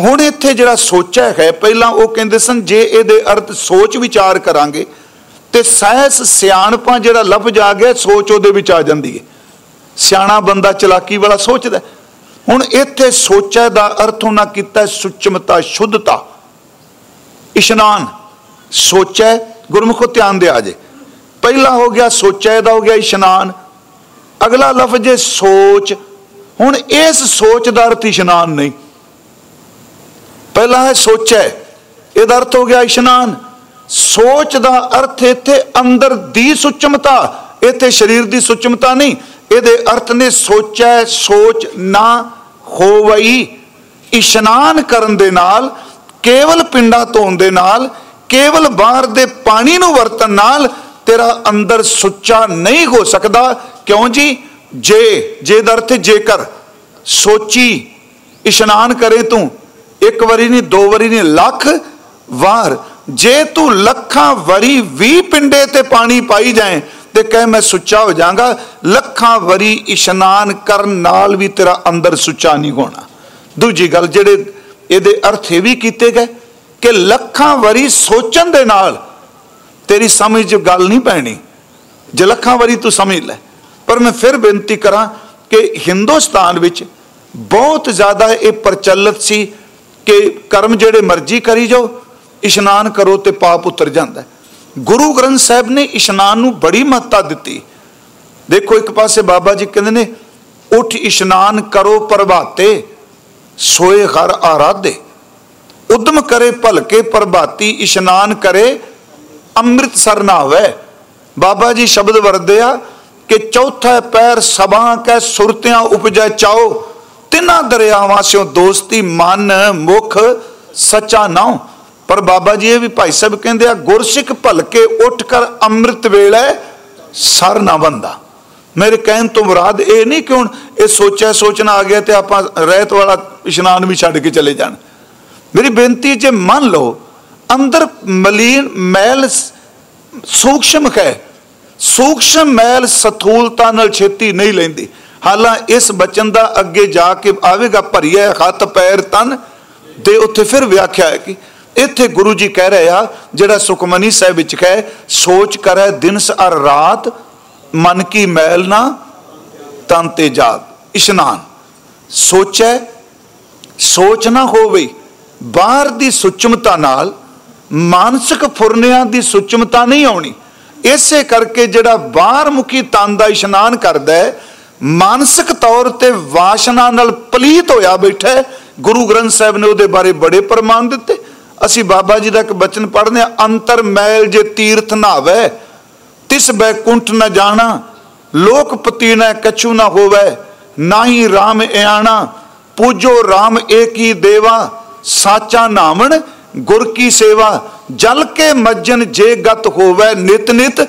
ਹੁਣ ਇੱਥੇ ਜਿਹੜਾ ਸੋਚਿਆ ਹੈ, ਪਹਿਲਾਂ ਉਹ ਕਹਿੰਦੇ ਸਨ, ਜੇ ਇਹਦੇ ਅਰਥ ਸੋਚ ਵਿਚਾਰ ਕਰਾਂਗੇ ਤੇ ਸਹਿਸ ਸਿਆਣਪਾਂ ਜਿਹੜਾ ਲੱਭ ਜਾ ਗਿਆ, ਸੋਚ ਉਹਦੇ ਵਿੱਚ ਆ ਜਾਂਦੀ ਹੈ। ਸਿਆਣਾ ਬੰਦਾ ਚਲਾਕੀ ਵਾਲਾ ਸੋਚਦਾ ਹੁਣ ਇੱਥੇ ਸੋਚਿਆ ਦਾ ਅਰਥ ਉਹਨਾਂ ਕੀਤਾ ਸੁਚਮਤਾ, ਸ਼ੁੱਧਤਾ, ਇਸ਼ਨਾਨ। ਸੋਚੈ ਗੁਰਮੁਖੋ ਧਿਆਨ ਦੇ ਆ ਜੇ। ਪਹਿਲਾ ਹੋ ਗਿਆ ਸੋਚੈ ਦਾ ਹੋ ਗਿਆ ਇਸ਼ਨਾਨ। ਅਗਲਾ ਲਫ਼ਜ਼ ਹੈ ਸੋਚ। ਹੁਣ ਇਸ ਸੋਚ ਦਾ ਅਰਥ ਇਸ਼ਨਾਨ ਨਹੀਂ। ਪਹਿਲਾ ਹੈ ਸੋਚੈ, ਇਹਦਾ ਅਰਥ ਹੋ ਗਿਆ ਇਸ਼ਨਾਨ। ਸੋਚ ਦਾ ਅਰਥ ਇੱਥੇ ਅੰਦਰ ਦੀ ਸੁਚਮਤਾ, ਇੱਥੇ ਸਰੀਰ ਦੀ ਸੁਚਮਤਾ ਨਹੀਂ, ਇਹਦੇ ਅਰਥ ਨੇ ਸੋਚੈ ਸੋਚ ਨਾ ਹੋਵਈ। ਇਸ਼ਨਾਨ ਕਰਨ ਦੇ ਨਾਲ, ਕੇਵਲ ਪਿੰਡਾ ਧੋਣ ਦੇ ਨਾਲ, ਕੇਵਲ ਬਾਹਰ ਦੇ ਪਾਣੀ ਨੂੰ ਵਰਤਣ ਨਾਲ ਤੇਰਾ ਅੰਦਰ ਸੁੱਚਾ ਨਹੀਂ ਹੋ ਸਕਦਾ। ਕਿਉਂ ਜੀ? ਜੇ ਜੇ ਦਾ ਅਰਥ ਜੇਕਰ, ਸੋਚੀ, ਇਸ਼ਨਾਨ ਕਰੇ ਤੂੰ, ਇੱਕ ਵਾਰੀ ਨਹੀਂ, ਦੋ ਵਾਰੀ ਨਹੀਂ, ਲੱਖ ਵਾਰ ਜੇ ਤੂੰ ਲੱਖਾਂ ਵਾਰੀ ਵੀ ਪਿੰਡੇ ਤੇ ਪਾਣੀ ਪਾਈ ਜਾਏ ਤੇ ਕਹੇ ਮੈਂ ਸੁੱਚਾ ਹੋ ਜਾਗਾ ਲੱਖਾਂ ਵਾਰੀ ਇਸ਼ਨਾਨ ਕਰਨ ਨਾਲ ਵੀ ਤੇਰਾ ਅੰਦਰ ਸੁੱਚਾ ਨਹੀਂ ਹੋਣਾ। ਦੂਜੀ ਗੱਲ ਜਿਹੜੇ ਇਹਦੇ ਅਰਥ ਇਹ ਵੀ ਕੀਤੇ ਗਏ ਕਿ ਲੱਖਾਂ ਵਾਰੀ ਸੋਚਣ ਦੇ ਨਾਲ ਤੇਰੀ ਸਮਝ 'ਚ ਗੱਲ ਨਹੀਂ ਪੈਣੀ। ਜੇ ਲੱਖਾਂ ਵਾਰੀ ਤੂੰ ਸਮਝ ਲੈ। ਪਰ ਮੈਂ ਫਿਰ ਬੇਨਤੀ ਕਰਾਂ ਕਿ ਹਿੰਦੁਸਤਾਨ ਵਿੱਚ ਬਹੁਤ ਜ਼ਿਆਦਾ ਇਹ ਪ੍ਰਚਲਿਤ ਸੀ ਕਿ ਕਰਮ ਜਿਹੜੇ ਮਰਜ਼ੀ ਕਰੀ ਜਾਓ ਇਸ਼ਨਾਨ ਕਰੋ ਤੇ ਪਾਪ ਉਤਰ ਜਾਂਦਾ ਗੁਰੂ ਗ੍ਰੰਥ ਸਾਹਿਬ ਨੇ ਇਸ਼ਨਾਨ ਨੂੰ ਬੜੀ ਮਹੱਤਤਾ ਦਿੱਤੀ। ਦੇਖੋ ਇੱਕ ਪਾਸੇ ਬਾਬਾ ਜੀ ਕਹਿੰਦੇ ਨੇ, ਉਠ ਇਸ਼ਨਾਨ ਕਰੋ ਪ੍ਰਭਾਤੇ, ਸੋਏ ਘਰ ਆਰਾਧੇ। ਉਦਮ ਕਰੇ ਭਲਕੇ ਪ੍ਰਭਾਤੀ, ਇਸ਼ਨਾਨ ਕਰੇ ਅੰਮ੍ਰਿਤਸਰ ਨਾ ਹੋਵੇ ਬਾਬਾ ਜੀ ਸ਼ਬਦ ਵਰਦਿਆ ਕਿ ਚੌਥਾ ਪੈਰ ਸਭਾ ਕੈ ਸੁਰਤਿਆਂ ਉਪਜੈ ਚਾਓ, ਤਿੰਨਾਂ ਦਰਿਆਵਾਂ ਸਿਓ ਦੋਸਤੀ ਮਨ ਮੁਖ ਸੱਚਾ ਨਾ ਪਰ ਬਾਬਾ ਜੀ ਇਹ ਵੀ ਭਾਈ ਸਾਹਿਬ ਕਹਿੰਦੇ ਆ, ਗੁਰਸਿੱਖ ਭਲਕੇ ਉੱਠ ਕਰ ਅੰਮ੍ਰਿਤ ਵੇਲੇ ਸਰ ਨਾ ਬੰਦਾ। ਮੇਰੇ ਕਹਿਣ ਤੋਂ ਮੁਰਾਦ ਇਹ ਨਹੀਂ ਕਿ ਹੁਣ ਇਹ ਸੋਚਿਆ ਸੋਚਣਾ ਆ ਗਿਆ ਤੇ ਆਪਾਂ ਰਹਿਤ ਵਾਲਾ ਇਸ਼ਨਾਨ ਵੀ ਛੱਡ ਕੇ ਚਲੇ ਜਾਣ। ਮੇਰੀ ਬੇਨਤੀ ਜੇ ਮੰਨ ਲਓ ਅੰਦਰ ਮਲੀਨ ਮੈਲ ਸੂਖਸ਼ਮ ਹੈ, ਸੂਖਸ਼ਮ ਮੈਲ ਸਥੂਲਤਾ ਨਾਲ ਛੇਤੀ ਨਹੀਂ ਲੈਂਦੀ। ਹਾਲਾਂ ਇਸ ਬਚਨ ਦਾ ਅੱਗੇ ਜਾ ਕੇ ਆਵੇਗਾ ਭਰੀਏ ਹੱਥ ਪੈਰ ਤਨ, ਤੇ ਉੱਥੇ ਫਿਰ ਵਿਆਖਿਆ ਹੈ ਕਿ ਇੱਥੇ ਗੁਰੂ ਜੀ ਕਹਿ ਰਹੇ ਆ, ਜਿਹੜਾ ਸੁਖਮਨੀ ਸਾਹਿਬ ਵਿੱਚ ਕਹੇ, ਸੋਚ ਕਰੈ ਦਿਨ ਅਰ ਰਾਤ, ਮਨ ਕੀ ਮੈਲ ਨਾ, ਤਨ ਤੇ ਜਾਗ। ਇਸ਼ਨਾਨ। ਸੋਚੈ, ਸੋਚ ਨਾ ਹੋਵੇ। ਬਾਹਰ ਦੀ ਸੁਚਮਤਾ ਨਾਲ, ਮਾਨਸਿਕ ਫੁਰਨਿਆਂ ਦੀ ਸੁਚਮਤਾ ਨਹੀਂ ਆਉਣੀ। ਇਸੇ ਕਰਕੇ ਜਿਹੜਾ ਬਾਹਰ ਮੁਖੀ ਤਨ ਦਾ ਇਸ਼ਨਾਨ ਕਰਦਾ ਹੈ, ਮਾਨਸਿਕ ਤੌਰ ਤੇ ਵਾਸ਼ਨਾ ਨਾਲ ਪਲੀਤ ਹੋਇਆ ਬੈਠਾ ਗੁਰੂ ਗ੍ਰੰਥ ਸਾਹਿਬ ਨੇ ਉਹਦੇ ਬਾਰੇ ਬੜੇ ਪ੍ਰਮਾਣ ਦਿੱਤੇ। ਅਸੀਂ ਬਾਬਾ ਜੀ ਦਾ ਇੱਕ ਬਚਨ ਪੜ੍ਹਨੇ ਅੰਤਰ ਮੈਲ ਜੇ ਤੀਰਥ ਨਾਵੇ ਤਿਸ ਬੈਕੁੰਠ ਨ ਜਾਣਾ, ਲੋਕ ਪਤੀ ਨਾ ਕਛੂ ਨਾ ਹੋਵੇ, ਨਾਹੀ RAM ਇਆਣਾ, ਪੂਜੋ RAM ਏਕੀ ਦੇਵਾ, ਸਾਚਾ ਨਾਮਣ ਗੁਰ ਕੀ ਸੇਵਾ, ਜਲ ਕੇ ਮੱਜਨ ਜੇ ਗਤ ਹੋਵੇ ਨਿਤ ਨਿਤ,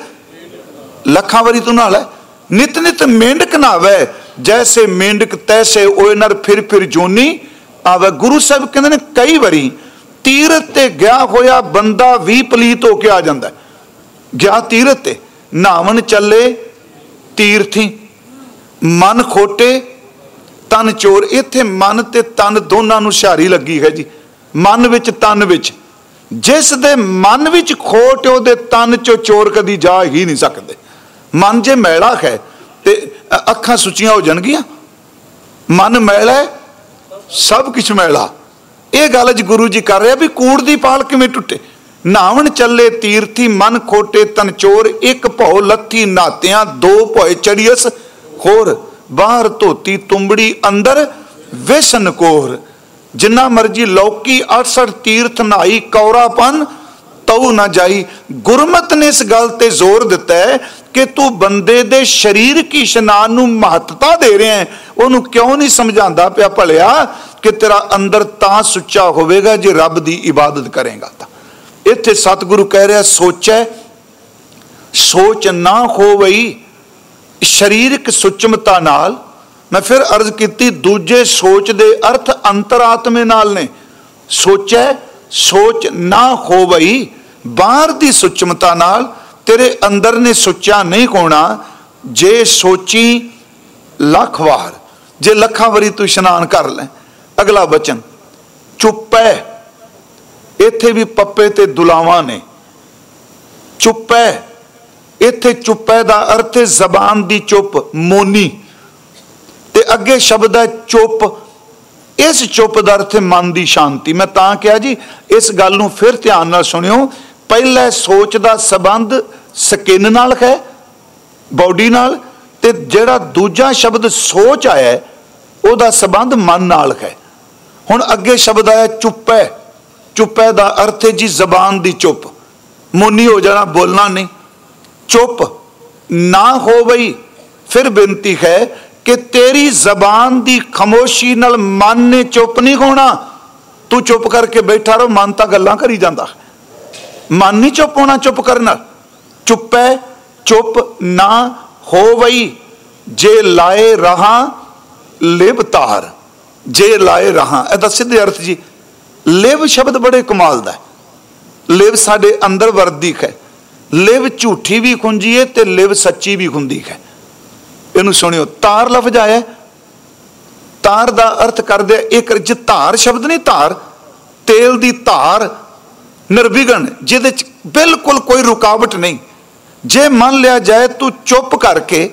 ਲੱਖਾਂ ਵਾਰੀ ਤੂੰ ਨਾਲ ਹੈ ਨਿਤ ਨਿਤ ਮੇਂਢਕ ਨਾਵੇ ਜੈਸੇ ਮੇਂਢਕ ਤੈਸੇ ਓਏ ਨਰ ਫਿਰ ਫਿਰ ਜੋਨੀ, ਆਵੇ ਗੁਰੂ ਸਾਹਿਬ ਕਹਿੰਦੇ ਨੇ ਕਈ ਵਾਰੀ ਤੀਰਤ ਤੇ ਗਿਆ ਹੋਇਆ ਬੰਦਾ ਵੀ ਪਲੀਤ ਹੋ ਕੇ ਆ ਜਾਂਦਾ ਗਿਆ ਤੀਰਤ ਤੇ ਨਾਵਨ ਚੱਲੇ, ਤੀਰਥੀ, ਮਨ ਖੋਟੇ, ਤਨ ਚੋਰ। ਇੱਥੇ ਮਨ ਤੇ ਤਨ ਦੋਨਾਂ ਨੂੰ ਸ਼ਾਰੀ ਲੱਗੀ ਹੈ ਜੀ। ਮਨ ਵਿੱਚ, ਤਨ ਵਿੱਚ। ਜਿਸ ਦੇ ਮਨ ਵਿੱਚ ਖੋਟ ਉਹਦੇ ਤਨ ਚੋਂ ਚੋਰ ਕਦੀ ਜਾ ਹੀ ਨਹੀਂ ਸਕਦੇ। ਮਨ ਜੇ ਮੈਲਾ ਹੈ ਤੇ ਅੱਖਾਂ ਸੁੱਚੀਆਂ ਹੋ ਜਾਣਗੀਆਂ। ਮਨ ਮੈਲਾ ਸਭ ਕੁਝ ਮੈਲਾ। ਇਹ ਗੱਲ ਜ ਗੁਰੂ ਜੀ ਕਰ ਰਿਹਾ ਵੀ ਕੂੜ ਦੀ ਪਾਲ ਕਿਵੇਂ ਟੁੱਟੇ? ਨਾਵਣ ਚੱਲੇ ਤੀਰਥੀ ਮਨ ਖੋਟੇ ਤਨਚੋਰ ਇੱਕ ਭਉ ਲੱਥੀ ਨਾਤਿਆਂ, ਦੋ ਭੋਏ ਚੜੀਸ ਹੋਰ, ਬਾਹਰ ਧੋਤੀ ਤੁੰਬੜੀ ਅੰਦਰ ਵਿਸ਼ਨ ਕੋਰ। ਜਿੰਨਾ ਮਰਜ਼ੀ ਲੌਕੀ 68 ਤੀਰਥ ਨਾਈ ਕੌਰਾਪਨ ਤਉ ਨਾ ਜਾਈ ਗੁਰਮਤ ਨੇ ਇਸ ਗੱਲ ਤੇ ਜ਼ੋਰ ਦਿੱਤਾ ਹੈ ਕਿ ਤੂੰ ਬੰਦੇ ਦੇ ਸਰੀਰਕ ਇਸ਼ਨਾਨ ਨੂੰ ਮਹੱਤਤਾ ਦੇ ਰਿਹਾ ਹੈ? ਉਹਨੂੰ ਕਿਉਂ ਨਹੀਂ ਸਮਝਾਉਂਦਾ ਪਿਆ ਭਲਿਆ? ਕਿ ਤੇਰਾ ਅੰਦਰ ਤਾਂ ਸੁੱਚਾ ਹੋਵੇਗਾ ਜੇ ਰੱਬ ਦੀ ਇਬਾਦਤ ਕਰੇਗਾ ਤਾਂ। ਇੱਥੇ ਸਤਿਗੁਰੂ ਕਹਿ ਰਿਹਾ, ਸੋਚੈ, ਸੋਚ ਨਾ ਹੋਵਈ ਸਰੀਰਕ ਸੁਚਮਤਾ ਨਾਲ। ਮੈਂ ਫਿਰ ਅਰਜ਼ ਕੀਤੀ, ਦੂਜੇ ਸੋਚ ਦੇ ਅਰਥ ਅੰਤਰਾਤਮੇ ਨਾਲ ਨੇ। ਸੋਚੈ, ਸੋਚ ਨਾ ਹੋਵਈ ਬਾਹਰ ਦੀ ਸੁਚਮਤਾ ਨਾਲ, ਤੇਰੇ ਅੰਦਰ ਨੇ ਸੁੱਚਾ ਨਹੀਂ ਹੋਣਾ। ਜੇ ਸੋਚੀ, ਲੱਖ ਵਾਰ, ਜੇ ਲੱਖਾਂ ਵਾਰੀ ਤੂੰ ਇਸ਼ਨਾਨ ਕਰ ਲੈ। ਅਗਲਾ ਬਚਨ ਚੁੱਪੈ ਇੱਥੇ ਵੀ ਪੱਪੇ ਤੇ ਦੁਲਾਵਾਂ ਨੇ। ਚੁੱਪੈ ਇੱਥੇ ਚੁੱਪੈ ਦਾ ਅਰਥ ਹੈ ਜ਼ਬਾਨ ਦੀ ਚੁੱਪ, ਮੋਨੀ। ਤੇ ਅੱਗੇ ਸ਼ਬਦ ਹੈ ਚੁੱਪ। ਇਸ ਚੁੱਪ ਦਾ ਅਰਥ ਹੈ ਮਨ ਦੀ ਸ਼ਾਂਤੀ। ਮੈਂ ਤਾਂ ਕਿਹਾ ਜੀ, ਇਸ ਗੱਲ ਨੂੰ ਫਿਰ ਧਿਆਨ ਨਾਲ ਸੁਣਿਓ। ਪਹਿਲਾ ਸੋਚ ਦਾ ਸਬੰਧ, ਸਕਿਨ ਨਾਲ ਹੈ, ਬਾਡੀ ਨਾਲ। ਤੇ ਜਿਹੜਾ ਦੂਜਾ ਸ਼ਬਦ ਸੋਚ ਆਇਆ ਉਹਦਾ ਸਬੰਧ ਮਨ ਨਾਲ ਹੈ। ਹੁਣ ਅੱਗੇ ਸ਼ਬਦ ਆਇਆ ਚੁੱਪ ਚੁੱਪੈ ਦਾ ਅਰਥ ਹੈ ਜੀ ਜ਼ਬਾਨ ਦੀ ਚੁੱਪ। ਮੋਨੀ ਹੋ ਜਾਣਾ, ਬੋਲਣਾ ਨਹੀਂ। ਚੁੱਪ ਨਾ ਹੋਵਈ, ਫਿਰ ਬੇਨਤੀ ਹੈ ਕਿ ਤੇਰੀ ਜ਼ਬਾਨ ਦੀ ਖਮੋਸ਼ੀ ਨਾਲ ਮਨ ਨੇ ਚੁੱਪ ਨਹੀਂ ਹੋਣਾ। ਤੂੰ ਚੁੱਪ ਕਰਕੇ ਬੈਠਾ ਰਹੋ, ਮਨ ਤਾਂ ਗੱਲਾਂ ਕਰੀ ਜਾਂਦਾ। ਮਨ ਨਹੀਂ ਚੁੱਪ ਹੋਣਾ ਚੁੱਪ ਕਰਨਾ ਚੁੱਪੈ ਚੁੱਪ ਨਾ ਹੋਵਈ, ਜੇ ਲਾਏ ਰਹਾ ਲਿਬਤਾਰ। ਜੇ ਲਾਏ ਰਹਾ ਇਹਦਾ ਸਿੱਧੇ ਅਰਥ ਜੀ। ਲਿਵ ਸ਼ਬਦ ਬੜੇ ਕਮਾਲ ਦਾ ਲਿਵ ਸਾਡੇ ਅੰਦਰ ਵਰਦੀ ਹੈ। ਲਿਵ ਝੂਠੀ ਵੀ ਖੁੰਜੀ ਹੈ ਤੇ ਲਿਵ ਸੱਚੀ ਵੀ ਖੁੰਦੀ ਹੈ। ਇਹਨੂੰ ਸੁਣਿਓ, ਤਾਰ ਲਫ਼ਜ਼ ਆਇਆ। ਤਾਰ ਦਾ ਅਰਥ ਕਰਦੇ ਇੱਕ ਜ ਧਾਰ ਸ਼ਬਦ ਨਹੀਂ, ਧਾਰ। ਤੇਲ ਦੀ ਧਾਰ ਨਿਰਵਿਘਨ, ਜਿਹਦੇ ਚ ਬਿਲਕੁਲ ਕੋਈ ਰੁਕਾਵਟ ਨਹੀਂ। ਜੇ ਮੰਨ ਲਿਆ ਜਾਏ ਤੂੰ ਚੁੱਪ ਕਰਕੇ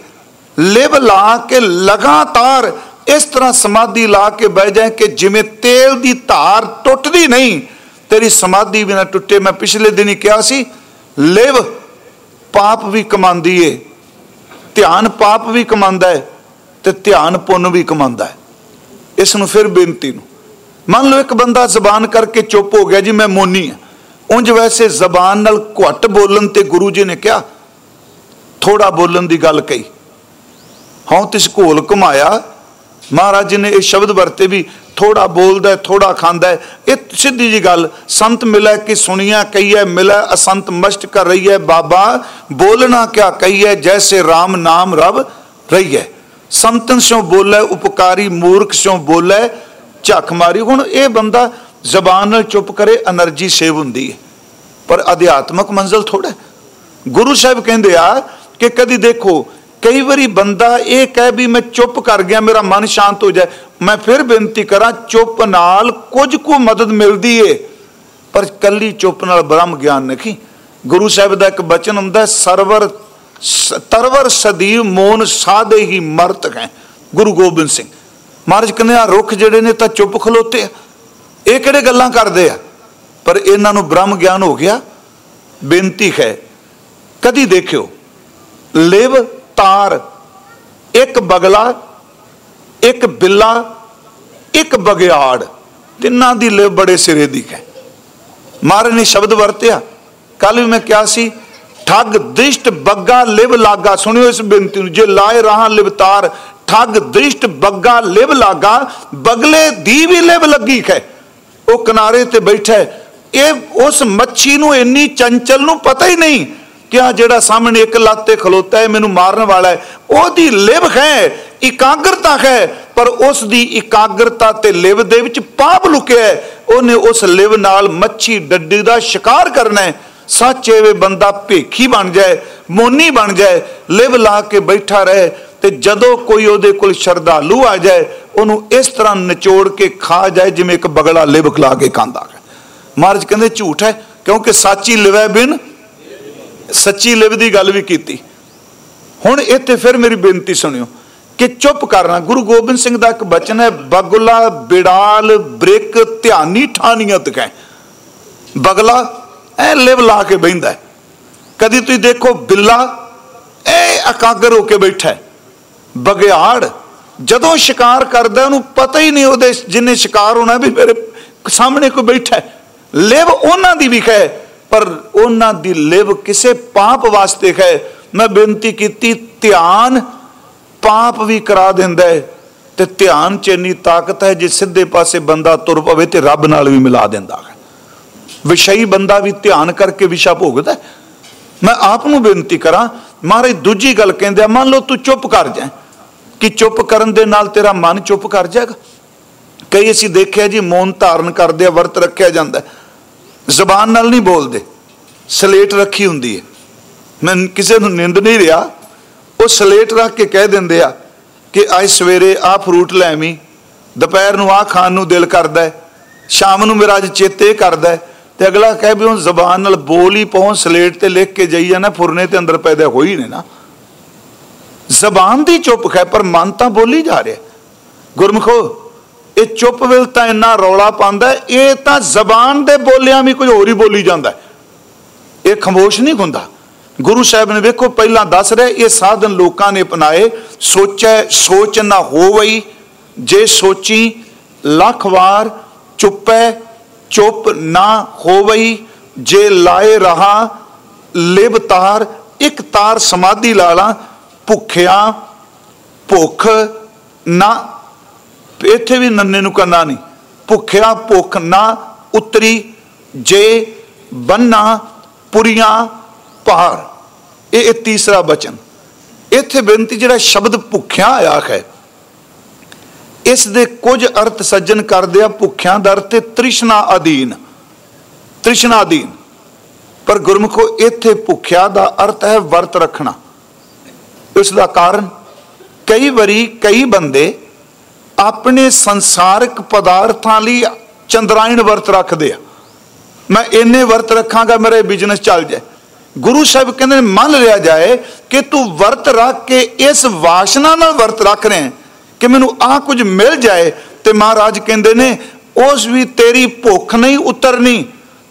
ਲਿਵ ਲਾ ਕੇ ਲਗਾਤਾਰ ਇਸ ਤਰ੍ਹਾਂ ਸਮਾਧੀ ਲਾ ਕੇ ਬਹਿ ਜਾਏ ਕਿ ਜਿਵੇਂ ਤੇਲ ਦੀ ਧਾਰ ਟੁੱਟਦੀ ਨਹੀਂ, ਤੇਰੀ ਸਮਾਧੀ ਵੀ ਨਾ ਟੁੱਟੇ ਮੈਂ ਪਿਛਲੇ ਦਿਨ ਹੀ ਕਿਹਾ ਸੀ, ਲਿਵ, ਪਾਪ ਵੀ ਕਮਾਉਂਦੀ ਏ, ਧਿਆਨ ਪਾਪ ਵੀ ਕਮਾਉਂਦਾ ਹੈ ਤੇ ਧਿਆਨ ਪੁੰਨ ਵੀ ਕਮਾਉਂਦਾ ਹੈ ਇਸ ਨੂੰ ਫਿਰ ਬੇਨਤੀ ਨੂੰ। ਮੰਨ ਲਓ ਇੱਕ ਬੰਦਾ ਜ਼ਬਾਨ ਕਰਕੇ ਚੁੱਪ ਹੋ ਗਿਆ, ਜੀ ਮੈਂ ਮੋਨੀ ਆ। ਉਂਝ ਵੈਸੇ ਜ਼ਬਾਨ ਨਾਲ ਘੱਟ ਬੋਲਣ ਤੇ ਗੁਰੂ ਜੀ ਨੇ ਕਿਹਾ ਥੋੜਾ ਬੋਲਣ ਦੀ ਗੱਲ ਕਹੀ। ਹਉ ਤਿਸ ਘੋਲ ਘੁਮਾਇਆ ਮਹਾਰਾਜ ਜੀ ਨੇ ਇਹ ਸ਼ਬਦ ਵਰਤੇ ਵੀ ਥੋੜਾ ਬੋਲਦਾ ਥੋੜਾ ਖਾਂਦਾ ਇਹ ਸਿੱਧੀ ਜੀ ਗੱਲ, ਸੰਤ ਮਿਲੇ ਕਿ ਸੁਣੀਆਂ ਕਈਏ ਮਿਲੇ, ਅਸੰਤ ਮਸ਼ਟ ਕਰ ਰਹੀ ਹੈ ਬਾਬਾ ਬੋਲਣਾ ਕਿਆ ਕਈਏ ਜੈਸੇ ਰਾਮ ਨਾਮ ਰਬ ਹੈ ਸੰਤਨ ਸਿਓ ਬੋਲੇ, ਉਪਕਾਰੀ ਮੂਰਖ ਸਿਓ ਬੋਲੇ ਝੱਕ ਮਾਰੀ। ਹੁਣ ਇਹ ਬੰਦਾ ਜ਼ਬਾਨ ਨਾਲ ਚੁੱਪ ਕਰੇ, એનર્ਜੀ ਸੇਵ ਹੁੰਦੀ ਹੈ। ਪਰ ਅਧਿਆਤਮਕ ਮੰਜ਼ਲ ਥੋੜਾ ਗੁਰੂ ਸਾਹਿਬ ਕਹਿੰਦੇ ਆ ਕਿ ਕਦੀ ਦੇਖੋ ਕਈ ਵਾਰੀ ਬੰਦਾ ਇਹ ਕਹਿ ਵੀ ਮੈਂ ਚੁੱਪ ਕਰ ਗਿਆ, ਮੇਰਾ ਮਨ ਸ਼ਾਂਤ ਹੋ ਜਾਏ। ਮੈਂ ਫਿਰ ਬੇਨਤੀ ਕਰਾਂ, ਚੁੱਪ ਨਾਲ ਕੁਝ ਕੁ ਮਦਦ ਮਿਲਦੀ ਏ। ਪਰ ਕੱਲੀ ਚੁੱਪ ਨਾਲ ਬ੍ਰਹਮ ਗਿਆਨ ਨਹੀਂ। ਗੁਰੂ ਸਾਹਿਬ ਦਾ ਇੱਕ ਬਚਨ ਹੁੰਦਾ ਸਰਵਰ ਤਰਵਰ ਸਦੀਵ ਮੋਨ ਸਾਦੇ ਹੀ ਮਰਤ ਹੈ। ਗੁਰੂ ਗੋਬਿੰਦ ਸਿੰਘ। ਮਹਾਰਾਜ ਕਹਿੰਦੇ ਆ, ਰੁੱਖ ਜਿਹੜੇ ਨੇ ਤਾਂ ਚੁੱਪ ਖਲੋਤੇ ਆ। ਇਹ ਕਿਹੜੇ ਗੱਲਾਂ ਕਰਦੇ ਆ? ਪਰ ਇਹਨਾਂ ਨੂੰ ਬ੍ਰਹਮ ਗਿਆਨ ਹੋ ਗਿਆ। ਬੇਨਤੀ ਹੈ, ਕਦੀ ਦੇਖਿਓ, ਲਿਵ ਤਾਰ, ਇੱਕ ਬਗਲਾ, ਇੱਕ ਬਿੱਲਾ, ਇੱਕ ਬਗਿਆੜ। ਤਿੰਨਾਂ ਦੀ ਲਿਵ ਬੜੇ ਸਿਰੇ ਦੀ ਹੈ। ਮਹਾਰਾਜ ਨੇ ਸ਼ਬਦ ਵਰਤਿਆ। ਕੱਲ ਵੀ ਮੈਂ ਕਿਹਾ ਸੀ, ਠੱਗ ਦ੍ਰਿਸ਼ਟ ਬੱਗਾ ਲਿਵ ਲਾਗਾ। ਸੁਣਿਓ ਇਸ ਬੇਨਤੀ ਨੂੰ, ਜੇ ਲਾਏ ਰਹਾ ਲਿਵਤਾਰ ਠੱਗ ਦ੍ਰਿਸ਼ਟ ਬੱਗਾ ਲਿਵ ਲਾਗਾ, ਬਗਲੇ ਦੀ ਵੀ ਲਿਵ ਲੱਗੀ ਹੈ। ਉਹ ਕਿਨਾਰੇ ਤੇ ਬੈਠਾ ਇਹ ਉਸ ਮੱਛੀ ਨੂੰ ਇੰਨੀ ਚੰਚਲ ਨੂੰ ਪਤਾ ਹੀ ਨਹੀਂ ਕਿ ਆ ਜਿਹੜਾ ਸਾਹਮਣੇ ਇੱਕ ਲੱਤ ਤੇ ਖਲੋਤਾ ਹੈ, ਮੈਨੂੰ ਮਾਰਨ ਵਾਲਾ ਹੈ। ਉਹਦੀ ਲਿਵ ਹੈ, ਇਕਾਗਰਤਾ ਹੈ, ਪਰ ਉਸ ਦੀ ਇਕਾਗਰਤਾ ਤੇ ਲਿਵ ਦੇ ਵਿੱਚ ਪਾਪ ਲੁਕਿਆ ਹੈ। ਉਹਨੇ ਉਸ ਲਿਵ ਨਾਲ ਮੱਛੀ ਡੱਡੀ ਦਾ ਸ਼ਿਕਾਰ ਕਰਨਾ ਹੈ। ਸੱਚੇ ਵੇ ਬੰਦਾ ਭੇਖੀ ਬਣ ਜਾਏ, ਮੋਨੀ ਬਣ ਜਾਏ, ਲਿਵ ਲਾ ਕੇ ਬੈਠਾ ਰਹੇ ਤੇ ਜਦੋਂ ਕੋਈ ਉਹਦੇ ਕੋਲ ਸ਼ਰਧਾਲੂ ਆ ਜਾਏ, ਉਹਨੂੰ ਇਸ ਤਰ੍ਹਾਂ ਨਿਚੋੜ ਕੇ ਖਾ ਜਾਏ ਜਿਵੇਂ ਇੱਕ ਬਗਲਾ ਲਿਵ ਖਲਾ ਕੇ ਖਾਂਦਾ ਹੈ। ਮਹਾਰਾਜ ਕਹਿੰਦੇ ਝੂਠ ਹੈ, ਕਿਉਂਕਿ ਸੱਚੀ ਲਿਵੈ ਬਿਨ ਸੱਚੀ ਲਿਵ ਦੀ ਗੱਲ ਵੀ ਕੀਤੀ। ਹੁਣ ਇੱਥੇ ਫਿਰ ਮੇਰੀ ਬੇਨਤੀ ਸੁਣਿਓ ਕਿ ਚੁੱਪ ਕਰਨਾ, ਗੁਰੂ ਗੋਬਿੰਦ ਸਿੰਘ ਦਾ ਇੱਕ ਬਚਨ ਹੈ, ਬਗਲਾ, ਬਿੜਾਲ, ਬ੍ਰਿਕ, ਧਿਆਨੀ ਠਾਨੀਅਤ ਕਹੇ ਬਗਲਾ ਐ ਲਿਵ ਲਾ ਕੇ ਬੈੰਦਾ ਕਦੀ ਤੁਸੀਂ ਦੇਖੋ ਬਿੱਲਾ ਐ ਇਕਾਗਰ ਹੋ ਕੇ ਬੈਠਾ ਬਗਿਆੜ, ਜਦੋਂ ਸ਼ਿਕਾਰ ਕਰਦਾ ਉਹਨੂੰ ਪਤਾ ਹੀ ਨਹੀਂ ਉਹਦੇ ਜਿੰਨੇ ਸ਼ਿਕਾਰ ਹੋਣਾ ਵੀ ਮੇਰੇ ਸਾਹਮਣੇ ਕੋਈ ਬੈਠਾ ਲਿਵ ਉਹਨਾਂ ਦੀ ਵੀ ਹੈ ਪਰ ਉਹਨਾਂ ਦੀ ਲਿਵ ਕਿਸੇ ਪਾਪ ਵਾਸਤੇ ਹੈ। ਮੈਂ ਬੇਨਤੀ ਕੀਤੀ, ਧਿਆਨ ਪਾਪ ਵੀ ਕਰਾ ਦਿੰਦਾ ਹੈ ਤੇ ਧਿਆਨ 'ਚ ਇੰਨੀ ਤਾਕਤ ਹੈ ਜੇ ਸਿੱਧੇ ਪਾਸੇ ਬੰਦਾ ਤੁਰ ਪਵੇ ਤੇ ਰੱਬ ਨਾਲ ਵੀ ਮਿਲਾ ਦਿੰਦਾ ਹੈ। ਵਿਸ਼ਈ ਬੰਦਾ ਵੀ ਧਿਆਨ ਕਰਕੇ ਵਿਸ਼ਾ ਭੋਗਦਾ ਮੈਂ ਆਪ ਨੂੰ ਬੇਨਤੀ ਕਰਾਂ, ਮਹਾਰਾਜ ਦੂਜੀ ਗੱਲ ਕਹਿੰਦੇ ਆ, ਮੰਨ ਲਓ ਤੂੰ ਚੁੱਪ ਕਰ ਜਾ, ਕਿ ਚੁੱਪ ਕਰਨ ਦੇ ਨਾਲ ਤੇਰਾ ਮਨ ਚੁੱਪ ਕਰ ਜਾਏਗਾ। ਕਈ ਅਸੀਂ ਦੇਖਿਆ ਜੀ, ਮੌਨ ਧਾਰਨ ਕਰਦੇ ਆ, ਵਰਤ ਰੱਖਿਆ ਜਾਂਦਾ ਜ਼ਬਾਨ ਨਾਲ ਨਹੀਂ ਬੋਲਦੇ। ਸਲੇਟ ਰੱਖੀ ਹੁੰਦੀ ਹੈ। ਮੈਂ ਕਿਸੇ ਨੂੰ ਨਿੰਦ ਨਹੀਂ ਰਿਹਾ। ਉਹ ਸਲੇਟ ਰੱਖ ਕੇ ਕਹਿ ਦਿੰਦੇ ਆ ਕਿ ਅੱਜ ਸਵੇਰੇ ਆ ਫਰੂਟ ਲੈ ਦੁਪਹਿਰ ਨੂੰ ਆ ਖਾਣ ਨੂੰ ਦਿਲ ਕਰਦਾ ਸ਼ਾਮ ਨੂੰ ਮੇਰਾ ਅੱਜ ਚੇਤੇ ਕਰਦਾ ਤੇ ਅਗਲਾ ਕਹੇ ਵੀ ਉਹ ਜ਼ਬਾਨ ਨਾਲ ਬੋਲ ਹੀ ਪਹੁੰਚ ਸਲੇਟ ਤੇ ਲਿਖ ਕੇ ਜਾਈ ਜਾਣਾ ਫੁਰਨੇ ਤੇ ਅੰਦਰ ਪੈਦਾ ਹੋਈ ਨੇ ਨਾ। ਜ਼ਬਾਨ ਦੀ ਚੁੱਪ ਹੈ ਪਰ ਮਨ ਤਾਂ ਬੋਲੀ ਜਾ ਰਿਹਾ ਗੁਰਮਖੋ ਇਹ ਚੁੱਪ ਵਿਲ ਤਾਂ ਇੰਨਾ ਰੌਲਾ ਪਾਉਂਦਾ ਇਹ ਤਾਂ ਜ਼ਬਾਨ ਦੇ ਬੋਲਿਆਂ ਵੀ ਕੁਝ ਹੋਰ ਹੀ ਬੋਲੀ ਜਾਂਦਾ ਇਹ ਖਮੋਸ਼ ਨਹੀਂ ਹੁੰਦਾ। ਗੁਰੂ ਸਾਹਿਬ ਨੇ ਵੇਖੋ, ਪਹਿਲਾਂ ਦੱਸ ਰਿਹਾ, ਇਹ ਸਾਧਨ ਲੋਕਾਂ ਨੇ ਅਪਣਾਏ। ਸੋਚੈ, ਸੋਚ ਨਾ ਹੋਵਈ। ਜੇ ਸੋਚੀ, ਲੱਖ ਵਾਰ ਚੁੱਪੈ, ਚੁੱਪ ਨਾ ਹੋਵਈ। ਜੇ ਲਾਏ ਰਹਾ ਲਿਬ ਤਾਰ, ਇੱਕ ਤਾਰ ਸਮਾਧੀ ਲਾ ਲਾ। ਭੁੱਖਿਆ ਭੁੱਖ ਨਾ ਇੱਥੇ ਵੀ ਨੰਨੇ ਨੂੰ ਕਰਨਾ ਨਹੀਂ। ਭੁੱਖਿਆ ਭੁੱਖ ਨਾ ਉਤਰੀ, ਜੇ ਬੰਨਾ ਪੁਰੀਆਂ ਭਾਰ ਇਹ ਇਹ ਤੀਸਰਾ ਬਚਨ। ਇੱਥੇ ਬੇਨਤੀ ਜਿਹੜਾ ਸ਼ਬਦ ਭੁੱਖਿਆ ਆਇਆ ਹੈ, ਇਸ ਦੇ ਕੁਝ ਅਰਥ ਸੱਜਣ ਕਰਦੇ ਆ ਭੁੱਖਿਆਂ ਦਾ ਅਰਥ ਤ੍ਰਿਸ਼ਨਾ ਅਧੀਨ। ਤ੍ਰਿਸ਼ਨਾ ਅਧੀਨ। ਪਰ ਗੁਰਮੁਖੋ, ਇੱਥੇ ਭੁੱਖਿਆ ਦਾ ਅਰਥ ਹੈ ਵਰਤ ਰੱਖਣਾ। ਇਸ ਦਾ ਕਾਰਨ ਕਈ ਵਾਰੀ ਕਈ ਬੰਦੇ ਆਪਣੇ ਸੰਸਾਰਿਕ ਪਦਾਰਥਾਂ ਲਈ ਚੰਦਰਾਇਣ ਵਰਤ ਰੱਖਦੇ ਆ। ਮੈਂ ਇੰਨੇ ਵਰਤ ਰੱਖਾਂਗਾ ਮੇਰਾ ਬਿਜ਼ਨਸ ਚੱਲ ਜਾਏ। ਗੁਰੂ ਸਾਹਿਬ ਕਹਿੰਦੇ ਨੇ, ਮੰਨ ਲਿਆ ਜਾਏ ਕਿ ਤੂੰ ਵਰਤ ਰੱਖ ਕੇ ਇਸ ਵਾਸ਼ਨਾ ਨਾਲ ਵਰਤ ਰੱਖ ਰਹੇ ਕਿ ਮੈਨੂੰ ਆਹ ਕੁਝ ਮਿਲ ਜਾਏ ਤੇ ਮਹਾਰਾਜ ਕਹਿੰਦੇ ਨੇ, ਉਸ ਵੀ ਤੇਰੀ ਭੁੱਖ ਨਹੀਂ ਉਤਰਨੀ।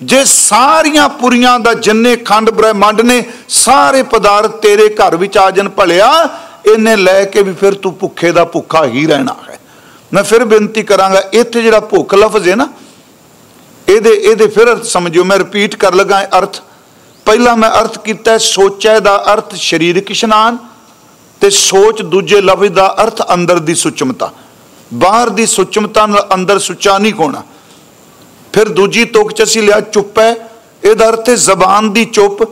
ਜੇ ਸਾਰੀਆਂ ਪੁਰੀਆਂ ਦਾ ਜਿੰਨੇ ਖੰਡ ਬ੍ਰਹਿਮੰਡ ਨੇ, ਸਾਰੇ ਪਦਾਰਥ ਤੇਰੇ ਘਰ ਵਿੱਚ ਆ ਜਨ ਭਲਿਆ, ਇਹਨੇ ਲੈ ਕੇ ਵੀ ਫਿਰ ਤੂੰ ਭੁੱਖੇ ਦਾ ਭੁੱਖਾ ਹੀ ਰਹਿਣਾ ਹੈ। ਮੈਂ ਫਿਰ ਬੇਨਤੀ ਕਰਾਂਗਾ, ਇੱਥੇ ਜਿਹੜਾ ਭੁੱਖ ਲਫ਼ਜ਼ ਹੈ ਨਾ, ਇਹਦੇ ਇਹਦੇ ਫਿਰ ਅਰਥ ਸਮਝਿਓ, ਮੈਂ ਰਿਪੀਟ ਕਰ ਲਗਾ ਅਰਥ। ਪਹਿਲਾ ਮੈਂ ਅਰਥ ਕੀਤਾ, ਸੋਚੈ ਦਾ ਅਰਥ ਸਰੀਰਕ ਇਸ਼ਨਾਨ ਤੇ ਸੋਚ ਦੂਜੇ ਲਫ਼ਜ਼ ਦਾ ਅਰਥ ਅੰਦਰ ਦੀ ਸੁਚਮਤਾ। ਬਾਹਰ ਦੀ ਸੁਚਮਤਾ ਨਾਲ ਅੰਦਰ ਸੁੱਚਾ ਨਹੀਂ ਹੋਣਾ। ਫਿਰ ਦੂਜੀ ਤੁਕ ਚ ਅਸੀਂ ਲਿਆ ਚੁੱਪ ਹੈ, ਇਹਦਾ ਅਰਥ ਹੈ ਜ਼ਬਾਨ ਦੀ ਚੁੱਪ।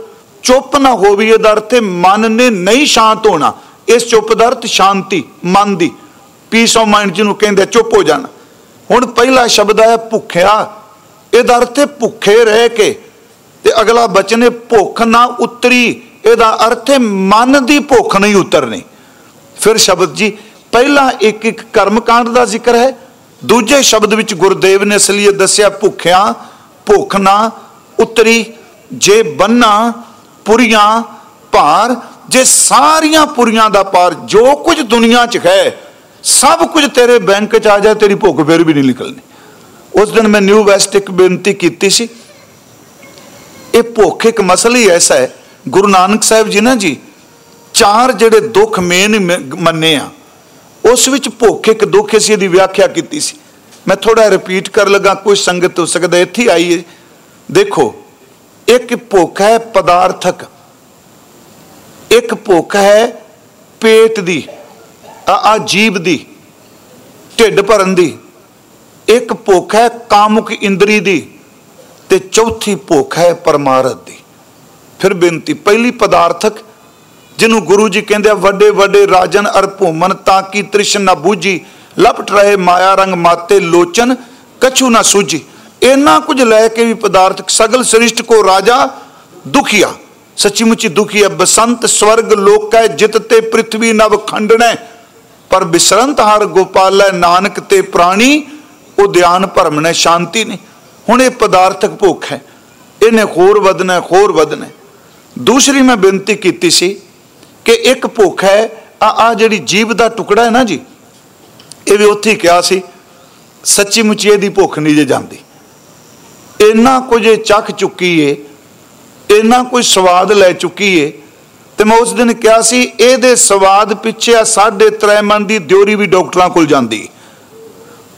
ਚੁੱਪ ਨਾ ਹੋਵੇ, ਇਹਦਾ ਅਰਥ ਹੈ ਮਨ ਨੇ ਨਹੀਂ ਸ਼ਾਂਤ ਹੋਣਾ। ਇਸ ਚੁੱਪ ਦਾ ਅਰਥ ਸ਼ਾਂਤੀ, ਮਨ ਦੀ। ਪੀਸ ਆਫ ਮਾਈਂਡ ਜਿਹਨੂੰ ਕਹਿੰਦੇ ਚੁੱਪ ਹੋ ਜਾਣਾ। ਹੁਣ ਪਹਿਲਾ ਸ਼ਬਦ ਹੈ ਭੁੱਖਿਆ। ਇਹਦਾ ਅਰਥ ਹੈ ਭੁੱਖੇ ਰਹਿ ਕੇ। ਤੇ ਅਗਲਾ ਬਚਨ ਹੈ ਭੁੱਖ ਨਾ ਉਤਰੀ। ਇਹਦਾ ਅਰਥ ਹੈ ਮਨ ਦੀ ਭੁੱਖ ਨਹੀਂ ਉਤਰਨੀ। ਫਿਰ ਸ਼ਬਦ ਜੀ, ਪਹਿਲਾ ਇੱਕ ਇੱਕ ਕਰਮ ਕਾਂਡ ਦਾ ਜ਼ਿਕਰ ਹੈ। ਦੂਜੇ ਸ਼ਬਦ ਵਿੱਚ ਗੁਰਦੇਵ ਨੇ ਅਸਲੀਅਤ ਦੱਸਿਆ, ਭੁੱਖਿਆ, ਭੁੱਖ ਨਾ ਉਤਰੀ। ਜੇ ਬੰਨਾ, ਪੁਰੀਆਂ, ਭਾਰ, ਜੇ ਸਾਰੀਆਂ ਪੁਰੀਆਂ ਦਾ ਪਾਰ ਜੋ ਕੁਝ ਦੁਨੀਆ 'ਚ ਹੈ ਸਭ ਕੁਝ ਤੇਰੇ ਬੈਂਕ 'ਚ ਆ ਜਾ ਤੇਰੀ ਭੁੱਖ ਫਿਰ ਵੀ ਨਹੀਂ ਨਿਕਲਣੀ। ਉਸ ਦਿਨ ਮੈਂ ਨਿਊ ਵੈਸਟ ਇੱਕ ਬੇਨਤੀ ਕੀਤੀ ਸੀ। ਇਹ ਭੁੱਖ ਇੱਕ ਮਸਲਾ ਹੀ ਐਸਾ ਹੈ, ਗੁਰੂ ਨਾਨਕ ਸਾਹਿਬ ਜੀ ਨਾ ਜੀ, ਚਾਰ ਜਿਹੜੇ ਦੁੱਖ ਮੇਨ ਮੰਨੇ ਆ, ਉਸ ਵਿੱਚ ਭੁੱਖ ਇੱਕ ਦੁੱਖ ਸੀ ਇਹਦੀ ਵਿਆਖਿਆ ਕੀਤੀ ਸੀ। ਮੈਂ ਥੋੜਾ ਰਿਪੀਟ ਕਰ ਲਗਾ, ਕੋਈ ਸੰਗਤ ਹੋ ਸਕਦਾ ਇੱਥੇ ਆਈ ਹੈ ਦੇਖੋ, ਇੱਕ ਭੁੱਖ ਹੈ ਪਦਾਰਥਕ, ਇੱਕ ਭੁੱਖ ਹੈ ਪੇਟ ਦੀ। ਆ ਜੀਬ ਦੀ, ਢਿੱਡ ਭਰਨ ਦੀ, ਇੱਕ ਭੁੱਖ ਹੈ ਕਾਮੁਕ ਇੰਦਰੀ ਦੀ ਤੇ ਚੌਥੀ ਭੁੱਖ ਹੈ ਪਰਮਾਰਥ ਦੀ। ਫਿਰ ਬੇਨਤੀ, ਪਹਿਲੀ ਪਦਾਰਥਕ ਜਿਹਨੂੰ ਗੁਰੂ ਜੀ ਕਹਿੰਦੇ ਆ, ਵੱਡੇ ਵੱਡੇ ਰਾਜਨ ਅਰ ਭੂਮਨ ਤਾਂ ਕੀ ਤ੍ਰਿਸ਼ਨ ਨਾ ਬੂਝੀ, ਲਪਟ ਰਹੇ ਮਾਇਆ ਰੰਗ ਮਾਤੇ ਲੋਚਨ, ਕਛੂ ਨਾ ਸੂਝੀ। ਇੰਨਾ ਕੁਝ ਲੈ ਕੇ ਵੀ ਪਦਾਰਥਕ ਸਗਲ ਸ੍ਰਿਸ਼ਟ ਕੋ ਰਾਜਾ ਦੁਖੀਆ ਸੱਚੀ ਮੁੱਚੀ ਦੁਖੀ ਹੈ ਬਸੰਤ ਸਵਰਗ ਲੋਕੈ ਜਿਤ ਤੇ ਪ੍ਰithvi ਨਵ ਖੰਡਣੈ ਪਰ ਬਿਸਰੰਤ ਹਰ ਗੋਪਾਲੈ ਨਾਨਕ ਤੇ ਪ੍ਰਾਣੀ ਉਦਿਆਨ ਨੇ, ਸ਼ਾਂਤੀ ਨਹੀਂ ਹੁਣ ਇਹ ਪਦਾਰਥਕ ਭੁੱਖ ਹੈ। ਇਹਨੇ ਹੋਰ ਵਧਣਾ ਹੋਰ ਵਧਣਾ ਦੂਸਰੀ ਮੈਂ ਬੇਨਤੀ ਕੀਤੀ ਸੀ ਕਿ ਇੱਕ ਭੁੱਖ ਹੈ, ਆ ਆ ਜਿਹੜੀ ਜੀਵ ਦਾ ਟੁਕੜਾ ਹੈ ਨਾ ਜੀ, ਇਹ ਵੀ ਉੱਥੇ ਕਿਹਾ ਸੀ, ਸੱਚੀ ਮੁੱਚੀ ਦੀ ਭੁੱਖ ਨਹੀਂ ਜੇ ਜਾਂਦੀ। ਇੰਨਾ ਕੁਝ ਚੱਖ ਚੁੱਕੀ ਏ ਇੰਨਾ ਕੋਈ ਸਵਾਦ ਲੈ ਚੁੱਕੀ ਏ ਤੇ ਮੈਂ ਉਸ ਦਿਨ ਕਿਹਾ ਸੀ, ਇਹਦੇ ਸਵਾਦ ਪਿੱਛੇ ਆ ਸਾਡੇ ਤ੍ਰੈਮਨ ਦੀ ਦਿਉਰੀ ਵੀ ਡਾਕਟਰਾਂ ਕੋਲ ਜਾਂਦੀ।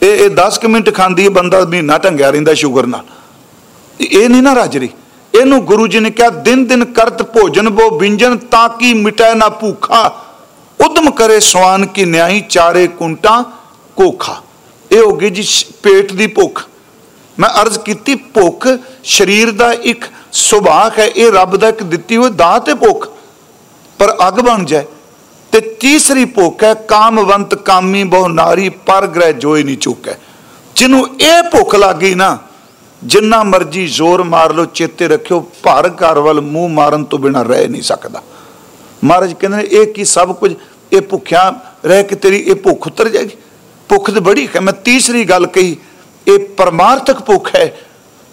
ਇਹ ਇਹ 10 ਮਿੰਟ ਖਾਂਦੀ ਬੰਦਾ ਮਹੀਨਾ ਢੰਗਿਆ ਰਹਿੰਦਾ ਸ਼ੂਗਰ ਨਾਲ। ਇਹ ਨਹੀਂ ਨਾ ਰਾਜਰੀ ਇਹਨੂੰ ਗੁਰੂ ਜੀ ਨੇ ਕਿਹਾ, ਦਿਨ ਦਿਨ ਕਰਤ ਭੋਜਨ ਬੋ ਵਿੰਜਨ ਤਾਂ ਕਿ ਮਿਟੈ ਨਾ ਭੂਖਾ। ਉਦਮ ਕਰੇ ਸਵਾਨ ਕੀ ਨਿਆਈ ਚਾਰੇ ਕੁੰਟਾਂ ਕੋਖਾ। ਇਹ ਹੋ ਗਈ ਜੀ ਪੇਟ ਦੀ ਭੁੱਖ। ਮੈਂ ਅਰਜ਼ ਕੀਤੀ, ਭੁੱਖ ਸਰੀਰ ਦਾ ਇੱਕ ਸੁਭਾਅ ਹੈ, ਇਹ ਰੱਬ ਦਾ ਇੱਕ ਦਿੱਤੀ ਹੋਈ ਦਾਤ ਹੈ ਭੁੱਖ। ਪਰ ਅੱਗ ਬਣ ਜਾਏ। ਤੇ ਤੀਸਰੀ ਭੁੱਖ ਹੈ, ਕਾਮਵੰਤ ਕਾਮੀ ਬਹੁ ਨਾਰੀ ਪਰ ਗ੍ਰਹਿ ਜੋਈ ਨਹੀਂ ਚੁੱਕੈ। ਜਿਹਨੂੰ ਇਹ ਭੁੱਖ ਲੱਗੀ ਨਾ, ਜਿੰਨਾ ਮਰਜ਼ੀ ਜ਼ੋਰ ਮਾਰ ਲਓ, ਚੇਤੇ ਰੱਖਿਓ, ਭਰ ਘਰ ਵੱਲ ਮੂੰਹ ਮਾਰਨ ਤੋਂ ਬਿਨਾ ਰਹਿ ਨਹੀਂ ਸਕਦਾ। ਮਹਾਰਾਜ ਕਹਿੰਦੇ ਨੇ, ਇਹ ਕੀ ਸਭ ਕੁਝ, ਇਹ ਭੁੱਖਿਆ ਰਹਿ ਕੇ ਤੇਰੀ ਇਹ ਭੁੱਖ ਉਤਰ ਜਾਏਗੀ? ਭੁੱਖ ਤੇ ਬੜੀ ਹੈ, ਮੈਂ ਤੀਸਰੀ ਗੱਲ ਕਹੀ, ਇਹ ਪਰਮਾਰਥਕ ਭੁੱਖ ਹੈ।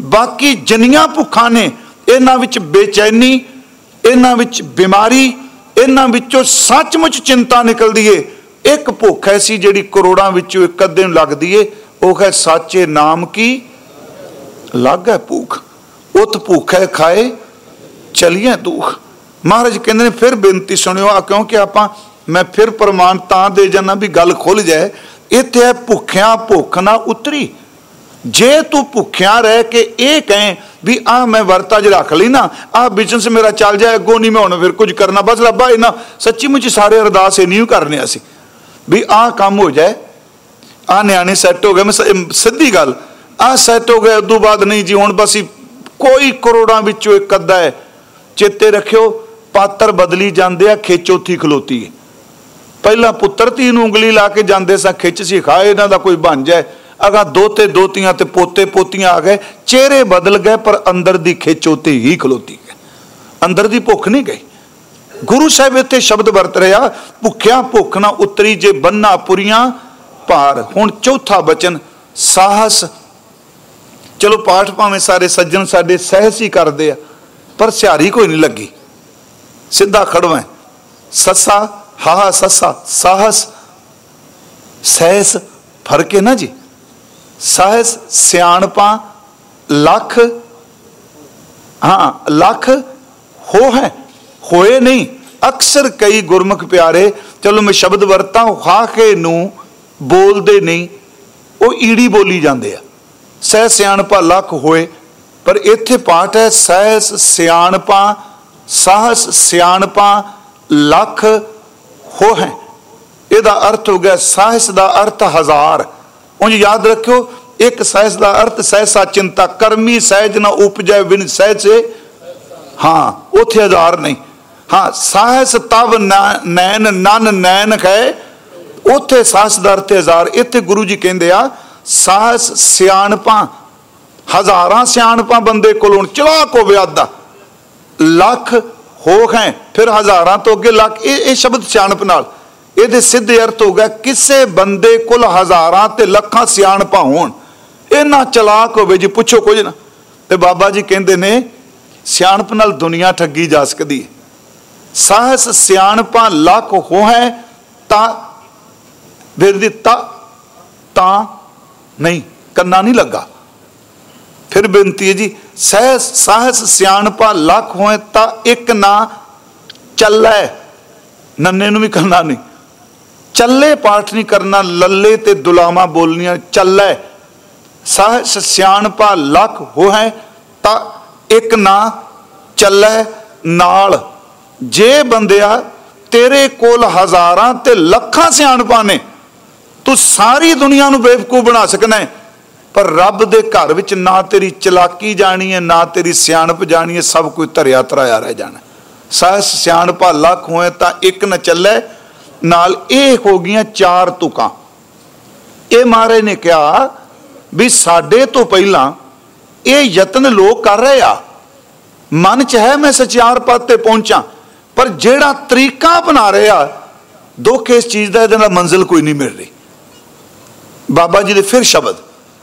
ਬਾਕੀ ਜਨੀਆਂ ਭੁੱਖਾਂ ਨੇ, ਇਹਨਾਂ ਵਿੱਚ ਬੇਚੈਨੀ, ਇਹਨਾਂ ਵਿੱਚ ਬਿਮਾਰੀ ਇਹਨਾਂ ਵਿੱਚੋਂ ਸੱਚਮੁੱਚ ਚਿੰਤਾ ਨਿਕਲਦੀ ਏ। ਇੱਕ ਭੁੱਖ ਐਸੀ ਜਿਹੜੀ ਕਰੋੜਾਂ ਵਿੱਚੋਂ ਇੱਕ ਅੱਧੇ ਨੂੰ ਲੱਗਦੀ ਏ। ਉਹ ਹੈ ਸਾਚੇ ਨਾਮ ਕੀ? ਲੱਗ ਹੈ ਭੁੱਖ। ਉਤ ਭੁੱਖ ਹੈ ਖਾਏ ਚਲੀਏ ਦੁੱਖ। ਮਹਾਰਾਜ ਕਹਿੰਦੇ ਨੇ, ਫਿਰ ਬੇਨਤੀ ਸੁਣਿਓ ਆ ਕਿਉਂਕਿ ਆਪਾਂ, ਮੈਂ ਫਿਰ ਪ੍ਰਮਾਣ ਤਾਂ ਦੇ ਜਾਣਾ ਵੀ ਗੱਲ ਖੁੱਲ ਜਾਏ। ਇੱਥੇ ਹੈ ਭੁੱਖਿਆਂ ਭੁੱਖ ਨਾ ਉਤਰੀ। ਜੇ ਤੂੰ ਭੁੱਖਿਆ ਰਹਿ ਕੇ ਇਹ ਕਹੇ ਵੀ ਆ ਮੈਂ ਵਰਤਾ ਜ ਰੱਖ ਲਈ ਨਾ ਆ ਬਿਜ਼ਨਸ ਮੇਰਾ ਚੱਲ ਜਾਏ, ਅੱਗੋਂ ਨਹੀਂ ਮੈਂ ਹੁਣ ਫਿਰ ਕੁਝ ਕਰਨਾ, ਬਸ ਰੱਬਾ ਇਹਨਾਂ ਸੱਚੀ ਮੁੱਚੀ ਸਾਰੇ ਅਰਦਾਸ ਇਹ ਨਹੀਂ ਕਰਨੇ ਅਸੀਂ ਵੀ ਆਹ ਕੰਮ ਹੋ ਜਾਏ ਆ ਨਿਆਣੇ ਸੈੱਟ ਹੋ ਗਏ, ਮੈਂ ਸਿੱਧੀ ਗੱਲ ਆ ਸੈੱਟ ਹੋ ਗਏ ਉਦੋਂ ਬਾਅਦ ਨਹੀਂ ਜੀ, ਹੁਣ ਬਸ ਕੋਈ ਕਰੋੜਾਂ ਵਿੱਚੋਂ ਇੱਕ ਅੱਧਾ ਹੈ, ਚੇਤੇ ਰੱਖਿਓ, ਪਾਤਰ ਬਦਲੀ ਜਾਂਦੇ ਆ ਖਿੱਚ ਖਲੋਤੀ ਹੈ। ਪਹਿਲਾਂ ਪੁੱਤਰ ਧੀ ਨੂੰ ਉਂਗਲੀ ਲਾ ਕੇ ਜਾਂਦੇ ਸਾਂ, ਖਿੱਚ ਸੀ ਖਾਏ ਇਹਨਾਂ ਦਾ ਕੋਈ ਬਣ ਜਾਏ। ਅਗਾ ਦੋਤੇ ਦੋਤੀਆਂ ਤੇ ਪੋਤੇ ਪੋਤੀਆਂ ਆ ਗਏ, ਚਿਹਰੇ ਬਦਲ ਗਏ, ਪਰ ਅੰਦਰ ਦੀ ਖਿੱਚ ਉੱਤੇ ਹੀ ਖਲੋਤੀ ਹੈ ਅੰਦਰ ਦੀ ਭੁੱਖ ਨਹੀਂ ਗਈ। ਗੁਰੂ ਸਾਹਿਬ ਇੱਥੇ ਸ਼ਬਦ ਵਰਤ ਰਿਹਾ ਭੁੱਖਿਆ ਭੁੱਖ ਨਾ ਉਤਰੀ ਜੇ ਬੰਨਾ ਪੁਰੀਆਂ ਭਾਰ। ਹੁਣ ਚੌਥਾ ਬਚਨ, ਸਾਹਸ। ਚਲੋ ਪਾਠ ਭਾਵੇਂ ਸਾਰੇ ਸੱਜਣ ਸਾਡੇ ਸਹਿਸ ਹੀ ਕਰਦੇ ਆ, ਪਰ ਸਿਹਾਰੀ ਕੋਈ ਨਹੀਂ ਲੱਗੀ। ਸਿੱਧਾ ਖੜਵਾ। ਸੱਸਾ, ਹਾਹਾ ਸੱਸਾ, ਸਾਹਸ। ਸਹਿਸ, ਫ਼ਰਕ ਹੈ ਨਾ ਜੀ? ਸਾਹਸ ਸਿਆਣਪਾਂ ਲੱਖ, ਹਾਂ, ਲੱਖ ਹੋ ਹੈ, ਹੋਏ ਨਹੀਂ। ਅਕਸਰ ਕਈ ਗੁਰਮੁਖ ਪਿਆਰੇ, ਚਲੋ ਮੈਂ ਸ਼ਬਦ ਵਰਤਾਂ ਹਾਕੇ ਨੂੰ ਬੋਲਦੇ ਨਹੀਂ, ਉਹ ਈੜੀ ਬੋਲੀ ਜਾਂਦੇ ਆ। ਸਹਿ ਸਿਆਣਪਾ ਲੱਖ ਹੋਏ, ਪਰ ਇੱਥੇ ਪਾਠ ਹੈ ਸਹਿਸ ਸਿਆਣਪਾ ਸਾਹਸ ਸਿਆਣਪਾ ਲੱਖ ਹੋ ਹੈ। ਇਹਦਾ ਅਰਥ ਹੋ ਗਿਆ ਸਾਹਸ ਦਾ ਅਰਥ ਹਜ਼ਾਰ। ਉਂਝ ਯਾਦ ਰੱਖਿਓ, ਇੱਕ ਸਹਿਸ ਦਾ ਅਰਥ ਸਹਿਸਾ ਚਿੰਤਾ ਕਰਮੀ, ਸਹਿਜ ਨਾ ਉਪਜੈ ਵਿਨ ਸਹਿਜੇ। ਹਾਂ, ਉਥੇ ਹਜ਼ਾਰ ਨਹੀਂ। ਹਾਂ ਸਾਹਸ ਤਵ ਨੈਣ, ਨਨ ਨੈਣ ਹੈ। ਉਥੇ ਸਾਹਸ ਦਾ ਅਰਥ ਹਜ਼ਾਰ ਇੱਥੇ ਗੁਰੂ ਜੀ ਕਹਿੰਦੇ ਆ ਸਾਹਸ ਸਿਆਣਪਾਂ, ਹਜ਼ਾਰਾਂ ਸਿਆਣਪਾਂ ਬੰਦੇ ਕੋਲੋਂ ਚਲਾ ਕੋ ਵਿਆਦਾ ਲੱਖ ਹੋ ਹੈ ਫਿਰ ਹਜ਼ਾਰਾਂ ਤੋਂ ਅੱਗੇ ਲੱਖ। ਇਹ ਇਹ ਸ਼ਬਦ ਸਿਆਣਪ ਨਾਲ। ਇਹਦੇ ਸਿੱਧੇ ਅਰਥ ਹੋ ਗਿਆ, ਕਿਸੇ ਬੰਦੇ ਕੋਲ ਹਜ਼ਾਰਾਂ ਤੇ ਲੱਖਾਂ ਸਿਆਣਪਾਂ ਹੋਣ, ਇਹਨਾਂ ਚਲਾਕ ਹੋਵੇ ਜੀ ਪੁੱਛੋ ਕੁਝ ਨਾ। ਤੇ ਬਾਬਾ ਜੀ ਕਹਿੰਦੇ ਨੇ, ਸਿਆਣਪ ਨਾਲ ਦੁਨੀਆ ਠੱਗੀ ਜਾ ਸਕਦੀ ਹੈ। ਸਾਹਸ ਸਿਆਣਪਾਂ ਲੱਖ ਹੋ ਤਾਂ ਫਿਰ ਦਿੱਤਾ ਤਾਂ ਨਹੀਂ, ਕੰਨਾ ਨਹੀਂ ਲੱਗਾ। ਫਿਰ ਬੇਨਤੀ ਹੈ ਜੀ, ਸਹਿਸ, ਸਾਹਸ ਸਿਆਣਪਾ ਲੱਖ ਹੋਏ ਤਾਂ ਇੱਕ ਨਾ ਚੱਲੇ, ਨੰਨੇ ਨੂੰ ਵੀ ਕਰਨਾ ਨਹੀਂ। ਚੱਲੇ ਪਾਠ ਨਹੀਂ ਕਰਨਾ, ਲੱਲੇ ਤੇ ਦੁਲਾਮਾ ਬੋਲਨੀਆਂ ਚੱਲੇ ਸਾਹਸ ਸਿਆਣਪਾ ਲੱਖ ਹੋਏ ਤਾਂ ਇੱਕ ਨਾ ਚੱਲੇ ਨਾਲ। ਜੇ ਬੰਦਿਆ ਤੇਰੇ ਕੋਲ ਹਜ਼ਾਰਾਂ ਤੇ ਲੱਖਾਂ ਸਿਆਣਪਾਂ ਨੇ, ਤੂੰ ਸਾਰੀ ਦੁਨੀਆ ਨੂੰ ਬੇਵਕੂਫ ਬਣਾ ਸਕਣਾ ਪਰ ਰੱਬ ਦੇ ਘਰ ਵਿੱਚ ਨਾ ਤੇਰੀ ਚਲਾਕੀ ਜਾਣੀ ਹੈ ਨਾ ਤੇਰੀ ਸਿਆਣਪ ਜਾਣੀ ਹੈ ਸਭ ਕੁਝ ਧਰਿਆ ਤਰਾਇਆ ਰਹਿ ਜਾਣਾ। ਸਹਿਸ ਸਿਆਣਪਾ ਲੱਖ ਹੋਏ ਤਾਂ ਇੱਕ ਨਾ ਚੱਲੇ ਨਾਲ ਇਹ ਹੋ ਗਈਆਂ ਚਾਰ ਤੁਕਾਂ। ਇਹ ਮਹਾਰਾਜ ਨੇ ਕਿਹਾ ਵੀ ਸਾਡੇ ਤੋਂ ਪਹਿਲਾਂ ਇਹ ਯਤਨ ਲੋਕ ਕਰ ਰਹੇ ਆ। ਮਨ ਚ ਹੈ ਮੈਂ ਸਚਿਆਰ ਪਦ ਤੇ ਪਹੁੰਚਾਂ, ਪਰ ਜਿਹੜਾ ਤਰੀਕਾ ਬਣਾ ਰਿਹਾ, ਦੁੱਖ ਇਸ ਚੀਜ਼ ਦਾ, ਇਹਦੇ ਨਾਲ ਮੰਜ਼ਿਲ ਕੋਈ ਨਹੀਂ ਮਿਲ ਰਹੀ। ਬਾਬਾ ਜੀ ਦੇ ਫਿਰ ਸ਼ਬਦ,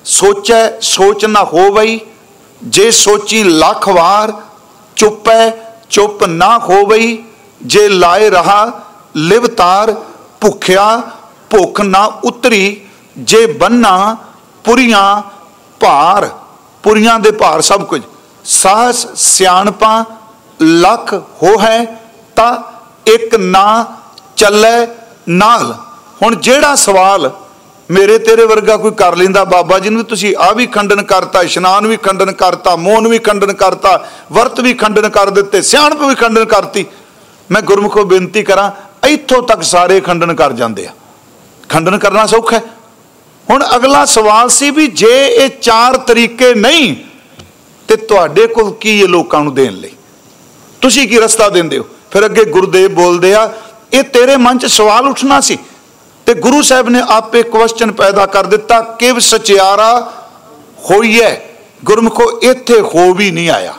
ਸੋਚੈ, ਸੋਚ ਨਾ ਹੋਵਈ, ਜੇ ਸੋਚੀ ਲੱਖ ਵਾਰ, ਚੁੱਪੈ, ਚੁੱਪ ਨਾ ਹੋਵਈ, ਜੇ ਲਾਏ ਰਹਾ ਲਿਵਤਾਰ ਭੁੱਖਿਆ, ਭੁੱਖ ਨਾ ਉਤਰੀ, ਜੇ ਬੰਨਾ, ਪੁਰੀਆਂ, ਭਾਰ। ਪੁਰੀਆਂ ਦੇ ਭਾਰ ਸਭ ਕੁਝ। ਸਾਹਸ ਸਿਆਣਪਾਂ, ਲੱਖ ਹੋ ਹੈ ਤਾਂ ਇੱਕ ਨਾ ਚੱਲੇ ਨਾਲ। ਹੁਣ ਜਿਹੜਾ ਸਵਾਲ ਮੇਰੇ ਤੇਰੇ ਵਰਗਾ ਕੋਈ ਕਰ ਲੈਂਦਾ, ਬਾਬਾ ਜੀ ਨੂੰ ਤੁਸੀਂ ਆ ਵੀ ਖੰਡਨ ਕਰਤਾ, ਇਸ਼ਨਾਨ ਵੀ ਖੰਡਨ ਕਰਤਾ, ਮੋਨ ਵੀ ਖੰਡਨ ਕਰਤਾ, ਵਰਤ ਵੀ ਖੰਡਨ ਕਰ ਦਿੱਤੇ, ਸਿਆਣਪ ਵੀ ਖੰਡਨ ਕਰਤੀ। ਮੈਂ ਗੁਰਮੁਖੋ ਬੇਨਤੀ ਕਰਾਂ ਇੱਥੋਂ ਤੱਕ ਸਾਰੇ ਖੰਡਨ ਕਰ ਜਾਂਦੇ ਆ। ਖੰਡਨ ਕਰਨਾ ਸੌਖਾ ਹੈ। ਹੁਣ ਅਗਲਾ ਸਵਾਲ ਸੀ ਵੀ ਜੇ ਇਹ ਚਾਰ ਤਰੀਕੇ ਨਹੀਂ, ਤੇ ਤੁਹਾਡੇ ਕੋਲ ਕੀ ਇਹ ਲੋਕਾਂ ਨੂੰ ਦੇਣ ਲਈ? ਤੁਸੀਂ ਕੀ ਰਸਤਾ ਦਿੰਦੇ ਹੋ? ਫਿਰ ਅੱਗੇ ਗੁਰਦੇਵ ਬੋਲਦੇ ਆ, ਇਹ ਤੇਰੇ ਮਨ 'ਚ ਸਵਾਲ ਉੱਠਣਾ ਸੀ। ਤੇ ਗੁਰੂ ਸਾਹਿਬ ਨੇ ਆਪੇ ਕੁਐਸਚਨ ਪੈਦਾ ਕਰ ਦਿੱਤਾ, ਕਿਵ ਸਚਿਆਰਾ ਹੋਈ ਹੈ ਗੁਰਮਖੋ, ਇੱਥੇ ਹੋ ਵੀ ਨਹੀਂ ਆਇਆ।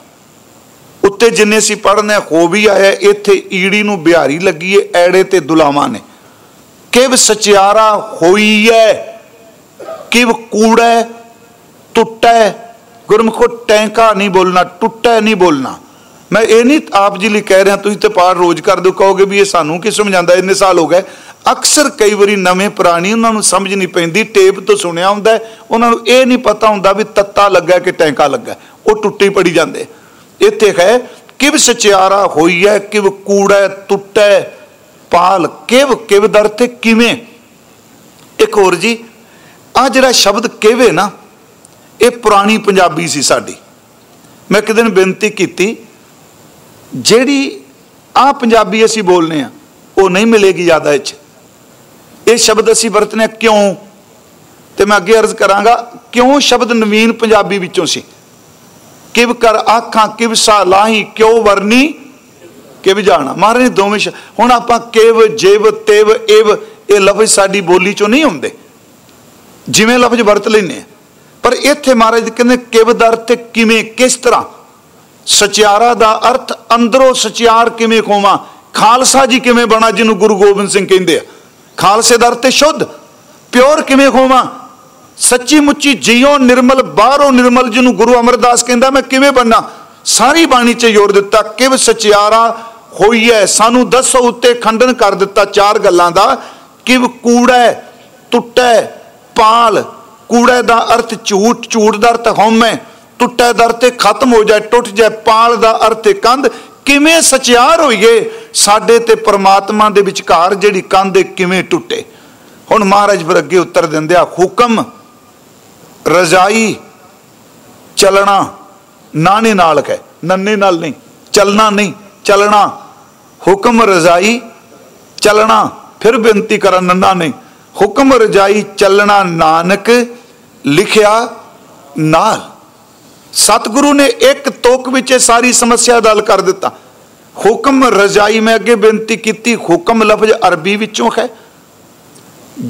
ਉੱਤੇ ਜਿੰਨੇ ਸੀ ਪੜਨੇ ਹੋ ਵੀ ਆਇਆ, ਇੱਥੇ ਈੜੀ ਨੂੰ ਬਿਹਾਰੀ ਲੱਗੀ ਏ, ਐੜੇ ਤੇ ਦੁਲਾਵਾਂ ਨੇ। ਕਿਵ ਸਚਿਆਰਾ ਹੋਈ ਹੈ ਕਿਵ ਕੂੜਾ ਟੁੱਟੈ, ਗੁਰਮਖੋ ਟੈਂਕਾ ਨਹੀਂ ਬੋਲਣਾ, ਟੁੱਟੈ ਨਹੀਂ ਬੋਲਣਾ। ਮੈਂ ਇਹ ਨਹੀਂ ਆਪ ਜੀ ਲਈ ਕਹਿ ਰਿਹਾ, ਤੁਸੀਂ ਤੇ ਪਾਠ ਰੋਜ਼ ਕਰ ਦਿਓ, ਕਹੋਗੇ ਵੀ ਇਹ ਸਾਨੂੰ ਕੀ ਸਮਝਾਉਂਦਾ, ਇੰਨੇ ਸਾਲ ਹੋ ਗਏ। ਅਕਸਰ ਕਈ ਵਾਰੀ ਨਵੇਂ ਪੁਰਾਣੀ ਉਹਨਾਂ ਨੂੰ ਸਮਝ ਨਹੀਂ ਪੈਂਦੀ, ਟੇਪ ਤੋਂ ਸੁਣਿਆ ਹੁੰਦਾ, ਉਹਨਾਂ ਨੂੰ ਇਹ ਨਹੀਂ ਪਤਾ ਹੁੰਦਾ ਵੀ ਤੱਤਾ ਲੱਗਾ ਕਿ ਟੈਂਕਾ ਲੱਗਾ, ਉਹ ਟੁੱਟੀ ਪੜੀ ਜਾਂਦੇ। ਇੱਥੇ ਹੈ, ਕਿਵ ਸਚਿਆਰਾ ਹੋਈ ਹੈ ਕਿਵ ਕੂੜੈ ਟੁੱਟੈ ਪਾਲ, ਕਿਵ ਕਿਵ ਦਰ ਤੇ ਕਿਵੇਂ? ਇੱਕ ਹੋਰ ਜੀ, ਆ ਜਿਹੜਾ ਸ਼ਬਦ ਕਿਵੇ ਨਾ, ਇਹ ਪੁਰਾਣੀ ਪੰਜਾਬੀ ਸੀ ਸਾਡੀ। ਮੈਂ ਇੱਕ ਦਿਨ ਬੇਨਤੀ ਕੀਤੀ, ਜਿਹੜੀ ਆ ਪੰਜਾਬੀ ਅਸੀਂ ਬੋਲਨੇ ਆ, ਉਹ ਨਹੀਂ ਮਿਲੇਗੀ ਜ਼ਿਆਦਾ ਇੱਥੇ ਇਹ ਸ਼ਬਦ ਅਸੀਂ ਵਰਤਨੇ ਕਿਉਂ? ਤੇ ਮੈਂ ਅੱਗੇ ਅਰਜ਼ ਕਰਾਂਗਾ, ਕਿਉਂ ਸ਼ਬਦ ਨਵੀਨ ਪੰਜਾਬੀ ਵਿੱਚੋਂ ਸੀ? ਕਿਵ ਕਰ ਆਖਾਂ, ਕਿਵ ਸਾ ਲਾਹੀ, ਕਿਉ ਵਰਨੀ? ਕਿਵ ਜਾਣਾ? ਮਹਾਰਾਜ ਨੇ ਦੋਵੇਂ ਹੁਣ ਆਪਾਂ ਕਿਵ, ਜੇਵ, ਤਿਵ, ਇਵ, ਇਹ ਲਫ਼ਜ਼ ਸਾਡੀ ਬੋਲੀ ਚੋਂ ਨਹੀਂ ਹੁੰਦੇ ਜਿਵੇਂ ਲਫ਼ਜ਼ ਵਰਤ ਲੈਨੇ ਪਰ ਇੱਥੇ ਮਹਾਰਾਜ ਕਹਿੰਦੇ, ਕਿਵ ਦਰ ਤੇ ਕਿਵੇਂ, ਕਿਸ ਤਰ੍ਹਾਂ? ਸਚਿਆਰਾ ਦਾ ਅਰਥ ਅੰਦਰੋਂ ਸਚਿਆਰ ਕਿਵੇਂ ਖੋਵਾਂ? ਖਾਲਸਾ ਜੀ ਕਿਵੇਂ ਬਣਾ, ਜਿਹਨੂੰ ਗੁਰੂ ਗੋਬਿੰਦ ਸਿੰਘ ਕਹਿੰਦੇ ਆ? ਖਾਲਸੇ ਦਰ ਤੇ ਸ਼ੁੱਧ, ਪਿਓਰ ਕਿਵੇਂ ਖੋਵਾਂ? ਸੱਚੀ ਮੁੱਚੀ ਜੀਓ ਨਿਰਮਲ, ਬਾਹਰੋਂ ਨਿਰਮਲ ਜਿਹਨੂੰ ਗੁਰੂ ਅਮਰਦਾਸ ਕਹਿੰਦਾ, ਮੈਂ ਕਿਵੇਂ ਬੰਨਾ ਸਾਰੀ ਬਾਣੀ 'ਚ ਜ਼ੋਰ ਦਿੱਤਾ, ਕਿਵ ਸਚਿਆਰਾ ਹੋਈ ਹੈ ਸਾਨੂੰ ਦੱਸੋ ਉੱਤੇ ਖੰਡਨ ਕਰ ਦਿੱਤਾ ਚਾਰ ਗੱਲਾਂ ਦਾ, ਕਿਵ ਕੂੜਾ ਟੁੱਟੈ ਪਾਲ? ਕੂੜੇ ਦਾ ਅਰਥ ਝੂਠ ਝੂਠ ਦਾ ਅਰਥ ਹਉਮੈ। ਟੁੱਟੈ ਦਰ ਤੇ ਖਤਮ ਹੋ ਜਾਏ, ਟੁੱਟ ਜਾਏ, ਪਾਲ ਦਾ ਅਰਥ ਕੰਧ। ਕਿਵੇਂ ਸਚਿਆਰ ਹੋਈਏ? ਸਾਡੇ ਤੇ ਪਰਮਾਤਮਾ ਦੇ ਵਿਚਕਾਰ ਜਿਹੜੀ ਕੰਧ ਕਿਵੇਂ ਟੁੱਟੇ? ਹੁਣ ਮਹਾਰਾਜ ਫਿਰ ਅੱਗੇ ਉੱਤਰ ਦਿੰਦੇ ਆ, ਹੁਕਮ ਰਜ਼ਾਈ ਚੱਲਣਾ ਨਾਨੇ ਨਾਲ ਹੈ ਨੰਨੇ ਨਾਲ ਨਹੀਂ, ਚੱਲਣਾ ਨਹੀਂ, ਚੱਲਣਾ। ਹੁਕਮ ਰਜ਼ਾਈ ਚੱਲਣਾ, ਫਿਰ ਬੇਨਤੀ ਕਰਨ ਨੰਨਾ ਨੇ ਹੁਕਮ ਰਜ਼ਾਈ ਚੱਲਣਾ ਨਾਨਕ ਲਿਖਿਆ ਨਾਲ। ਸਤਿਗੁਰੂ ਨੇ ਇੱਕ ਤੋਕ ਵਿੱਚ ਇਹ ਸਾਰੀ ਸਮੱਸਿਆ ਦਾ ਹੱਲ ਕਰ ਦਿੱਤਾ। ਹੁਕਮ ਰਜ਼ਾਈ ਮੈਂ ਅੱਗੇ ਬੇਨਤੀ ਕੀਤੀ, ਹੁਕਮ ਲਫ਼ਜ਼ ਅਰਬੀ ਵਿੱਚੋਂ ਹੈ।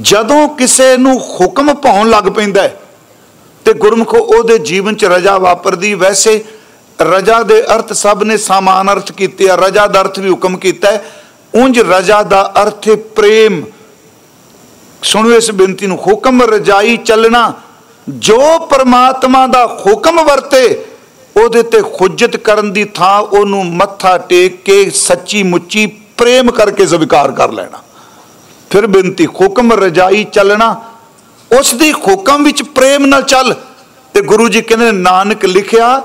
ਜਦੋਂ ਕਿਸੇ ਨੂੰ ਹੁਕਮ ਪਾਉਣ ਲੱਗ ਪੈਂਦਾ ਹੈ ਤੇ ਗੁਰਮੁਖ ਉਹਦੇ ਜੀਵਨ 'ਚ ਰਜਾ ਵਾਪਰਦੀ। ਵੈਸੇ ਰਜਾ ਦੇ ਅਰਥ ਸਭ ਨੇ ਸਮਾਨ ਅਰਥ ਕੀਤੇ ਆ, ਰਜਾ ਦਾ ਅਰਥ ਵੀ ਹੁਕਮ ਕੀਤਾ ਹੈ। ਉਂਝ ਰਜਾ ਦਾ ਅਰਥ ਹੈ ਪ੍ਰੇਮ। ਸੁਣੋ ਇਸ ਬੇਨਤੀ ਨੂੰ, ਹੁਕਮ ਰਜਾਈ ਚੱਲਣਾ, ਜੋ ਪਰਮਾਤਮਾ ਦਾ ਹੁਕਮ ਵਰਤੇ, ਉਹਦੇ ਤੇ ਖੁਜਤ ਕਰਨ ਦੀ ਥਾਂ ਉਹਨੂੰ ਮੱਥਾ ਟੇਕ ਕੇ ਸੱਚੀ ਮੁੱਚੀ ਪ੍ਰੇਮ ਕਰਕੇ ਸਵੀਕਾਰ ਕਰ ਲੈਣਾ। ਫਿਰ ਬੇਨਤੀ, ਹੁਕਮ ਰਜਾਈ ਚੱਲਣਾ ਉਸ ਦੀ ਹੁਕਮ ਵਿੱਚ ਪ੍ਰੇਮ ਨਾਲ ਚੱਲ। ਤੇ ਗੁਰੂ ਜੀ ਕਹਿੰਦੇ ਨਾਨਕ ਲਿਖਿਆ,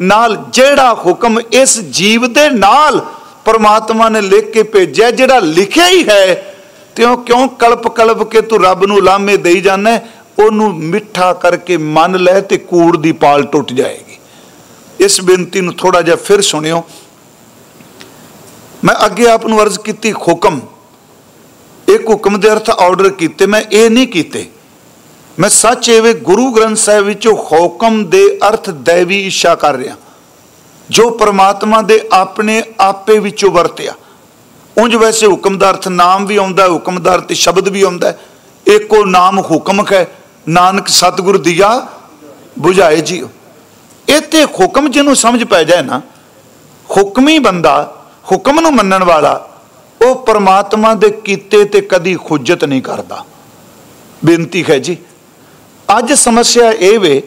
ਨਾਲ ਜਿਹੜਾ ਹੁਕਮ ਇਸ ਜੀਵ ਦੇ ਨਾਲ ਪਰਮਾਤਮਾ ਨੇ ਲਿਖ ਕੇ ਭੇਜਿਆ, ਜਿਹੜਾ ਲਿਖਿਆ ਹੀ ਹੈ ਤਿਉ ਕਿਉਂ ਕਲਪ ਕਲਪ ਕੇ ਤੂੰ ਰੱਬ ਨੂੰ ਲਾਮੇ ਦੇਈ ਜਾਂਦਾ ਉਹਨੂੰ ਮਿੱਠਾ ਕਰਕੇ ਮੰਨ ਲੈ ਤੇ ਕੂੜ ਦੀ ਪਾਲ ਟੁੱਟ ਜਾਏਗੀ। ਇਸ ਬੇਨਤੀ ਨੂੰ ਥੋੜਾ ਜਿਹਾ ਫਿਰ ਸੁਣਿਓ। ਮੈਂ ਅੱਗੇ ਆਪ ਨੂੰ ਅਰਜ਼ ਕੀਤੀ ਹੁਕਮ। ਇੱਕ ਹੁਕਮ ਦੇ ਅਰਥ ਆਰਡਰ ਕੀਤੇ, ਮੈਂ ਇਹ ਨਹੀਂ ਕੀਤੇ। ਮੈਂ ਸੱਚ ਐਵੇਂ ਗੁਰੂ ਗ੍ਰੰਥ ਸਾਹਿਬ ਵਿੱਚੋਂ ਹੁਕਮ ਦੇ ਅਰਥ ਦੇਵੀ ਇੱਛਾ ਕਰ ਰਿਹਾ। ਜੋ ਪ੍ਰਮਾਤਮਾ ਦੇ ਆਪਣੇ ਆਪੇ ਵਿੱਚੋਂ ਵਰਤਿਆ। ਉਂਝ ਵੈਸੇ ਹੁਕਮ ਦਾ ਅਰਥ ਨਾਮ ਵੀ ਆਉਂਦਾ ਹੈ ਹੁਕਮ ਦਾ ਅਰਥ ਸ਼ਬਦ ਵੀ ਆਉਂਦਾ। ਹੈ ਇੱਕੋ ਨਾਮ ਹੁਕਮ ਹੈ, ਨਾਨਕ ਸਤਿਗੁਰ ਦੀਆ 부ਝਾਏ ਜੀ ਇੱਥੇ ਹੁਕਮ ਜਿਹਨੂੰ ਸਮਝ ਪੈ ਜਾਏ ਨਾ, ਹੁਕਮੀ ਬੰਦਾ, ਹੁਕਮ ਨੂੰ ਮੰਨਣ ਵਾਲਾ, ਉਹ ਪਰਮਾਤਮਾ ਦੇ ਕੀਤੇ ਤੇ ਕਦੀ ਖੁਜਤ ਨਹੀਂ ਕਰਦਾ। ਬੇਨਤੀ ਹੈ ਜੀ ਅੱਜ ਸਮੱਸਿਆ ਇਹ ਵੇ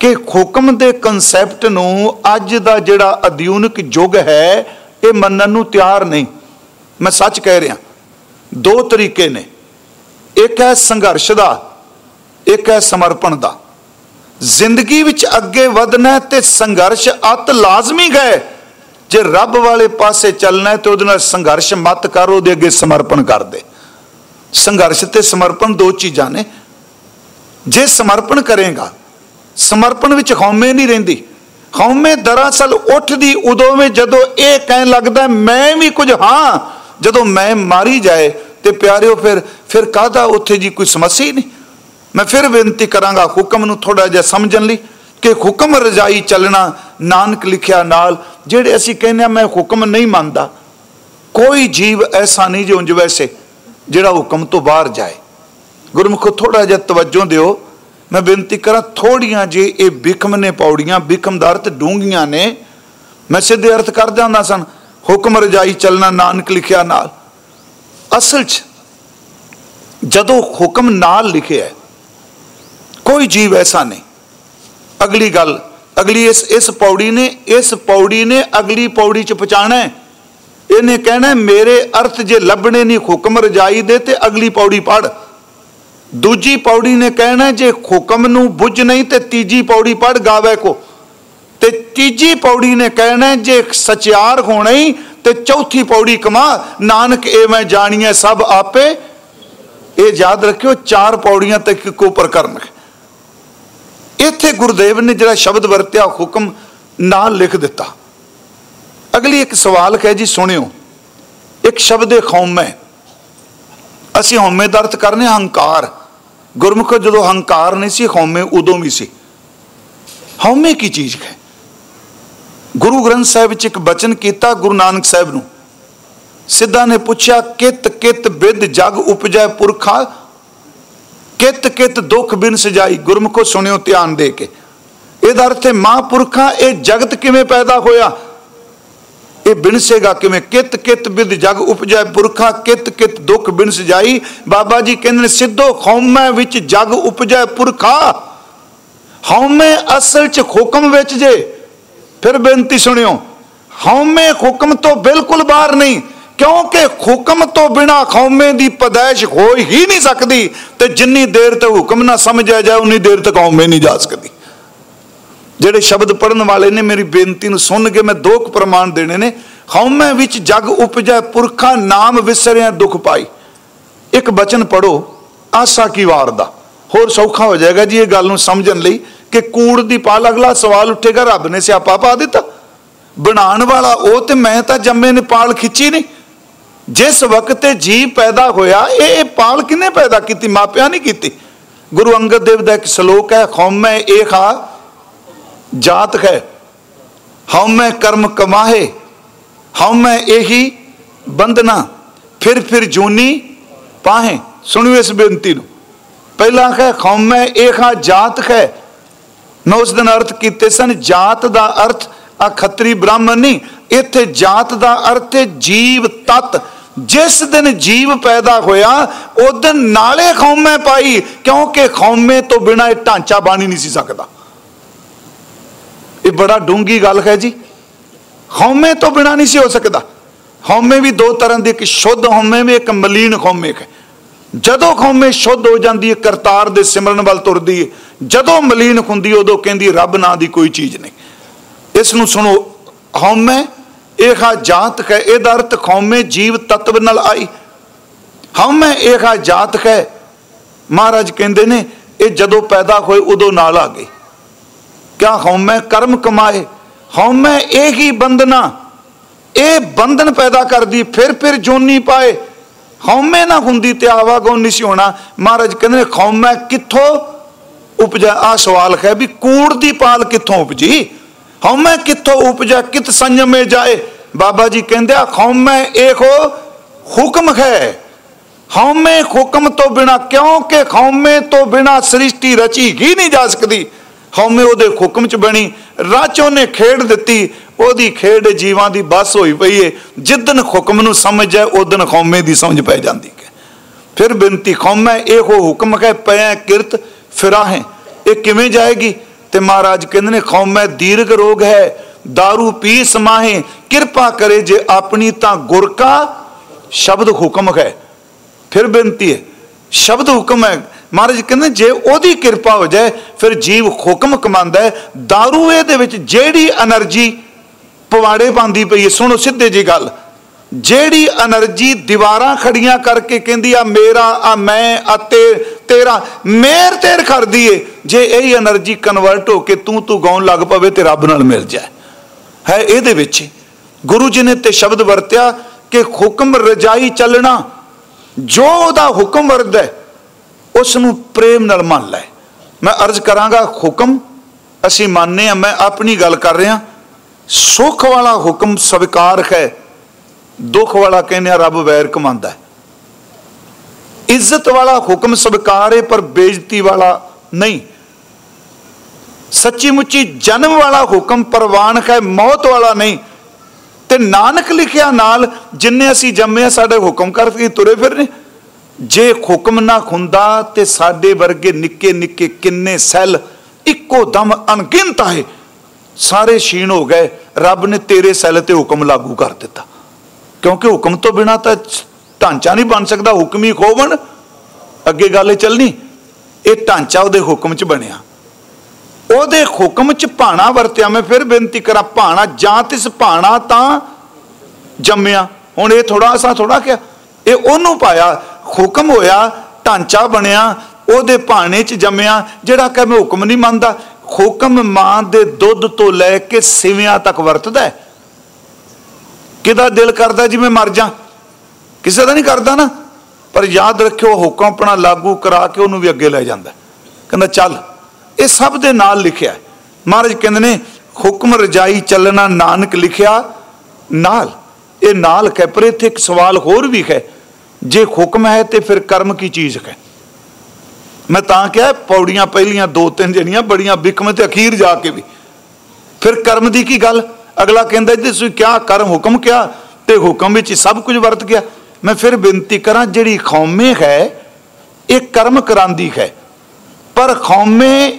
ਕਿ ਹੁਕਮ ਦੇ ਕਨਸੈਪਟ ਨੂੰ ਅੱਜ ਦਾ ਜਿਹੜਾ ਅਧਿਉਨਿਕ ਯੁੱਗ ਹੈ, ਇਹ ਮੰਨਣ ਨੂੰ ਤਿਆਰ ਨਹੀਂ। ਮੈਂ ਸੱਚ ਕਹਿ ਰਿਹਾ, ਦੋ ਤਰੀਕੇ ਨੇ। ਇੱਕ ਹੈ ਸੰਘਰਸ਼ ਦਾ, ਇੱਕ ਹੈ ਸਮਰਪਣ ਦਾ। ਜ਼ਿੰਦਗੀ ਵਿੱਚ ਅੱਗੇ ਵਧਣਾ ਤੇ ਸੰਘਰਸ਼ ਅਤ ਲਾਜ਼ਮੀ ਹੈ। ਜੇ ਰੱਬ ਵਾਲੇ ਪਾਸੇ ਚੱਲਣਾ ਤੇ ਉਹਦੇ ਨਾਲ ਸੰਘਰਸ਼ ਮਤ ਕਰ, ਉਹਦੇ ਅੱਗੇ ਸਮਰਪਣ ਕਰ ਦੇ। ਸੰਘਰਸ਼ ਤੇ ਸਮਰਪਣ ਦੋ ਚੀਜ਼ਾਂ ਨੇ। ਜੇ ਸਮਰਪਣ ਕਰੇਗਾ, ਸਮਰਪਣ ਵਿੱਚ ਹਉਮੈ ਨਹੀਂ ਰਹਿੰਦੀ। ਹਉਮੈ ਦਰਅਸਲ ਉੱਠਦੀ ਉਦੋਂ ਵਿੱਚ ਜਦੋਂ ਇਹ ਕਹਿਣ ਲੱਗਦਾ, ਮੈਂ ਵੀ ਕੁਝ ਹਾਂ। ਜਦੋਂ ਮੈਂ ਮਾਰੀ ਜਾਏ ਤੇ ਪਿਆਰਿਓ, ਫਿਰ ਫਿਰ ਕਾਹਦਾ ਉੱਥੇ ਜੀ ਕੋਈ ਸਮੱਸਿਆ ਹੀ ਨਹੀਂ? ਮੈਂ ਫਿਰ ਬੇਨਤੀ ਕਰਾਂਗਾ ਹੁਕਮ ਨੂੰ ਥੋੜਾ ਜਿਹਾ ਸਮਝਣ ਲਈ ਕਿ ਹੁਕਮ ਰਜਾਈ ਚੱਲਣਾ ਨਾਨਕ ਲਿਖਿਆ ਨਾਲ, ਜਿਹੜੇ ਅਸੀਂ ਕਹਿੰਦੇ ਆ ਮੈਂ ਹੁਕਮ ਨਹੀਂ ਮੰਨਦਾ। ਕੋਈ ਜੀਵ ਐਸਾ ਨਹੀਂ ਜੋ ਉਂਝ ਵੈਸੇ, ਜਿਹੜਾ ਹੁਕਮ ਤੋਂ ਬਾਹਰ ਜਾਏ। ਗੁਰਮੁਖੋ ਥੋੜਾ ਜਿਹਾ ਤਵੱਜੋ ਦਿਓ। ਮੈਂ ਬੇਨਤੀ ਕਰਾਂ ਥੋੜੀਆਂ ਜੇ ਇਹ ਬਿਕਮ ਨੇ ਪੌੜੀਆਂ ਬਿਕਮ ਦਾ ਅਰਥ ਡੂੰਗੀਆਂ ਨੇ, ਮੈਂ ਸਿੱਧੇ ਅਰਥ ਕਰਦਾ ਹੁੰਦਾ ਸਨ ਹੁਕਮ ਰਜਾਈ ਚੱਲਣਾ ਨਾਨਕ ਲਿਖਿਆ ਨਾਲ। ਅਸਲ 'ਚ ਜਦੋਂ ਹੁਕਮ ਨਾਲ ਲਿਖਿਆ ਕੋਈ ਜੀਵ ਐਸਾ ਨਹੀਂ। ਅਗਲੀ ਗੱਲ, ਅਗਲੀ ਇਸ ਇਸ ਪੌੜੀ ਨੇ, ਇਸ ਪੌੜੀ ਨੇ ਅਗਲੀ ਪੌੜੀ 'ਚ ਪਹੁੰਚਾਣਾ ਇਹਨੇ ਕਹਿਣਾ ਮੇਰੇ ਅਰਥ ਜੇ ਲੱਭਣੇ ਨਹੀਂ ਹੁਕਮ ਰਜਾਈ ਦੇ ਤੇ ਅਗਲੀ ਪੌੜੀ ਪੜ ਦੂਜੀ ਪੌੜੀ ਨੇ ਕਹਿਣਾ ਜੇ ਹੁਕਮ ਨੂੰ ਬੁੱਝ ਨਹੀਂ ਤੇ ਤੀਜੀ ਪੌੜੀ ਪੜ ਗਾਵੇ ਕੋ। ਤੇ ਤੀਜੀ ਪੌੜੀ ਨੇ ਕਹਿਣਾ ਜੇ ਸਚਿਆਰ ਹੋਣਾ ਹੀ ਤੇ ਚੌਥੀ ਪੌੜੀ ਕਮਾ, ਨਾਨਕ ਇਹ ਮੈਂ ਜਾਣੀਏ ਸਭ ਆਪੇ। ਇਹ ਯਾਦ ਰੱਖਿਓ, ਚਾਰ ਪੌੜੀਆਂ ਤੱਕ ਇੱਕੋ ਪ੍ਰਕਰਮ ਇੱਥੇ ਗੁਰਦੇਵ ਨੇ ਜਿਹੜਾ ਸ਼ਬਦ ਵਰਤਿਆ, ਹੁਕਮ ਨਾਲ ਲਿਖ ਦਿੱਤਾ। ਅਗਲੀ ਇੱਕ ਸਵਾਲ ਹੈ ਜੀ, ਸੁਣਿਓ। ਇੱਕ ਸ਼ਬਦ ਹੈ ਖੌਮ ਹੈ ਅਸੀਂ ਹਉਮੈ ਦਾ ਅਰਥ ਕਰਨੇ ਹੰਕਾਰ। ਗੁਰਮੁਖ ਜਦੋਂ ਹੰਕਾਰ ਨਹੀਂ ਸੀ, ਹਉਮੈ ਉਦੋਂ ਵੀ ਸੀ। ਹਉਮੈ ਕੀ ਚੀਜ਼ ਹੈ? ਗੁਰੂ ਗ੍ਰੰਥ ਸਾਹਿਬ ਵਿੱਚ ਇੱਕ ਬਚਨ ਕੀਤਾ ਗੁਰੂ ਨਾਨਕ ਸਾਹਿਬ ਨੂੰ। ਸਿੱਧਾ ਨੇ ਪੁੱਛਿਆ, ਕਿਤ ਕਿਤ ਵਿਦ ਜਗ ਉਪਜੈ ਪੁਰਖਾ? ਕਿਤ ਕਿਤ ਦੁਖ ਬਿਨ ਸਜਾਈ? ਗੁਰਮੁਖੋ ਸੁਣਿਓ ਧਿਆਨ ਦੇ ਕੇ। ਇਹਦਾ ਅਰਥ ਹੈ, ਮਹਾਂਪੁਰਖਾਂ, ਇਹ ਜਗਤ ਕਿਵੇਂ ਪੈਦਾ ਹੋਇਆ? ਇਹ ਬਿਨਸੇਗਾ ਕਿਵੇਂ? ਕਿਤ ਕਿਤ ਬਿਦ ਜਗ ਉਪਜੈ ਪੁਰਖਾ, ਕਿਤ ਕਿਤ ਦੁਖ ਬਿਨਸ ਜਾਈ। ਬਾਬਾ ਜੀ ਕਹਿੰਦੇ ਨੇ, ਸਿੱਧੋ ਖੌਮੈ ਵਿੱਚ ਜਗ ਉਪਜੈ ਪੁਰਖਾ। ਹਉਮੈ ਅਸਲ ਚ ਹੁਕਮ ਵਿੱਚ ਜੇ, ਫਿਰ ਬੇਨਤੀ ਸੁਣਿਓ, ਹਉਮੈ ਹੁਕਮ ਤੋਂ ਬਿਲਕੁਲ ਬਾਹਰ ਨਹੀਂ, ਕਿਉਂਕਿ ਹੁਕਮ ਤੋਂ ਬਿਨਾ ਖੌਮੇ ਦੀ ਪਦਾਇਸ਼ ਹੋ ਹੀ ਨਹੀਂ ਸਕਦੀ, ਤੇ ਜਿੰਨੀ ਦੇਰ ਤੱਕ ਹੁਕਮ ਨਾ ਸਮਝਿਆ ਜਾਏ, ਉਨੀ ਦੇਰ ਤੱਕ ਹਉਮੈ ਨਹੀਂ ਜਾ ਸਕਦੀ। ਜਿਹੜੇ ਸ਼ਬਦ ਪੜਨ ਵਾਲੇ ਨੇ, ਮੇਰੀ ਬੇਨਤੀ ਨੂੰ ਸੁਣ ਕੇ ਮੈਂ ਦੋ ਪ੍ਰਮਾਣ ਦੇਣੇ ਨੇ। ਹਉਮੈ ਵਿੱਚ ਜਗ ਉਪਜੈ, ਪੁਰਖਾ ਨਾਮ ਵਿਸਰਿਆ ਦੁਖ ਪਾਈ। ਇੱਕ ਬਚਨ ਪੜੋ ਆਸਾ ਕੀ ਵਾਰ ਦਾ। ਹੋਰ ਸੌਖਾ ਹੋ ਜਾਏਗਾ ਜੀ ਇਹ ਗੱਲ ਨੂੰ ਸਮਝਣ ਲਈ ਕਿ ਕੂੜ ਦੀ ਪਾਲ ਅਗਲਾ ਸਵਾਲ ਉੱਠੇਗਾ, ਰੱਬ ਨੇ ਸਿਆਪਾ ਪਾ ਦਿੱਤਾ। ਬਣਾਉਣ ਵਾਲਾ ਉਹ ਤੇ ਮੈਂ ਤਾਂ ਜੰਮੇ ਨੇ, ਪਾਲ ਖਿੱਚੀ ਨਹੀਂ। ਜਿਸ ਵਕਤ ਤੇ ਜੀ ਪੈਦਾ ਹੋਇਆ, ਇਹ ਪਾਲ ਕਿਨੇ ਪੈਦਾ ਕੀਤੀ? ਮਾਪਿਆਂ ਨਹੀਂ ਕੀਤੀ। ਗੁਰੂ ਅੰਗਦ ਦੇਵ ਦਾ ਇੱਕ ਸ਼ਲੋਕ ਹੈ ਖੌਮੈ ਏਖਾ ਜਾਤ ਹੈ। ਹਉਮੈ ਕਰਮ ਕਮਾਹੇ ਹਉਮੈ ਇਹੀ ਬੰਦਨਾ ਫਿਰ ਫਿਰ ਜੂਨੀ ਪਾਹੇ। ਸੁਣਿਓ ਇਸ ਬੇਨਤੀ ਨੂੰ। ਪਹਿਲਾ ਹੈ ਹਉਮੈ ਏਖਾ ਜਾਤ ਹੈ। ਮੈਂ ਉਸ ਦਿਨ ਅਰਥ ਕੀਤੇ ਸਨ, ਜਾਤ ਦਾ ਅਰਥ ਆ ਖੱਤਰੀ ਬ੍ਰਾਹਮਣ ਨਹੀਂ, ਇੱਥੇ ਜਾਤ ਦਾ ਅਰਥ ਹੈ ਜੀਵ ਤਤ। ਜਿਸ ਦਿਨ ਜੀਵ ਪੈਦਾ ਹੋਇਆ, ਉਸ ਦਿਨ ਨਾਲੇ ਖੌਮੇ ਪਾਈ, ਕਿਉਂਕਿ ਖੌਮੇ ਤੋਂ ਬਿਨਾ ਇਹ ਢਾਂਚਾ ਬਾਣੀ ਨਹੀਂ ਸੀ ਸਕਦਾ। ਇਹ ਬੜਾ ਡੂੰਗੀ ਗੱਲ ਹੈ ਜੀ। ਖੌਮੇ ਤੋਂ ਬਿਨਾ ਨਹੀਂ ਸੀ ਹੋ ਸਕਦਾ। ਖੌਮੇ ਵੀ ਦੋ ਤਰ੍ਹਾਂ ਦੀ, ਇੱਕ ਸ਼ੁੱਧ ਖੌਮੇ ਵੀ, ਇੱਕ ਮਲੀਨ ਖੌਮੇ ਹੈ। ਜਦੋਂ ਖੌਮੇ ਸ਼ੁੱਧ ਹੋ ਜਾਂਦੀ ਹੈ, ਕਰਤਾਰ ਦੇ ਸਿਮਰਨ ਵੱਲ ਤੁਰਦੀ ਹੈ। ਜਦੋਂ ਮਲੀਨ ਹੁੰਦੀ ਉਦੋਂ ਕਹਿੰਦੀ ਰੱਬ ਨਾਂ ਦੀ ਕੋਈ ਚੀਜ਼ ਨਹੀਂ। ਇਸ ਨੂੰ ਸੁਣੋ, ਹਉਮੈ ਏਖਾ ਜਾਤ ਹੈ, ਇਹਦਾ ਅਰਥ ਖੌਮੇ ਜੀਵ ਤਤਵ ਨਾਲ ਆਈ। ਹਉਮੈ ਏਖਾ ਜਾਤ ਹੈ। ਮਹਾਰਾਜ ਕਹਿੰਦੇ ਨੇ, ਇਹ ਜਦੋਂ ਪੈਦਾ ਹੋਏ ਉਦੋਂ ਨਾਲ ਆ ਗਏ। ਕਿਆ ਹਉਮੈ ਕਰਮ ਕਮਾਏ? ਹਉਮੈ ਇਹ ਹੀ ਬੰਧਨਾ। ਇਹ ਬੰਧਨ ਪੈਦਾ ਕਰਦੀ, ਫਿਰ ਫਿਰ ਜੋਨੀ ਪਾਏ। ਹਉਮੈ ਨਾ ਹੁੰਦੀ ਤੇ ਆਵਾਗੋਨ ਨਹੀਂ ਸੀ ਹੋਣਾ। ਮਹਾਰਾਜ ਕਹਿੰਦੇ ਨੇ ਖੌਮੈ ਕਿੱਥੋਂ ਉਪਜਾ? ਆ ਸਵਾਲ ਹੈ ਵੀ ਕੂੜ ਦੀ ਪਾਲ ਕਿੱਥੋਂ ਉਪਜੀ? ਹਉਮੈ ਕਿੱਥੋਂ ਉਪਜਾ? ਕਿਤ ਸੰਜਮੇ ਜਾਏ? ਬਾਬਾ ਜੀ ਕਹਿੰਦੇ ਆ ਖੌਮੈ ਇਹੋ ਹੁਕਮ ਹੈ। ਹਉਮੈ ਹੁਕਮ ਤੋਂ ਬਿਨਾ, ਕਿਉਂਕਿ ਖੌਮੇ ਤੋਂ ਬਿਨਾ ਸ੍ਰਿਸ਼ਟੀ ਰਚੀ ਹੀ ਨਹੀਂ ਜਾ ਸਕਦੀ। ਖੌਮੇ ਉਹਦੇ ਹੁਕਮ ਚ ਬਣੀ ਰਾਚੋ ਉਹਨੇ ਖੇਡ ਦਿੱਤੀ, ਉਹਦੀ ਖੇਡ ਜੀਵਾਂ ਦੀ ਬਸ ਹੋਈ ਪਈ ਏ ਜਿੱਦਨ ਹੁਕਮ ਨੂੰ ਸਮਝ ਜਾਏ ਉਦਨ ਖੌਮੇ ਦੀ ਸਮਝ ਪੈ ਜਾਂਦੀ ਹੈ ਫਿਰ ਬੇਨਤੀ ਖੌਮੈ ਇਹੋ ਹੁਕਮ ਹੈ ਪਿਆ ਕਿਰਤ ਫਿਰਾਹੇ ਇਹ ਕਿਵੇਂ ਜਾਏਗੀ? ਤੇ ਮਹਾਰਾਜ ਕਹਿੰਦੇ ਨੇ ਖੌਮੈ ਦੀਰਘ ਰੋਗ ਹੈ दारू ਪੀ ਸਮਾਹੇ, ਕਿਰਪਾ ਕਰੇ ਜੇ ਆਪਣੀ ਤਾਂ ਗੁਰ ਕਾ ਸ਼ਬਦ ਹੁਕਮ ਹੈ। ਫਿਰ ਬੇਨਤੀ ਹੈ, ਸ਼ਬਦ ਹੁਕਮ ਹੈ ਮਹਾਰਾਜ ਕਹਿੰਦੇ, ਜੇ ਉਹਦੀ ਕਿਰਪਾ ਹੋ ਜਾਏ, ਫਿਰ ਜੀਵ ਹੁਕਮ ਕਮਾਂਦਾ ਹੈ। दारू ਇਹਦੇ ਵਿੱਚ ਜਿਹੜੀ એનર્ਜੀ ਪਵਾੜੇ ਪਾਉਂਦੀ ਪਈ ਹੈ, ਸੁਣੋ ਸਿੱਧੇ ਜੀ ਗੱਲ। ਜਿਹੜੀ એનર્ਜੀ ਦੀਵਾਰਾਂ ਖੜੀਆਂ ਕਰਕੇ ਕਹਿੰਦੀ ਆ, ਮੇਰਾ, ਆ ਮੈਂ, ਆ ਤੇਰਾ, ਮੇਰ ਤੇਰ ਕਰਦੀ ਏ। ਜੇ ਇਹੀ એનર્ਜੀ ਕਨਵਰਟ ਹੋ ਕੇ ਤੂੰ ਤੂੰ ਗਾਉਣ ਲੱਗ ਪਵੇ ਤੇ ਰੱਬ ਨਾਲ ਮਿਲ ਜਾਏ। ਹੈ ਇਹਦੇ ਵਿੱਚ ਗੁਰੂ ਜੀ ਨੇ ਤੇ ਸ਼ਬਦ ਵਰਤਿਆ ਕਿ ਹੁਕਮ ਰਜਾਈ ਚੱਲਣਾ, ਜੋ ਉਹਦਾ ਹੁਕਮ ਵਰਦਾ ਹੈ ਉਸ ਨੂੰ ਪ੍ਰੇਮ ਨਾਲ ਮੰਨ ਲੈ। ਮੈਂ ਅਰਜ਼ ਕਰਾਂਗਾ, ਹੁਕਮ ਅਸੀਂ ਮੰਨਨੇ ਆ ਮੈਂ ਆਪਣੀ ਗੱਲ ਕਰ ਰਿਹਾ। ਸੁਖ ਵਾਲਾ ਹੁਕਮ ਸਵੀਕਾਰ ਹੈ। ਦੁੱਖ ਵਾਲਾ ਕਹਿੰਦੇ ਆ, ਰੱਬ ਵੈਰ ਕਮਾਉਂਦਾ ਇੱਜ਼ਤ ਵਾਲਾ ਹੁਕਮ ਸਵੀਕਾਰ ਹੈ, ਪਰ ਬੇਇੱਜ਼ਤੀ ਵਾਲਾ ਨਹੀਂ। ਸੱਚੀ ਮੁੱਚੀ ਜਨਮ ਵਾਲਾ ਹੁਕਮ ਪ੍ਰਵਾਨ ਹੈ, ਮੌਤ ਵਾਲਾ ਨਹੀਂ। ਤੇ ਨਾਨਕ ਲਿਖਿਆ ਨਾਲ ਜਿੰਨੇ ਅਸੀਂ ਜੰਮੇ ਸਾਡੇ ਹੁਕਮ ਕਰਕੇ ਤੁਰੇ ਫਿਰਨੇ? ਜੇ ਹੁਕਮ ਨਾ ਹੁੰਦਾ ਤੇ ਸਾਡੇ ਵਰਗੇ ਨਿੱਕੇ ਨਿੱਕੇ ਕਿੰਨੇ ਸੈੱਲ ਇੱਕੋ ਦਮ ਅਣਗਿਣਤ ਆਏ। ਸਾਰੇ ਛੀਣ ਹੋ ਗਏ। ਰੱਬ ਨੇ ਤੇਰੇ ਸੈੱਲ ਤੇ ਹੁਕਮ ਲਾਗੂ ਕਰ ਦਿੱਤਾ। ਕਿਉਂਕਿ ਹੁਕਮ ਤੋਂ ਬਿਨਾ ਤਾਂ ਢਾਂਚਾ ਨਹੀਂ ਬਣ ਸਕਦਾ, ਹੁਕਮ ਹੀ ਖੋਵਣ। ਅੱਗੇ ਗੱਲ ਚੱਲਣੀ, ਇਹ ਢਾਂਚਾ ਉਹਦੇ ਹੁਕਮ 'ਚ ਬਣਿਆ। ਉਹਦੇ ਹੁਕਮ 'ਚ ਭਾਣਾ ਵਰਤਿਆ। ਮੈਂ ਫਿਰ ਬੇਨਤੀ ਕਰਾਂ, ਭਾਣਾ ਜਾਂ ਤਿਸ ਭਾਣਾ ਤਾਂ ਜੰਮਿਆ। ਹੁਣ ਇਹ ਥੋੜਾ ਅਸਾਂ ਥੋੜਾ ਕਿਹਾ। ਇਹ ਉਹਨੂੰ ਪਾਇਆ। ਹੁਕਮ ਹੋਇਆ, ਢਾਂਚਾ ਬਣਿਆ, ਉਹਦੇ ਭਾਣੇ 'ਚ ਜੰਮਿਆ, ਜਿਹੜਾ ਕਹੇ ਮੈਂ ਹੁਕਮ ਨਹੀਂ ਮੰਨਦਾ। ਹੁਕਮ ਮਾਂ ਦੇ ਦੁੱਧ ਤੋਂ ਲੈ ਕੇ ਸਿਵਿਆਂ ਤੱਕ ਵਰਤਦਾ ਹੈ। ਕਿਦਾ ਦਿਲ ਕਰਦਾ ਜਿਵੇਂ ਮਰ ਜਾ ਕਿਸੇ ਦਾ ਨਹੀਂ ਕਰਦਾ ਨਾ। ਪਰ ਯਾਦ ਰੱਖਿਓ, ਹੁਕਮ ਆਪਣਾ ਲਾਗੂ ਕਰਾ ਕੇ ਉਹਨੂੰ ਵੀ ਅੱਗੇ ਲੈ ਜਾਂਦਾ ਕਹਿੰਦਾ, ਚੱਲ, ਇਹ ਸਭ ਦੇ ਨਾਲ ਲਿਖਿਆ ਮਹਾਰਾਜ ਕਹਿੰਦੇ ਨੇ, ਹੁਕਮ ਰਜਾਈ ਚੱਲਣਾ ਨਾਨਕ ਲਿਖਿਆ, ਨਾਲ। ਇਹ ਨਾਲ ਹੈ ਪਰ ਇੱਥੇ ਇੱਕ ਸਵਾਲ ਹੋਰ ਵੀ ਹੈ। ਜੇ ਹੁਕਮ ਹੈ ਤੇ ਫਿਰ ਕਰਮ ਕੀ ਚੀਜ਼ ਹੈ? ਮੈਂ ਤਾਂ ਕਿਹਾ ਪੌੜੀਆਂ ਪਹਿਲੀਆਂ ਦੋ ਤਿੰਨ ਜਿਹੜੀਆਂ ਬੜੀਆਂ ਵਿਕਮ ਤੇ ਅਖੀਰ ਜਾ ਕੇ ਵੀ। ਫਿਰ ਕਰਮ ਦੀ ਕੀ ਗੱਲ? ਅਗਲਾ ਕਹਿੰਦਾ ਜੀ ਤੁਸੀਂ ਕਿਆ ਕਰਮ ਹੁਕਮ ਕਿਆ? ਤੇ ਹੁਕਮ ਵਿੱਚ ਸਭ ਕੁਝ ਵਰਤ ਗਿਆ। ਮੈਂ ਫਿਰ ਬੇਨਤੀ ਕਰਾਂ ਜਿਹੜੀ ਖੌਮੇ ਹੈ, ਇਹ ਕਰਮ ਕਰਾਂਦੀ ਹੈ। ਪਰ ਖੌਮੇ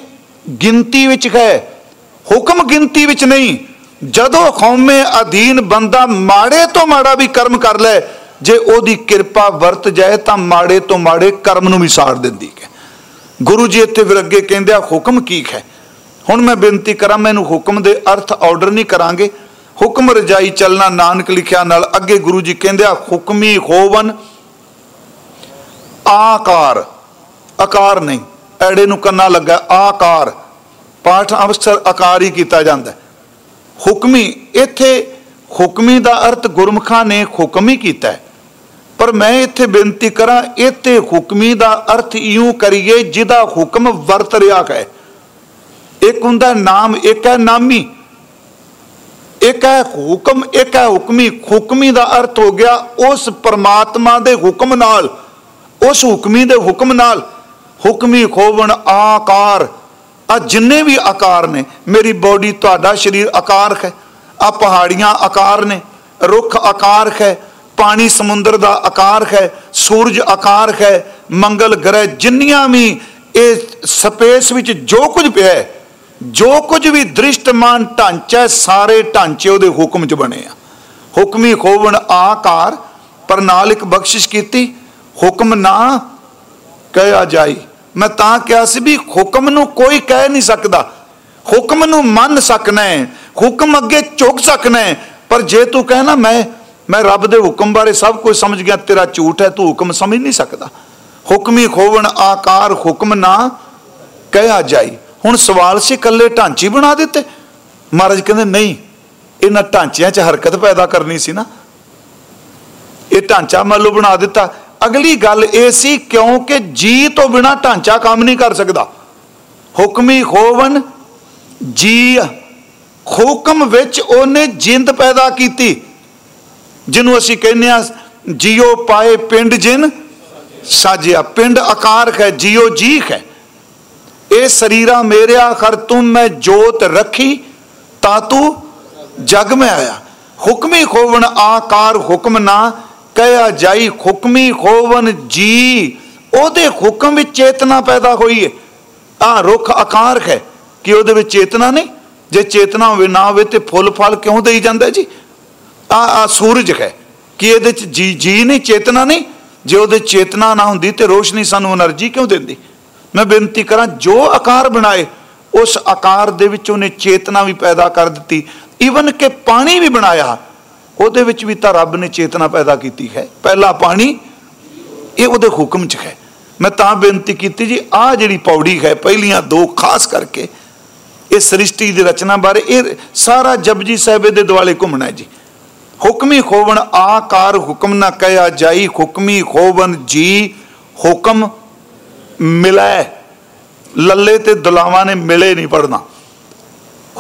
ਗਿਣਤੀ ਵਿੱਚ ਹੈ, ਹੁਕਮ ਗਿਣਤੀ ਵਿੱਚ ਨਹੀਂ। ਜਦੋਂ ਖੌਮੇ ਅਧੀਨ ਬੰਦਾ ਮਾੜੇ ਤੋਂ ਮਾੜਾ ਵੀ ਕਰਮ ਕਰ ਲੈ ਜੇ ਉਹਦੀ ਕਿਰਪਾ ਵਰਤ ਜਾਏ ਤਾਂ ਮਾੜੇ ਤੋਂ ਮਾੜੇ ਕਰਮ ਨੂੰ ਵੀ ਸਾੜ ਦਿੰਦੀ ਹੈ। ਗੁਰੂ ਜੀ ਇੱਥੇ ਫਿਰ ਅੱਗੇ ਕਹਿੰਦੇ ਆ, ਹੁਕਮ ਕੀ ਹੈ? ਹੁਣ ਮੈਂ ਬੇਨਤੀ ਕਰਾਂ ਮੈਨੂੰ ਹੁਕਮ ਦੇ ਅਰਥ ਆਰਡਰ ਨਹੀਂ ਕਰਾਂਗੇ। ਹੁਕਮ ਰਜਾਈ ਚੱਲਣਾ ਨਾਨਕ ਲਿਖਿਆ ਨਾਲ ਅੱਗੇ ਗੁਰੂ ਜੀ ਕਹਿੰਦੇ ਆ, ਹੁਕਮੀ ਹੋਵਨ ਆਕਾਰ। ਆਕਾਰ ਨਹੀਂ, ਐੜੇ ਨੂੰ ਕੰਨਾ ਲੱਗਾ, ਆਕਾਰ। ਪਾਠ ਅਵਸਰ ਆਕਾਰ ਹੀ ਕੀਤਾ ਜਾਂਦਾ। ਹੁਕਮੀ, ਇੱਥੇ ਹੁਕਮੀ ਦਾ ਅਰਥ ਗੁਰਮਖਾਂ ਨੇ ਹੁਕਮ ਹੀ ਕੀਤਾ ਪਰ ਮੈਂ ਇੱਥੇ ਬੇਨਤੀ ਕਰਾਂ, ਇੱਥੇ ਹੁਕਮੀ ਦਾ ਅਰਥ ਇਉਂ ਕਰੀਏ ਜਿਹਦਾ ਹੁਕਮ ਵਰਤ ਰਿਹਾ ਹੈ। ਇੱਕ ਹੁੰਦਾ ਨਾਮ, ਇੱਕ ਹੈ ਨਾਮੀ। ਇੱਕ ਹੈ ਹੁਕਮ, ਇੱਕ ਹੈ ਹੁਕਮੀ। ਹੁਕਮੀ ਦਾ ਅਰਥ ਹੋ ਗਿਆ ਉਸ ਪਰਮਾਤਮਾ ਦੇ ਹੁਕਮ ਨਾਲ, ਉਸ ਹੁਕਮੀ ਦੇ ਹੁਕਮ ਨਾਲ। ਹੁਕਮੀ ਖੋਵਣ ਆਕਾਰ। ਆ ਜਿੰਨੇ ਵੀ ਆਕਾਰ ਨੇ, ਮੇਰੀ ਬਾਡੀ ਤੁਹਾਡਾ ਸਰੀਰ ਆਕਾਰ ਹੈ। ਆ ਪਹਾੜੀਆਂ ਆਕਾਰ ਨੇ, ਰੁੱਖ ਆਕਾਰ ਹੈ। ਪਾਣੀ ਸਮੁੰਦਰ ਦਾ ਆਕਾਰ ਹੈ, ਸੂਰਜ ਆਕਾਰ ਹੈ, ਮੰਗਲ ਗ੍ਰਹਿ ਜਿੰਨੀਆਂ ਵੀ ਇਹ ਸਪੇਸ ਵਿੱਚ ਜੋ ਕੁਝ ਪਿਆ ਹੈ, ਜੋ ਕੁਝ ਵੀ ਦ੍ਰਿਸ਼ਟਮਾਨ ਢਾਂਚਾ ਸਾਰੇ ਢਾਂਚੇ ਉਹਦੇ ਹੁਕਮ 'ਚ ਬਣੇ ਆ। ਹੁਕਮੀ ਖੋਵਣ ਆਕਾਰ ਪਰ ਨਾਲ ਇੱਕ ਬਖਸ਼ਿਸ਼ ਕੀਤੀ, ਹੁਕਮ ਨਾ ਕਹਿਆ ਜਾਈ। ਮੈਂ ਤਾਂ ਕਿਹਾ ਸੀ ਵੀ ਹੁਕਮ ਨੂੰ ਕੋਈ ਕਹਿ ਨਹੀਂ ਸਕਦਾ। ਹੁਕਮ ਨੂੰ ਮੰਨ ਸਕਣਾ ਹੈ, ਹੁਕਮ ਅੱਗੇ ਝੁਕ ਸਕਣਾ ਹੈ, ਪਰ ਜੇ ਤੂੰ ਕਹਿਣਾ, ਮੈਂ ਮੈਂ ਰੱਬ ਦੇ ਹੁਕਮ ਬਾਰੇ ਸਭ ਕੁਝ ਸਮਝ ਗਿਆ, ਤੇਰਾ ਝੂਠ ਹੈ, ਤੂੰ ਹੁਕਮ ਸਮਝ ਨਹੀਂ ਸਕਦਾ। ਹੁਕਮੀ ਖੋਵਣ, ਆਕਾਰ, ਹੁਕਮ ਨਾ ਕਹਿਆ ਜਾਈ। ਹੁਣ ਸਵਾਲ ਸੀ ਕੱਲੇ ਢਾਂਚੇ ਬਣਾ ਦਿੱਤੇ। ਮਹਾਰਾਜ ਕਹਿੰਦੇ, ਨਹੀਂ, ਇਹਨਾਂ ਢਾਂਚਿਆਂ 'ਚ ਹਰਕਤ ਪੈਦਾ ਕਰਨੀ ਸੀ ਨਾ। ਇਹ ਢਾਂਚਾ ਮੰਨ ਲਓ ਬਣਾ ਦਿੱਤਾ। ਅਗਲੀ ਗੱਲ ਇਹ ਸੀ, ਕਿਉਂਕਿ ਜੀ ਤੋਂ ਬਿਨਾ ਢਾਂਚਾ ਕੰਮ ਨਹੀਂ ਕਰ ਸਕਦਾ। ਹੁਕਮੀ ਖੋਵਨ ਜੀ, ਹੁਕਮ ਵਿੱਚ ਉਹਨੇ ਜਿੰਦ ਪੈਦਾ ਕੀਤੀ। ਜਿਹਨੂੰ ਅਸੀਂ ਕਹਿੰਦੇ ਆ ਜਿਉ ਪਾਏ ਪਿੰਡ ਜਿਨ, ਸਾਜਿਆ। ਪਿੰਡ ਆਕਾਰ ਹੈ ਜਿਉ ਜੀ ਹੈ। ਇਹ ਸਰੀਰਾ ਮੇਰਿਆ ਖਰ ਤੁਮ ਮੈਂ ਜੋਤ ਰੱਖੀ, ਤਾਂ ਤੂੰ ਜਗ ਮੈਂ ਆਇਆ। ਹੁਕਮੀ ਖੋਵਣ ਆਕਾਰ ਹੁਕਮ ਨਾ, ਕਹਿਆ ਜਾਈ ਹੁਕਮੀ ਖੋਵਨ ਜੀ। ਉਹਦੇ ਹੁਕਮ ਵਿੱਚ ਚੇਤਨਾ ਪੈਦਾ ਹੋਈ ਹੈ ਆ ਰੁੱਖ ਆਕਾਰ ਹੈ, ਕਿ ਉਹਦੇ ਵਿੱਚ ਚੇਤਨਾ ਨਹੀਂ? ਜੇ ਚੇਤਨਾ ਹੋਵੇ, ਨਾ ਹੋਵੇ ਤੇ ਫੁੱਲ ਫਲ ਕਿਉਂ ਦੇਈ ਜਾਂਦਾ ਜੀ? ਆ ਆ ਸੂਰਜ ਹੈ। ਕਿ ਇਹਦੇ ਚ ਜੀ ਜੀ ਨਹੀਂ, ਚੇਤਨਾ ਨਹੀਂ? ਜੇ ਉਹਦੇ ਚੇਤਨਾ ਨਾ ਹੁੰਦੀ ਤੇ ਰੋਸ਼ਨੀ ਸਾਨੂੰ એનર્ਜੀ ਕਿਉਂ ਦਿੰਦੀ? ਮੈਂ ਬੇਨਤੀ ਕਰਾਂ, ਜੋ ਆਕਾਰ ਬਣਾਏ, ਉਸ ਆਕਾਰ ਦੇ ਵਿੱਚ ਉਹਨੇ ਚੇਤਨਾ ਵੀ ਪੈਦਾ ਕਰ ਦਿੱਤੀ। ਈਵਨ ਕਿ ਪਾਣੀ ਵੀ ਬਣਾਇਆ, ਉਹਦੇ ਵਿੱਚ ਵੀ ਤਾਂ ਰੱਬ ਨੇ ਚੇਤਨਾ ਪੈਦਾ ਕੀਤੀ ਹੈ। ਪਹਿਲਾ ਪਾਣੀ, ਇਹ ਉਹਦੇ ਹੁਕਮ 'ਚ ਹੈ। ਮੈਂ ਤਾਂ ਬੇਨਤੀ ਕੀਤੀ ਜੀ ਆ ਜਿਹੜੀ ਪੌੜੀ ਹੈ, ਪਹਿਲੀਆਂ ਦੋ ਖਾਸ ਕਰਕੇ, ਇਹ ਸ੍ਰਿਸ਼ਟੀ ਦੀ ਰਚਨਾ ਬਾਰੇ, ਇਹ ਸਾਰਾ ਜਪਜੀ ਸਾਹਿਬ ਦੇ ਦੁਆਲੇ ਘੁੰਮਣਾ ਜੀ। ਹੁਕਮੀ ਖੋਵਣ ਆਕਾਰ ਹੁਕਮ ਨਾ ਕਹਿਆ ਜਾਈ, ਹੁਕਮੀ ਖੋਵਣ ਜੀ ਹੁਕਮ ਮਿਲੈ। ਲੱਲੇ ਤੇ ਦੁਲਾਵਾਂ ਨੇ ਮਿਲੇ ਨਹੀਂ ਪੜਨਾ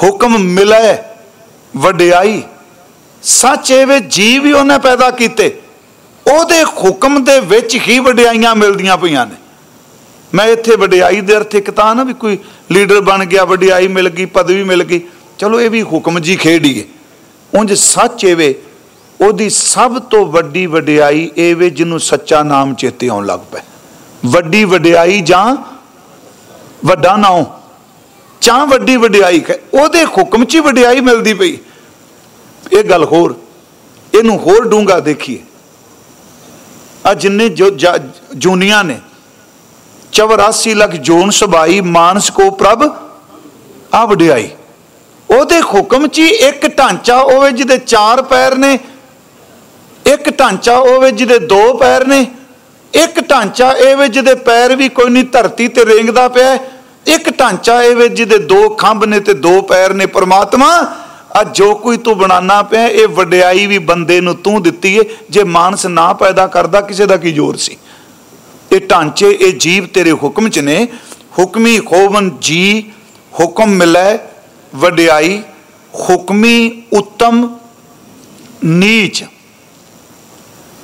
ਹੁਕਮ ਮਿਲੈ, ਵਡਿਆਈ। ਸੱਚ ਵੇ ਜੀ ਵੀ ਉਹਨੇ ਪੈਦਾ ਕੀਤੇ। ਉਹਦੇ ਹੁਕਮ ਦੇ ਵਿੱਚ ਹੀ ਵਡਿਆਈਆਂ ਮਿਲਦੀਆਂ ਪਈਆਂ ਨੇ। ਮੈਂ ਇੱਥੇ ਵਡਿਆਈ ਦੇ ਅਰਥ ਇੱਕ ਤਾਂ ਨਾ ਵੀ ਕੋਈ ਲੀਡਰ ਬਣ ਗਿਆ, ਵਡਿਆਈ ਮਿਲ ਗਈ, ਪਦਵੀ ਮਿਲ ਗਈ। ਚਲੋ ਇਹ ਵੀ ਹੁਕਮ ਜੀ ਖੇਡੀ ਖੇਡੀਏ ਉਂਝ ਸੱਚ ਏਵੇ ਉਹਦੀ ਸਭ ਤੋਂ ਵੱਡੀ ਵਡਿਆਈ ਇਹ ਵੇ ਜਿਹਨੂੰ ਸੱਚਾ ਨਾਮ ਚੇਤੇ ਆਉਣ ਲੱਗ ਪਏ। ਵੱਡੀ ਵਡਿਆਈ ਜਾਂ ਵੱਡਾ ਨਾਉ ਚਾਹ ਵੱਡੀ ਵਡਿਆਈ ਹੈ ਉਹਦੇ ਹੁਕਮ 'ਚ ਵਡਿਆਈ ਮਿਲਦੀ ਪਈ। ਇਹ ਗੱਲ ਹੋਰ, ਇਹਨੂੰ ਹੋਰ ਡੂੰਗਾ ਦੇਖੀਏ। ਆ ਜਿੰਨੇ ਜੋ ਜੂਨੀਆਂ ਨੇ 84 ਲੱਖ ਜੋਨ ਸਬਾਈ ਮਾਨਸ ਕੋ ਪ੍ਰਭ, ਆ ਵਡਿਆਈ। ਉਹਦੇ ਹੁਕਮ 'ਚ ਹੀ ਇੱਕ ਢਾਂਚਾ ਹੋਵੇ ਜਿਹਦੇ ਚਾਰ ਪੈਰ ਨੇ ਇੱਕ ਢਾਂਚਾ ਹੋਵੇ ਜਿਹਦੇ ਦੋ ਪੈਰ ਨੇ, ਇੱਕ ਢਾਂਚਾ ਇਹ ਵੇ ਜਿਹਦੇ ਪੈਰ ਵੀ ਕੋਈ ਨਹੀਂ, ਧਰਤੀ ਤੇ ਰੇਂਗਦਾ ਪਿਆ ਇੱਕ ਢਾਂਚਾ ਇਹ ਵੇ ਜਿਹਦੇ ਦੋ ਖੰਭ ਨੇ ਤੇ ਦੋ ਪੈਰ ਨੇ। ਪਰਮਾਤਮਾ, ਆ ਜੋ ਕੋਈ ਤੂੰ ਬਣਾਣਾ ਪਿਆ, ਇਹ ਵਡਿਆਈ ਵੀ ਬੰਦੇ ਨੂੰ ਤੂੰ ਦਿੱਤੀ ਏ, ਜੇ ਮਾਨਸ ਨਾ ਪੈਦਾ ਕਰਦਾ, ਕਿਸੇ ਦਾ ਕੀ ਜ਼ੋਰ ਸੀ? ਇਹ ਢਾਂਚੇ, ਇਹ ਜੀਵ ਤੇਰੇ ਹੁਕਮ ਚ ਨੇ। ਹੁਕਮੀ ਖੋਵਨ ਜੀ, ਹੁਕਮ ਮਿਲੈ, ਵਡਿਆਈ, ਹੁਕਮੀ ਉੱਤਮ, ਨੀਚ।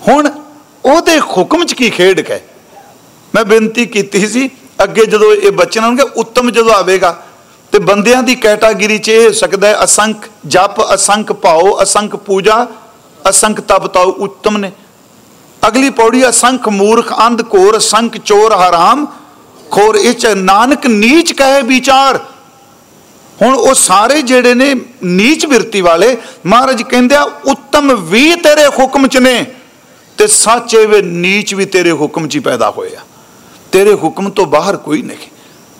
ਹੁਣ ਉਹਦੇ ਹੁਕਮ ਚ ਕੀ ਖੇਡ ਹੈ ਮੈਂ ਬੇਨਤੀ ਕੀਤੀ ਸੀ, ਅੱਗੇ ਜਦੋਂ ਇਹ ਬਚਨ ਆਉਣਗੇ ਉੱਤਮ ਜਦੋਂ ਆਵੇਗਾ, ਤੇ ਬੰਦਿਆਂ ਦੀ ਕੈਟਾਗਰੀ 'ਚ ਇਹ ਹੋ ਸਕਦਾ ਹੈ, ਅਸੰਖ ਜਪ, ਅਸੰਖ ਭਾਉ, ਅਸੰਖ ਪੂਜਾ, ਅਸੰਖ ਤਪਤਾਉ ਉੱਤਮ ਨੇ। ਅਗਲੀ ਪੌੜੀ, ਅਸੰਖ ਮੂਰਖ, ਅੰਧ ਕੋਰ ਅਸੰਖ ਚੋਰ, ਹਰਾਮ, ਖੋਰ, ਇਹ ਚ ਨਾਨਕ ਨੀਚ ਕਹੇ ਵਿਚਾਰ। ਹੁਣ ਉਹ ਸਾਰੇ ਜਿਹੜੇ ਨੇ ਨੀਚ ਬਿਰਤੀ ਵਾਲੇ, ਮਹਾਰਾਜ ਕਹਿੰਦੇ ਆ, ਉੱਤਮ ਵੀ ਤੇਰੇ ਹੁਕਮ ਚ ਨੇ। ਤੇ ਸੱਚੇ ਵੇ ਨੀਚ ਵੀ ਤੇਰੇ ਹੁਕਮ ਚ ਹੀ ਪੈਦਾ ਹੋਏ ਆ। ਤੇਰੇ ਹੁਕਮ ਤੋਂ ਬਾਹਰ ਕੋਈ ਨਹੀਂ।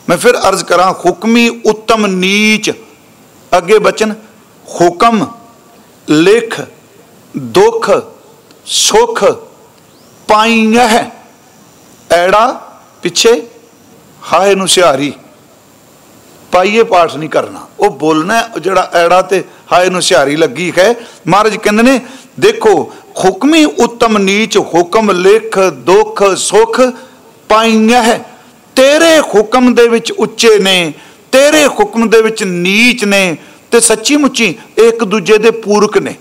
ਮੈਂ ਫਿਰ ਅਰਜ਼ ਕਰਾਂ, ਹੁਕਮੀ ਉੱਤਮ ਨੀਚ। ਅੱਗੇ ਬਚਨ, ਹੁਕਮ, ਲਿਖ, ਦੁੱਖ, ਸੁਖ ਪਾਈਆਂ ਹੈ ਐੜਾ, ਪਿੱਛੇ, ਹਾਏ ਨੂੰ ਸਿਹਾਰੀ। ਪਾਈਏ ਪਾਠ ਨਹੀਂ ਕਰਨਾ। ਉਹ ਬੋਲਣਾ, ਜਿਹੜਾ ਐੜਾ ਤੇ ਹਾਏ ਨੂੰ ਸਿਹਾਰੀ ਲੱਗੀ ਹੈ। ਮਹਾਰਾਜ ਕਹਿੰਦੇ ਨੇ, ਦੇਖੋ ਹੁਕਮੀ ਉੱਤਮ ਨੀਚ ਹੁਕਮ ਲਿਖ ਦੁੱਖ ਸੁਖ ਪਾਈਆਂ ਹੈ। ਤੇਰੇ ਹੁਕਮ ਦੇ ਵਿੱਚ ਉੱਚੇ ਨੇ, ਤੇਰੇ ਹੁਕਮ ਦੇ ਵਿੱਚ ਨੀਚ ਨੇ ਤੇ ਸੱਚੀ ਮੁੱਚੀ ਇੱਕ ਦੂਜੇ ਦੇ ਪੂਰਕ ਨੇ।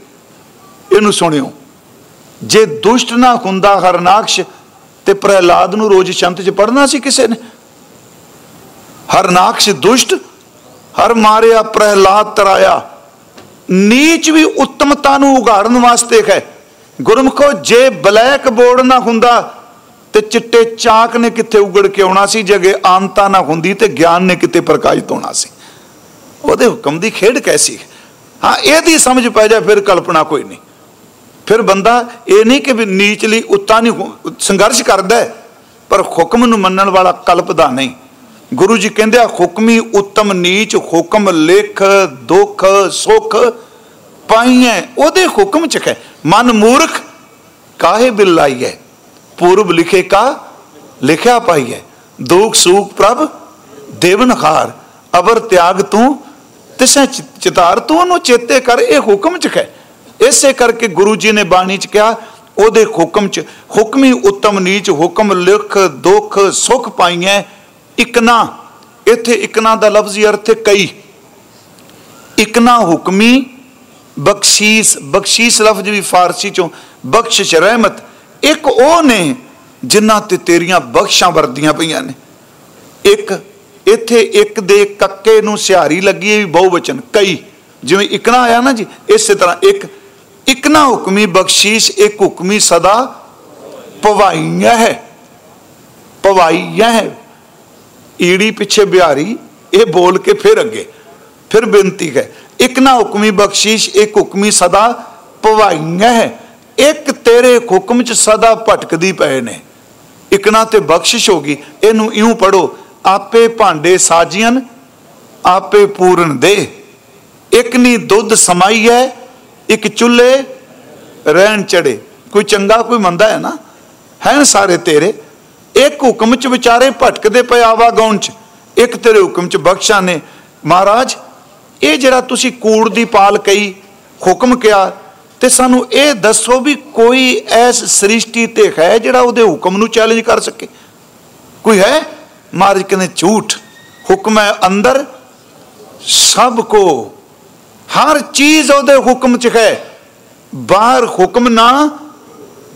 ਇਹਨੂੰ ਸੁਣਿਓ। ਜੇ ਦੁਸ਼ਟ ਨਾ ਹੁੰਦਾ ਹਰਨਾਕਸ਼ ਤੇ ਪ੍ਰਹਿਲਾਦ ਨੂੰ ਰੋਜ਼ ਚੰਤ ਚ ਪੜਨਾ ਸੀ ਕਿਸੇ ਨੇ? ਹਰਨਾਕਸ਼ ਦੁਸ਼ਟ, ਹਰ ਮਾਰਿਆ ਪ੍ਰਹਿਲਾਦ ਤਰਾਇਆ। ਨੀਚ ਵੀ ਉੱਤਮਤਾ ਨੂੰ ਉਗਾੜਨ ਵਾਸਤੇ ਹੈ। ਗੁਰਮਖੋ, ਜੇ ਬਲੈਕ ਬੋਰਡ ਨਾ ਹੁੰਦਾ ਤੇ ਚਿੱਟੇ ਚਾਕ ਨੇ ਕਿੱਥੇ ਉਗੜ ਕੇ ਆਉਣਾ ਸੀ, ਜਗੇ ਆਨਤਾ ਨਾ ਹੁੰਦੀ ਤੇ ਗਿਆਨ ਨੇ ਕਿਤੇ ਪ੍ਰਕਾਸ਼ਿਤ ਹੋਣਾ ਸੀ। ਉਹਦੇ ਹੁਕਮ ਦੀ ਖੇਡ ਕੈਸੀ ਹਾਂ? ਇਹਦੀ ਸਮਝ ਪੈ ਜਾ ਫਿਰ ਕਲਪਨਾ ਕੋਈ ਨਹੀਂ। ਫਿਰ ਬੰਦਾ ਇਹ ਨਹੀਂ ਕਿ ਵੀ ਨੀਚਲੀ ਉੱਤਾ ਨਹੀਂ ਸੰਘਰਸ਼ ਕਰਦਾ ਪਰ ਹੁਕਮ ਨੂੰ ਮੰਨਣ ਵਾਲਾ ਕਲਪਦਾ ਨਹੀਂ। ਗੁਰੂ ਜੀ ਕਹਿੰਦੇ ਆ, ਹੁਕਮੀ ਉੱਤਮ ਨੀਚ, ਹੁਕਮ ਲਿਖ, ਦੁੱਖ, ਸੁਖ ਪਾਈਐ। ਉਹਦੇ ਹੁਕਮ ਚ ਹੈ ਮਨ ਮੂਰਖ ਕਾਹੇ ਬਿਲਾਈਐ ਪੂਰਬ ਲਿਖੇ ਕਾ ਲਿਖਿਆ ਪਾਈਐ ਦੁਖ ਸੁਖ ਪ੍ਰਭ ਦੇਵਨ ਖਾਰ ਅਵਰ ਤਿਆਗ ਤੂੰ, ਤਿਸੈ ਚਿਤਾਰ ਤੂੰ, ਉਹਨੂੰ ਚੇਤੇ ਕਰ, ਇਹ ਹੁਕਮ ਚ ਹੈ ਇਸੇ ਕਰਕੇ ਗੁਰੂ ਜੀ ਨੇ ਬਾਣੀ ਚ ਕਿਹਾ, ਉਹਦੇ ਹੁਕਮ ਚ, ਹੁਕਮੀ ਉੱਤਮ ਨੀਚ, ਹੁਕਮ ਲਿਖ, ਦੁੱਖ, ਸੁਖ ਪਾਈਐ, ਇਕਨਾ। ਇੱਥੇ ਇਕਨਾ ਦਾ ਲਫ਼ਜ਼ੀ ਅਰਥ ਹੈ ਕਈ। ਇਕਨਾ ਹੁਕਮੀ ਬਖਸ਼ੀਸ ਬਖਸ਼ੀਸ ਲਫ਼ਜ਼ ਵੀ ਫਾਰਸੀ ਚੋਂ ਬਖਸ਼ਿਸ਼ ਰਹਿਮਤ। ਇੱਕ ਉਹ ਨੇ ਜਿਨ੍ਹਾਂ ਤੇ ਤੇਰੀਆਂ ਬਖਸ਼ਾਂ ਵਰਦੀਆਂ ਪਈਆਂ ਨੇ। ਇੱਕ, ਇੱਥੇ ਇੱਕ ਦੇ ਕੱਕੇ ਨੂੰ ਸਿਹਾਰੀ ਲੱਗੀ ਹੈ ਵੀ ਬਹੁਵਚਨ, ਕਈ। ਜਿਵੇਂ ਇਕਨਾ ਆਇਆ ਨਾ ਜੀ, ਇਸੇ ਤਰ੍ਹਾਂ ਇੱਕ। ਇਕਨਾ ਹੁਕਮੀ ਬਖਸ਼ੀਸ਼, ਇੱਕ ਹੁਕਮੀ ਸਦਾ ਪਵਾਈਆਂ ਹੈ। ਪਵਾਈਆਂ ਹੈ। ਈੜੀ ਪਿੱਛੇ ਬਿਹਾਰੀ, ਇਹ ਬੋਲ ਕੇ ਫਿਰ ਅੱਗੇ। ਫਿਰ ਬੇਨਤੀ ਹੈ ਇੱਕ ਨਾ ਹੁਕਮੀ ਬਖਸ਼ਿਸ਼, ਇੱਕ ਹੁਕਮੀ ਸਦਾ ਪਵਾਈਆਂ ਹੈ। ਇੱਕ ਤੇਰੇ ਹੁਕਮ ਚ ਸਦਾ ਭਟਕਦੀ ਪਏ ਨੇ। ਇੱਕ ਨਾ ਤੇ ਬਖਸ਼ਿਸ਼ ਹੋਗੀ ਇਹਨੂੰ ਇਉਂ ਪੜੋ ਆਪੇ ਭਾਂਡੇ ਸਾਜੀਆਂ, ਆਪੇ ਪੂਰਨ ਦੇ। ਇੱਕ ਨਹੀਂ ਦੁੱਧ ਸਮਾਈ ਹੈ, ਇੱਕ ਚੁੱਲ੍ਹੇ ਰਹਿਣ ਚੜੇ ਕੋਈ ਚੰਗਾ, ਕੋਈ ਮੰਦਾ ਹੈ ਨਾ? ਹੈ ਸਾਰੇ ਤੇਰੇ। ਇੱਕ ਹੁਕਮ ਚ ਵਿਚਾਰੇ ਭਟਕਦੇ ਪਏ ਆਵਾ ਗਾਉਣ ਚ। ਇੱਕ ਤੇਰੇ ਹੁਕਮ ਚ ਬਖਸ਼ਾ ਨੇ। ਮਹਾਰਾਜ ਇਹ ਜਿਹੜਾ ਤੁਸੀਂ ਕੂੜ ਦੀ ਪਾਲ ਕਈ ਹੁਕਮ ਕਿਹਾ, ਤੇ ਸਾਨੂੰ ਇਹ ਦੱਸੋ ਵੀ ਕੋਈ ਐਸ ਸ੍ਰਿਸ਼ਟੀ ਤੇ ਹੈ ਜਿਹੜਾ ਉਹਦੇ ਹੁਕਮ ਨੂੰ ਚੈਲੰਜ ਕਰ ਸਕੇ? ਕੋਈ ਹੈ? ਮਹਾਰਾਜ ਕਹਿੰਦੇ, ਝੂਠ। ਹੁਕਮ ਹੈ ਅੰਦਰ। ਸਭ ਕੋ, ਹਰ ਚੀਜ਼ ਉਹਦੇ ਹੁਕਮ ਚ ਹੈ। ਬਾਹਰ ਹੁਕਮ ਨਾ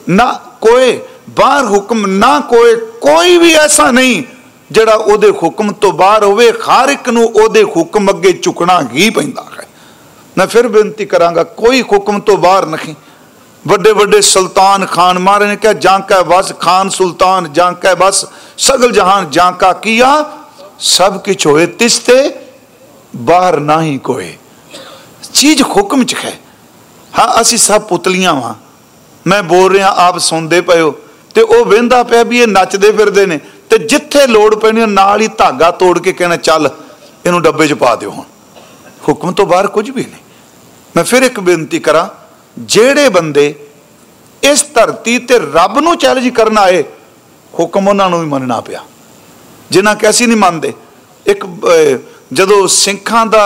ਨਾ ਕੋਏ। ਬਾਹਰ ਹੁਕਮ ਨਾ ਕੋਏ। ਕੋਈ ਵੀ ਐਸਾ ਨਹੀਂ ਜਿਹੜਾ ਉਹਦੇ ਹੁਕਮ ਤੋਂ ਬਾਹਰ ਹੋਵੇ, ਹਰ ਇੱਕ ਨੂੰ ਉਹਦੇ ਹੁਕਮ ਅੱਗੇ ਝੁਕਣਾ ਹੀ ਪੈਂਦਾ ਹੈ। ਮੈਂ ਫਿਰ ਬੇਨਤੀ ਕਰਾਂਗਾ, ਕੋਈ ਹੁਕਮ ਤੋਂ ਬਾਹਰ ਨਹੀਂ। ਵੱਡੇ ਵੱਡੇ ਸੁਲਤਾਨ ਖਾਨ ਮਾਰੇ ਨੇ ਕਿਹਾ, ਜਾਂ ਕਾ ਬਸ ਖਾਨ ਸੁਲਤਾਨ, ਜਾਂ ਕਾ ਬਸ ਸਗਲ ਜਹਾਨ, ਜਾਂ ਕਾ ਕੀਆ? ਸਭ ਕੁਝ ਹੋਏ ਤਿਸ ਤੇ ਬਾਹਰ ਹੀ ਕੋਏ। ਚੀਜ਼ ਹੁਕਮ ਚ ਹੈ। ਹਾਂ, ਅਸੀਂ ਸਭ ਪੁਤਲੀਆਂ ਵਾਂ। ਮੈਂ ਬੋਲ ਰਿਹਾ, ਆਪ ਸੁਣਦੇ ਪਏ ਹੋ। ਤੇ ਉਹ ਵਹਿੰਦਾ ਪਿਆ ਵੀ ਇਹ ਨੱਚਦੇ ਫਿਰਦੇ ਨੇ। ਤੇ ਜਿੱਥੇ ਲੋੜ ਪੈਣੀ ਨਾਲ ਹੀ ਧਾਗਾ ਤੋੜ ਕੇ ਕਹਿਣਾ, ਚੱਲ ਇਹਨੂੰ ਡੱਬੇ 'ਚ ਪਾ ਦਿਓ ਹੁਣ। ਹੁਕਮ ਤੋਂ ਬਾਹਰ ਕੁਝ ਵੀ ਨਹੀਂ। ਮੈਂ ਫਿਰ ਇੱਕ ਬੇਨਤੀ ਕਰਾਂ, ਜਿਹੜੇ ਬੰਦੇ ਇਸ ਧਰਤੀ ਤੇ ਰੱਬ ਨੂੰ ਚੈਲੰਜ ਕਰਨ ਆਏ, ਹੁਕਮ ਉਹਨਾਂ ਨੂੰ ਵੀ ਮੰਨਣਾ ਪਿਆ। ਜਿਨ੍ਹਾਂ ਕੈਸੀ ਨਹੀਂ ਮੰਨਦੇ। ਇੱਕ ਜਦੋਂ ਸਿੰਘਾਂ ਦਾ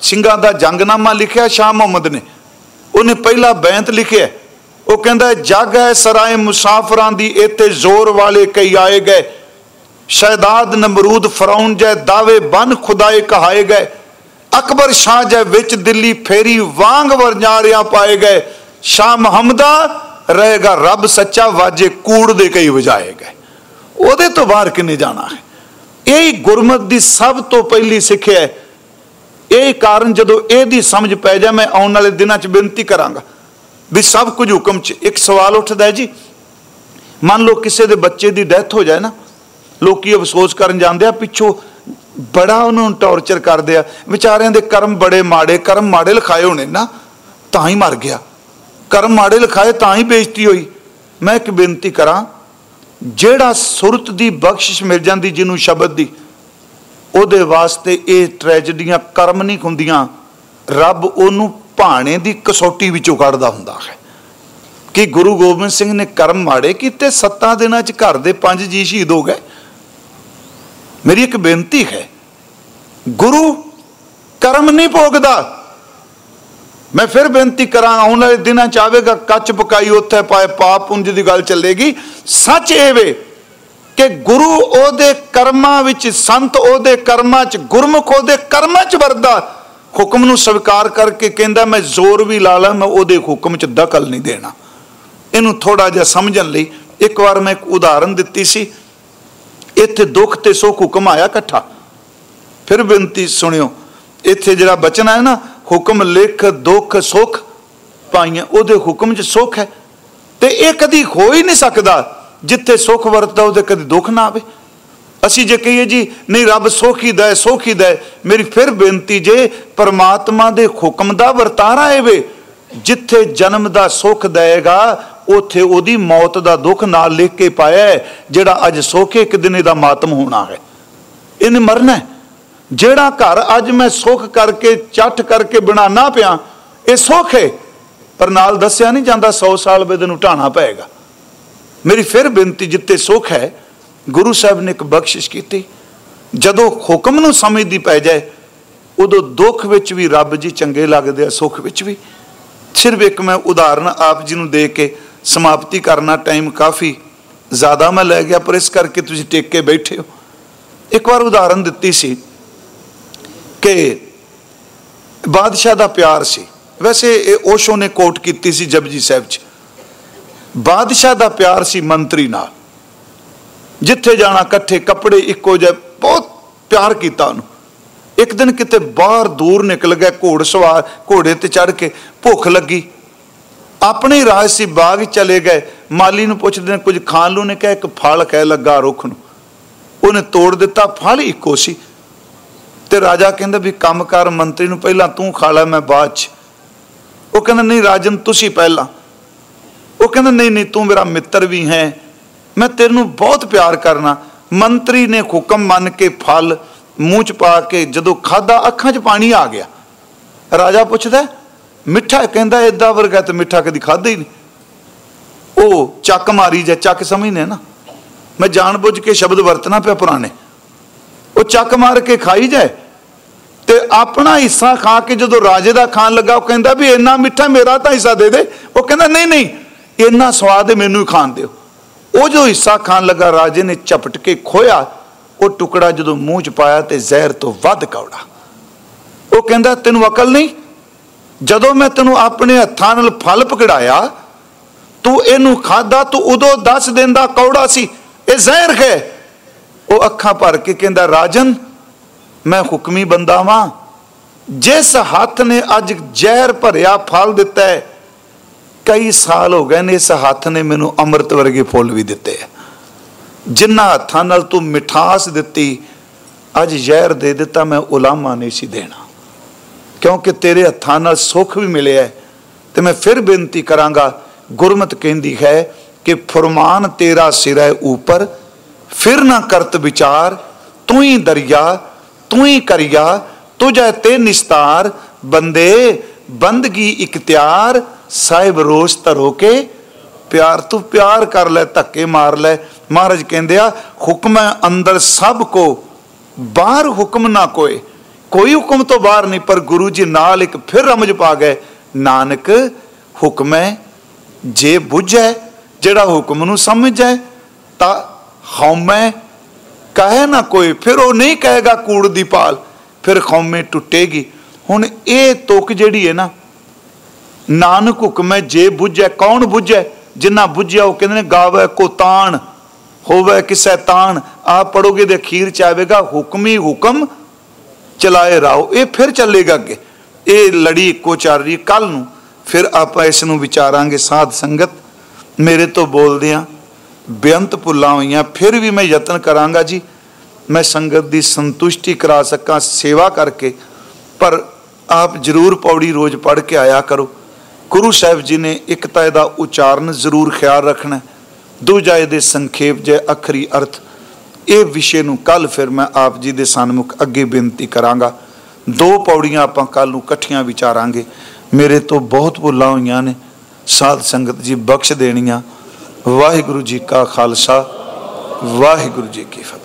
ਸਿੰਘਾਂ ਦਾ ਜੰਗਨਾਮਾ ਲਿਖਿਆ ਸ਼ਾਹ ਮੁਹੰਮਦ ਨੇ, ਉਹਨੇ ਪਹਿਲਾ ਬੈਂਤ ਲਿਖਿਆ। ਉਹ ਕਹਿੰਦਾ, ਜਗ ਹੈ ਸਰਾਏ ਮੁਸਾਫਰਾਂ ਦੀ, ਇੱਥੇ ਜ਼ੋਰ ਵਾਲੇ ਕਈ ਆਏ ਗਏ। ਸ਼ਹਿਦਾਦ ਨਮਰੂਦ ਫਰਾਉਨ ਜੈ ਦਾਵੇ ਬਨ ਖੁਦਾਏ ਕਹਾਏ ਗਏ। ਅਕਬਰ ਸ਼ਾਹ ਜੈ ਵਿੱਚ ਦਿੱਲੀ ਫੇਰੀ ਵਾਂਗ ਵਰਨਾਰਿਆਂ ਪਾਏ ਗਏ। ਸ਼ਾਹ ਮੁਹੰਮਦਾ ਰਹੇਗਾ ਰੱਬ ਸੱਚਾ ਵਾਜੇ ਕੂੜ ਦੇ ਕਈ ਵਜਾਏ ਗਏ। ਉਹਦੇ ਤੋਂ ਬਾਹਰ ਕਿੰਨੇ ਜਾਣਾ ਹੈ? ਇਹ ਗੁਰਮਤ ਦੀ ਸਭ ਤੋਂ ਪਹਿਲੀ ਸਿੱਖਿਆ ਹੈ। ਇਹ ਕਾਰਨ ਜਦੋਂ ਇਹਦੀ ਸਮਝ ਪੈ ਜਾ ਮੈਂ ਆਉਣ ਵਾਲੇ ਦਿਨਾਂ 'ਚ ਬੇਨਤੀ ਕਰਾਂਗਾ ਵੀ ਸਭ ਕੁਝ ਹੁਕਮ 'ਚ ਇੱਕ ਸਵਾਲ ਉੱਠਦਾ ਹੈ ਜੀ। ਮੰਨ ਲਓ ਕਿਸੇ ਦੇ ਬੱਚੇ ਦੀ ਡੈਥ ਹੋ ਜਾਏ ਨਾ ਲੋਕੀ ਅਫਸੋਸ ਕਰਨ ਜਾਂਦੇ ਆ, ਪਿੱਛੋਂ ਬੜਾ ਉਹਨਾਂ ਨੂੰ ਟੌਰਚਰ ਕਰਦੇ ਆ। ਵਿਚਾਰਿਆਂ ਦੇ ਕਰਮ ਬੜੇ ਮਾੜੇ, ਕਰਮ ਮਾੜੇ ਲਿਖਾਏ ਹੋਣੇ ਨਾ, ਤਾਂ ਹੀ ਮਰ ਗਿਆ। ਕਰਮ ਮਾੜੇ ਲਿਖਾਏ, ਤਾਂ ਹੀ ਬੇਇੱਜ਼ਤੀ ਹੋਈ। ਮੈਂ ਇੱਕ ਬੇਨਤੀ ਕਰਾਂ, ਜਿਹੜਾ ਸੁਰਤ ਦੀ ਬਖਸ਼ਿਸ਼ ਮਿਲ ਜਾਂਦੀ ਜਿਹਨੂੰ ਸ਼ਬਦ ਦੀ, ਉਹਦੇ ਵਾਸਤੇ ਇਹ ਟ੍ਰੈਜਡੀਆਂ ਕਰਮ ਨਹੀਂ ਹੁੰਦੀਆਂ। ਰੱਬ ਉਹਨੂੰ ਭਾਣੇ ਦੀ ਕਸੌਟੀ ਵਿੱਚੋਂ ਕੱਢਦਾ ਹੁੰਦਾ ਹੈ। ਕਿ ਗੁਰੂ ਗੋਬਿੰਦ ਸਿੰਘ ਨੇ ਕਰਮ ਮਾੜੇ ਕੀਤੇ, ਸੱਤਾਂ ਦਿਨਾਂ 'ਚ ਘਰ ਦੇ ਪੰਜ ਜੀ ਸ਼ਹੀਦ ਹੋ ਗਏ। ਮੇਰੀ ਇੱਕ ਬੇਨਤੀ ਹੈ। ਗੁਰੂ ਕਰਮ ਨਹੀਂ ਭੋਗਦਾ। ਮੈਂ ਫਿਰ ਬੇਨਤੀ ਕਰਾਂ, ਆਉਣ ਵਾਲੇ ਦਿਨਾਂ ਚ ਆਵੇਗਾ, ਕੱਚ ਪਕਾਈ ਉੱਥੇ ਪਾਏ, ਪਾਪ ਪੁੰਜ ਦੀ ਗੱਲ ਚੱਲੇਗੀ। ਸੱਚ ਇਹ ਵੇ ਕਿ ਗੁਰੂ ਉਹਦੇ ਕਰਮਾਂ ਵਿੱਚ, ਸੰਤ ਉਹਦੇ ਕਰਮਾਂ ਚ, ਗੁਰਮੁਖ ਉਹਦੇ ਕਰਮਾਂ ਚ ਵਰਦਾ। ਹੁਕਮ ਨੂੰ ਸਵੀਕਾਰ ਕਰਕੇ ਕਹਿੰਦਾ, ਮੈਂ ਜ਼ੋਰ ਵੀ ਲਾ ਲਾਂ, ਮੈਂ ਉਹਦੇ ਹੁਕਮ ਚ ਦਖਲ ਨਹੀਂ ਦੇਣਾ। ਇਹਨੂੰ ਥੋੜਾ ਜਿਹਾ ਸਮਝਣ ਲਈ ਇੱਕ ਵਾਰ ਮੈਂ ਇੱਕ ਉਦਾਹਰਨ ਦਿੱਤੀ ਸੀ। ਇੱਥੇ ਦੁੱਖ ਤੇ ਸੁੱਖ ਹੁਕਮ ਆਇਆ ਇਕੱਠਾ। ਫਿਰ ਬੇਨਤੀ ਸੁਣਿਓ, ਇੱਥੇ ਜਿਹੜਾ ਬਚਨ ਹੈ ਨਾ, ਹੁਕਮ, ਲਿਖ, ਦੁੱਖ, ਸੁੱਖ ਪਾਈਆਂ, ਉਹਦੇ ਹੁਕਮ 'ਚ ਸੁੱਖ ਹੈ। ਤੇ ਇਹ ਕਦੀ ਹੋ ਹੀ ਨਹੀਂ ਸਕਦਾ ਜਿੱਥੇ ਸੁੱਖ ਵਰਤਦਾ, ਉਹਦੇ ਕਦੀ ਦੁੱਖ ਨਾ ਆਵੇ। ਅਸੀਂ ਜੇ ਕਹੀਏ ਜੀ, ਨਹੀਂ ਰੱਬ ਸੁੱਖ ਹੀ ਦੇ ਸੁੱਖ ਹੀ ਦੇ ਮੇਰੀ ਫਿਰ ਬੇਨਤੀ ਜੇ ਪਰਮਾਤਮਾ ਦੇ ਹੁਕਮ ਦਾ ਵਰਤਾਰਾ ਵੇ ਜਿੱਥੇ ਜਨਮ ਦਾ ਸੁੱਖ ਦੇਗਾ ਉਥੇ ਉਹਦੀ ਮੌਤ ਦਾ ਦੁੱਖ ਨਾਲ ਲਿਖ ਕੇ ਪਾਇਆ ਜਿਹੜਾ ਅੱਜ ਸੋਖੇ ਇੱਕ ਦਿਨ ਇਹਦਾ ਮਾਤਮ ਹੋਣਾ ਹੈ। ਇਹਨੇ ਮਰਨਾ ਹੈ। ਜਿਹੜਾ ਘਰ ਅੱਜ ਮੈਂ ਸੁੱਖ ਕਰਕੇ, ਚੱਠ ਕਰਕੇ ਬਣਾਣਾ ਪਿਆ, ਇਹ ਸੁੱਖ ਹੈ। ਪਰ ਨਾਲ ਦੱਸਿਆ ਨਹੀਂ ਜਾਂਦਾ 100 ਸਾਲ ਬਾਅਦ ਨੂੰ ਢਾਣਾ ਪਏਗਾ। ਮੇਰੀ ਫਿਰ ਬੇਨਤੀ ਜਿੱਤੇ ਸੁੱਖ ਹੈ, ਗੁਰੂ ਸਾਹਿਬ ਨੇ ਇੱਕ ਬਖਸ਼ਿਸ਼ ਕੀਤੀ। ਜਦੋਂ ਹੁਕਮ ਨੂੰ ਸਮਝਦੀ ਪੈ ਜਾਏ, ਉਦੋਂ ਦੁੱਖ ਵਿੱਚ ਵੀ, ਰੱਬ ਜੀ ਚੰਗੇ ਲੱਗਦੇ ਆ, ਸੁੱਖ ਵਿੱਚ ਵੀ। ਸਿਰਫ ਇੱਕ ਮੈਂ ਉਦਾਹਰਨ ਆਪ ਜੀ ਨੂੰ ਦੇ ਕੇ ਸਮਾਪਤੀ ਕਰਨਾ ਟਾਈਮ ਕਾਫੀ ਜ਼ਿਆਦਾ ਮੈਂ ਲੈ ਗਿਆ, ਪਰ ਇਸ ਕਰਕੇ ਤੁਸੀਂ ਟੇਕ ਕੇ ਬੈਠੇ ਹੋ। ਇੱਕ ਵਾਰ ਉਦਾਹਰਨ ਦਿੱਤੀ ਸੀ ਕਿ ਬਾਦਸ਼ਾਹ ਦਾ ਪਿਆਰ ਸੀ। ਵੈਸੇ ਇਹ ਓਸ਼ੋ ਨੇ ਕੋਟ ਕੀਤੀ ਸੀ ਜਪਜੀ ਸਾਹਿਬ 'ਚ। ਬਾਦਸ਼ਾਹ ਦਾ ਪਿਆਰ ਸੀ ਮੰਤਰੀ ਨਾਲ। ਜਿੱਥੇ ਜਾਣਾ, ਇਕੱਠੇ ਕੱਪੜੇ ਇੱਕੋ ਜਿਹੇ, ਬਹੁਤ ਪਿਆਰ ਕੀਤਾ ਉਹਨੂੰ। ਇੱਕ ਦਿਨ ਕਿਤੇ ਬਾਹਰ ਦੂਰ ਨਿਕਲ ਗਿਆ ਘੋੜ ਸਵਾਰ, ਘੋੜੇ ਤੇ ਚੜ ਕੇ ਭੁੱਖ ਲੱਗੀ। ਆਪਣੇ ਰਾਜ ਸੀ, ਬਾਗ ਚਲੇ ਗਏ। ਮਾਲੀ ਨੂੰ ਪੁੱਛਦੇ ਨੇ, ਕੁਝ ਖਾਣ ਲੂ ਨੇ ਕਿਹਾ, ਇੱਕ ਫਲ ਕਹਿ ਲੱਗਾ ਰੁੱਖ ਨੂੰ। ਉਹਨੇ ਤੋੜ ਦਿੱਤਾ, ਫਲ ਇੱਕੋ ਸੀ। ਤੇ ਰਾਜਾ ਕਹਿੰਦਾ ਵੀ ਕੰਮਕਾਰ ਮੰਤਰੀ ਨੂੰ ਪਹਿਲਾਂ ਤੂੰ ਖਾ ਲੈ, ਮੈਂ ਬਾਅਦ ਚ। ਉਹ ਕਹਿੰਦਾ, ਨਹੀਂ ਰਾਜਨ, ਤੁਸੀਂ ਪਹਿਲਾਂ। ਉਹ ਕਹਿੰਦਾ, ਨਹੀਂ ਨਹੀਂ, ਤੂੰ ਮੇਰਾ ਮਿੱਤਰ ਵੀ ਹੈ। ਮੈਂ ਤੈਨੂੰ ਬਹੁਤ ਪਿਆਰ ਕਰਨਾ। ਮੰਤਰੀ ਨੇ ਹੁਕਮ ਮੰਨ ਕੇ ਫਲ ਮੂੰਹ ਚ ਪਾ ਕੇ ਜਦੋਂ ਖਾਦਾ ਅੱਖਾਂ 'ਚ ਪਾਣੀ ਆ ਗਿਆ। ਰਾਜਾ ਪੁੱਛਦਾ, ਮਿੱਠਾ ਕਹਿੰਦਾ ਇਦਾਂ ਵਰਗਾ ਤੇ ਮਿੱਠਾ ਕਦੀ ਖਾਦਾ ਹੀ ਨਹੀਂ। ਉਹ ਚੱਕ ਮਾਰੀ ਜਾਂ ਚੱਕ ਸਮਝਨੇ ਨਾ। ਮੈਂ ਜਾਣ ਬੁੱਝ ਕੇ ਸ਼ਬਦ ਵਰਤਣਾ ਪਿਆ ਪੁਰਾਣੇ। ਉਹ ਚੱਕ ਮਾਰ ਕੇ ਖਾਈ ਜਾਏ ਤੇ ਆਪਣਾ ਹਿੱਸਾ ਖਾ ਕੇ ਜਦੋਂ ਰਾਜੇ ਦਾ ਖਾਣ ਲੱਗਾ, ਉਹ ਕਹਿੰਦਾ ਵੀ ਇੰਨਾ ਮਿੱਠਾ ਮੇਰਾ ਤਾਂ ਹਿੱਸਾ ਦੇ ਦੇ। ਉਹ ਕਹਿੰਦਾ, ਨਹੀਂ ਨਹੀਂ, ਇੰਨਾ ਸਵਾਦ ਮੈਨੂੰ ਹੀ ਖਾਣ ਦਿਓ। ਉਹ ਜੋ ਹਿੱਸਾ ਖਾਣ ਲੱਗਾ, ਰਾਜੇ ਨੇ ਚਪਟ ਕੇ ਖੋਇਆ। ਉਹ ਟੁਕੜਾ ਜਦੋਂ ਮੂੰਹ 'ਚ ਪਾਇਆ ਤੇ ਜ਼ਹਿਰ ਤੋਂ ਵੱਧ ਕੌੜਾ। ਉਹ ਕਹਿੰਦਾ, ਤੈਨੂੰ ਅਕਲ ਨਹੀਂ? ਜਦੋਂ ਮੈਂ ਤੈਨੂੰ ਆਪਣੇ ਹੱਥਾਂ ਨਾਲ ਫਲ ਪਕੜਾਇਆ, ਤੂੰ ਇਹਨੂੰ ਖਾਦਾ ਤੂੰ ਉਦੋਂ 10 ਦਿਨ ਦਾ ਕੌੜਾ ਸੀ, ਇਹ ਜ਼ਹਿਰ ਹੈ। ਉਹ ਅੱਖਾਂ ਭਰ ਕੇ ਕਹਿੰਦਾ, ਰਾਜਨ, ਮੈਂ ਹੁਕਮੀ ਬੰਦਾ ਵਾਂ। ਜਿਸ ਹੱਥ ਨੇ ਅੱਜ ਜ਼ਹਿਰ ਭਰਿਆ, ਫਲ ਦਿੱਤਾ ਹੈ, ਕਈ ਸਾਲ ਹੋ ਗਏ ਨੇ, ਇਸ ਹੱਥ ਨੇ ਮੈਨੂੰ ਅੰਮ੍ਰਿਤ ਵਰਗੇ ਫੁੱਲ ਵੀ ਦਿੱਤੇ ਜਿਨ੍ਹਾਂ ਹੱਥਾਂ ਨਾਲ ਤੂੰ ਮਿਠਾਸ ਦਿੱਤੀ, ਅੱਜ ਜ਼ਹਿਰ ਦੇ ਦਿੱਤਾ, ਮੈਂ ਉਲਾਮਾ ਨਹੀਂ ਸੀ ਦੇਣਾ। ਕਿਉਂਕਿ ਤੇਰੇ ਹੱਥਾਂ ਨਾਲ ਸੁੱਖ ਵੀ ਮਿਲਿਆ ਤੇ ਮੈਂ ਫਿਰ ਬੇਨਤੀ ਕਰਾਂਗਾ, ਗੁਰਮਤ ਕਹਿੰਦੀ ਹੈ ਕਿ ਫਰਮਾਨ ਤੇਰਾ ਸਿਰ ਹੈ ਉੱਪਰ, ਫਿਰ ਨਾ ਕਰਤ ਵਿਚਾਰ, ਤੂੰ ਹੀ ਦਰਿਆ, ਤੂੰ ਹੀ ਕਰਿਆ, ਤੁਝੇ ਤੇ ਨਿਸਤਾਰ, ਬੰਦੇ, ਬੰਦਗੀ ਇਖਤਿਆਰ, ਸਾਹਿਬ ਰੋਸ ਧਰੋ ਕੇ ਪਿਆਰ, ਤੂੰ ਪਿਆਰ ਕਰ ਲੈ, ਧੱਕੇ ਮਾਰ ਲੈ। ਮਹਾਰਾਜ ਕਹਿੰਦੇ ਆ, ਹੁਕਮ ਹੈ ਅੰਦਰ ਸਭ ਕੋ, ਬਾਹਰ ਹੁਕਮ ਨਾ ਕੋਏ। ਕੋਈ ਹੁਕਮ ਤੋਂ ਬਾਹਰ ਨਹੀਂ, ਪਰ ਗੁਰੂ ਜੀ ਨਾਲ ਇੱਕ ਫਿਰ ਰਮਜ ਪਾ ਗਏ, ਨਾਨਕ, ਹੁਕਮ ਹੈ, ਜੇ ਬੁੱਝੈ ਜਿਹੜਾ ਹੁਕਮ ਨੂੰ ਸਮਝੈ, ਤਾਂ ਹਉਮੈ ਕਹੇ ਨਾ ਕੋਈ ਫਿਰ ਉਹ ਨਹੀਂ ਕਹੇਗਾ ਕੂੜ ਦੀ ਪਾਲ ਫਿਰ ਖੌਮੇ ਟੁੱਟੇਗੀ। ਹੁਣ ਇਹ ਤੁਕ ਜਿਹੜੀ ਹੈ ਨਾ, ਨਾਨਕ ਹੁਕਮ ਹੈ, ਜੇ ਬੁੱਝੈ, ਕੌਣ ਬੁੱਝੈ? ਜਿੰਨਾ ਬੁੱਝਿਆ ਉਹ ਕਹਿੰਦੇ ਨੇ, ਗਾਵੇ ਕੋ ਤਾਣ, ਹੋਵੇ ਕਿਸੈ ਤਾਣ ਆ ਪੜੋਗੇ ਦੇ ਅਖੀਰ ਚ ਆਵੇਗਾ, ਹੁਕਮੀ ਹੁਕਮ ਚਲਾਏ ਰਾਓ। ਇਹ ਫਿਰ ਚੱਲੇਗਾ ਅੱਗੇ। ਇਹ ਲੜੀ ਇੱਕੋ ਚੱਲ ਰਹੀ ਕੱਲ ਨੂੰ ਫਿਰ ਆਪਾਂ ਇਸ ਨੂੰ ਵਿਚਾਰਾਂਗੇ ਸਾਧ ਸੰਗਤ। ਮੇਰੇ ਤੋਂ ਬੋਲਦੇ ਆ ਬੇਅੰਤ ਭੁੱਲਾਂ ਹੋਈਆਂ, ਫਿਰ ਵੀ ਮੈਂ ਯਤਨ ਕਰਾਂਗਾ ਜੀ। ਮੈਂ ਸੰਗਤ ਦੀ ਸੰਤੁਸ਼ਟੀ ਕਰਾ ਸਕਾਂ ਸੇਵਾ ਕਰਕੇ, ਪਰ ਆਪ ਜਰੂਰ ਪੌੜੀ ਰੋਜ਼ ਪੜ੍ਹ ਕੇ ਆਇਆ ਕਰੋ। ਗੁਰੂ ਸਾਹਿਬ ਜੀ ਨੇ ਇੱਕ ਤਾਂ ਇਹਦਾ ਉਚਾਰਨ ਜ਼ਰੂਰ ਖਿਆਲ ਰੱਖਣਾ ਦੂਜਾ ਇਹਦੇ ਸੰਖੇਪ ਜੇ ਅਖਰੀ ਅਰਥ, ਇਹ ਵਿਸ਼ੇ ਨੂੰ ਕੱਲ ਫਿਰ ਮੈਂ ਆਪ ਜੀ ਦੇ ਸਨਮੁਖ ਅੱਗੇ ਬੇਨਤੀ ਕਰਾਂਗਾ। ਦੋ ਪੌੜੀਆਂ ਆਪਾਂ ਕੱਲ ਨੂੰ ਇਕੱਠੀਆਂ ਵਿਚਾਰਾਂਗੇ। ਮੇਰੇ ਤੋਂ ਬਹੁਤ ਭੁੱਲਾਂ ਹੋਈਆਂ ਨੇ। ਸਾਧ ਸੰਗਤ ਜੀ ਬਖਸ਼ ਦੇਣੀਆਂ। ਵਾਹਿਗੁਰੂ ਜੀ ਕਾ ਖਾਲਸਾ, ਵਾਹਿਗੁਰੂ ਜੀ ਕੀ ਫਤਿਹ।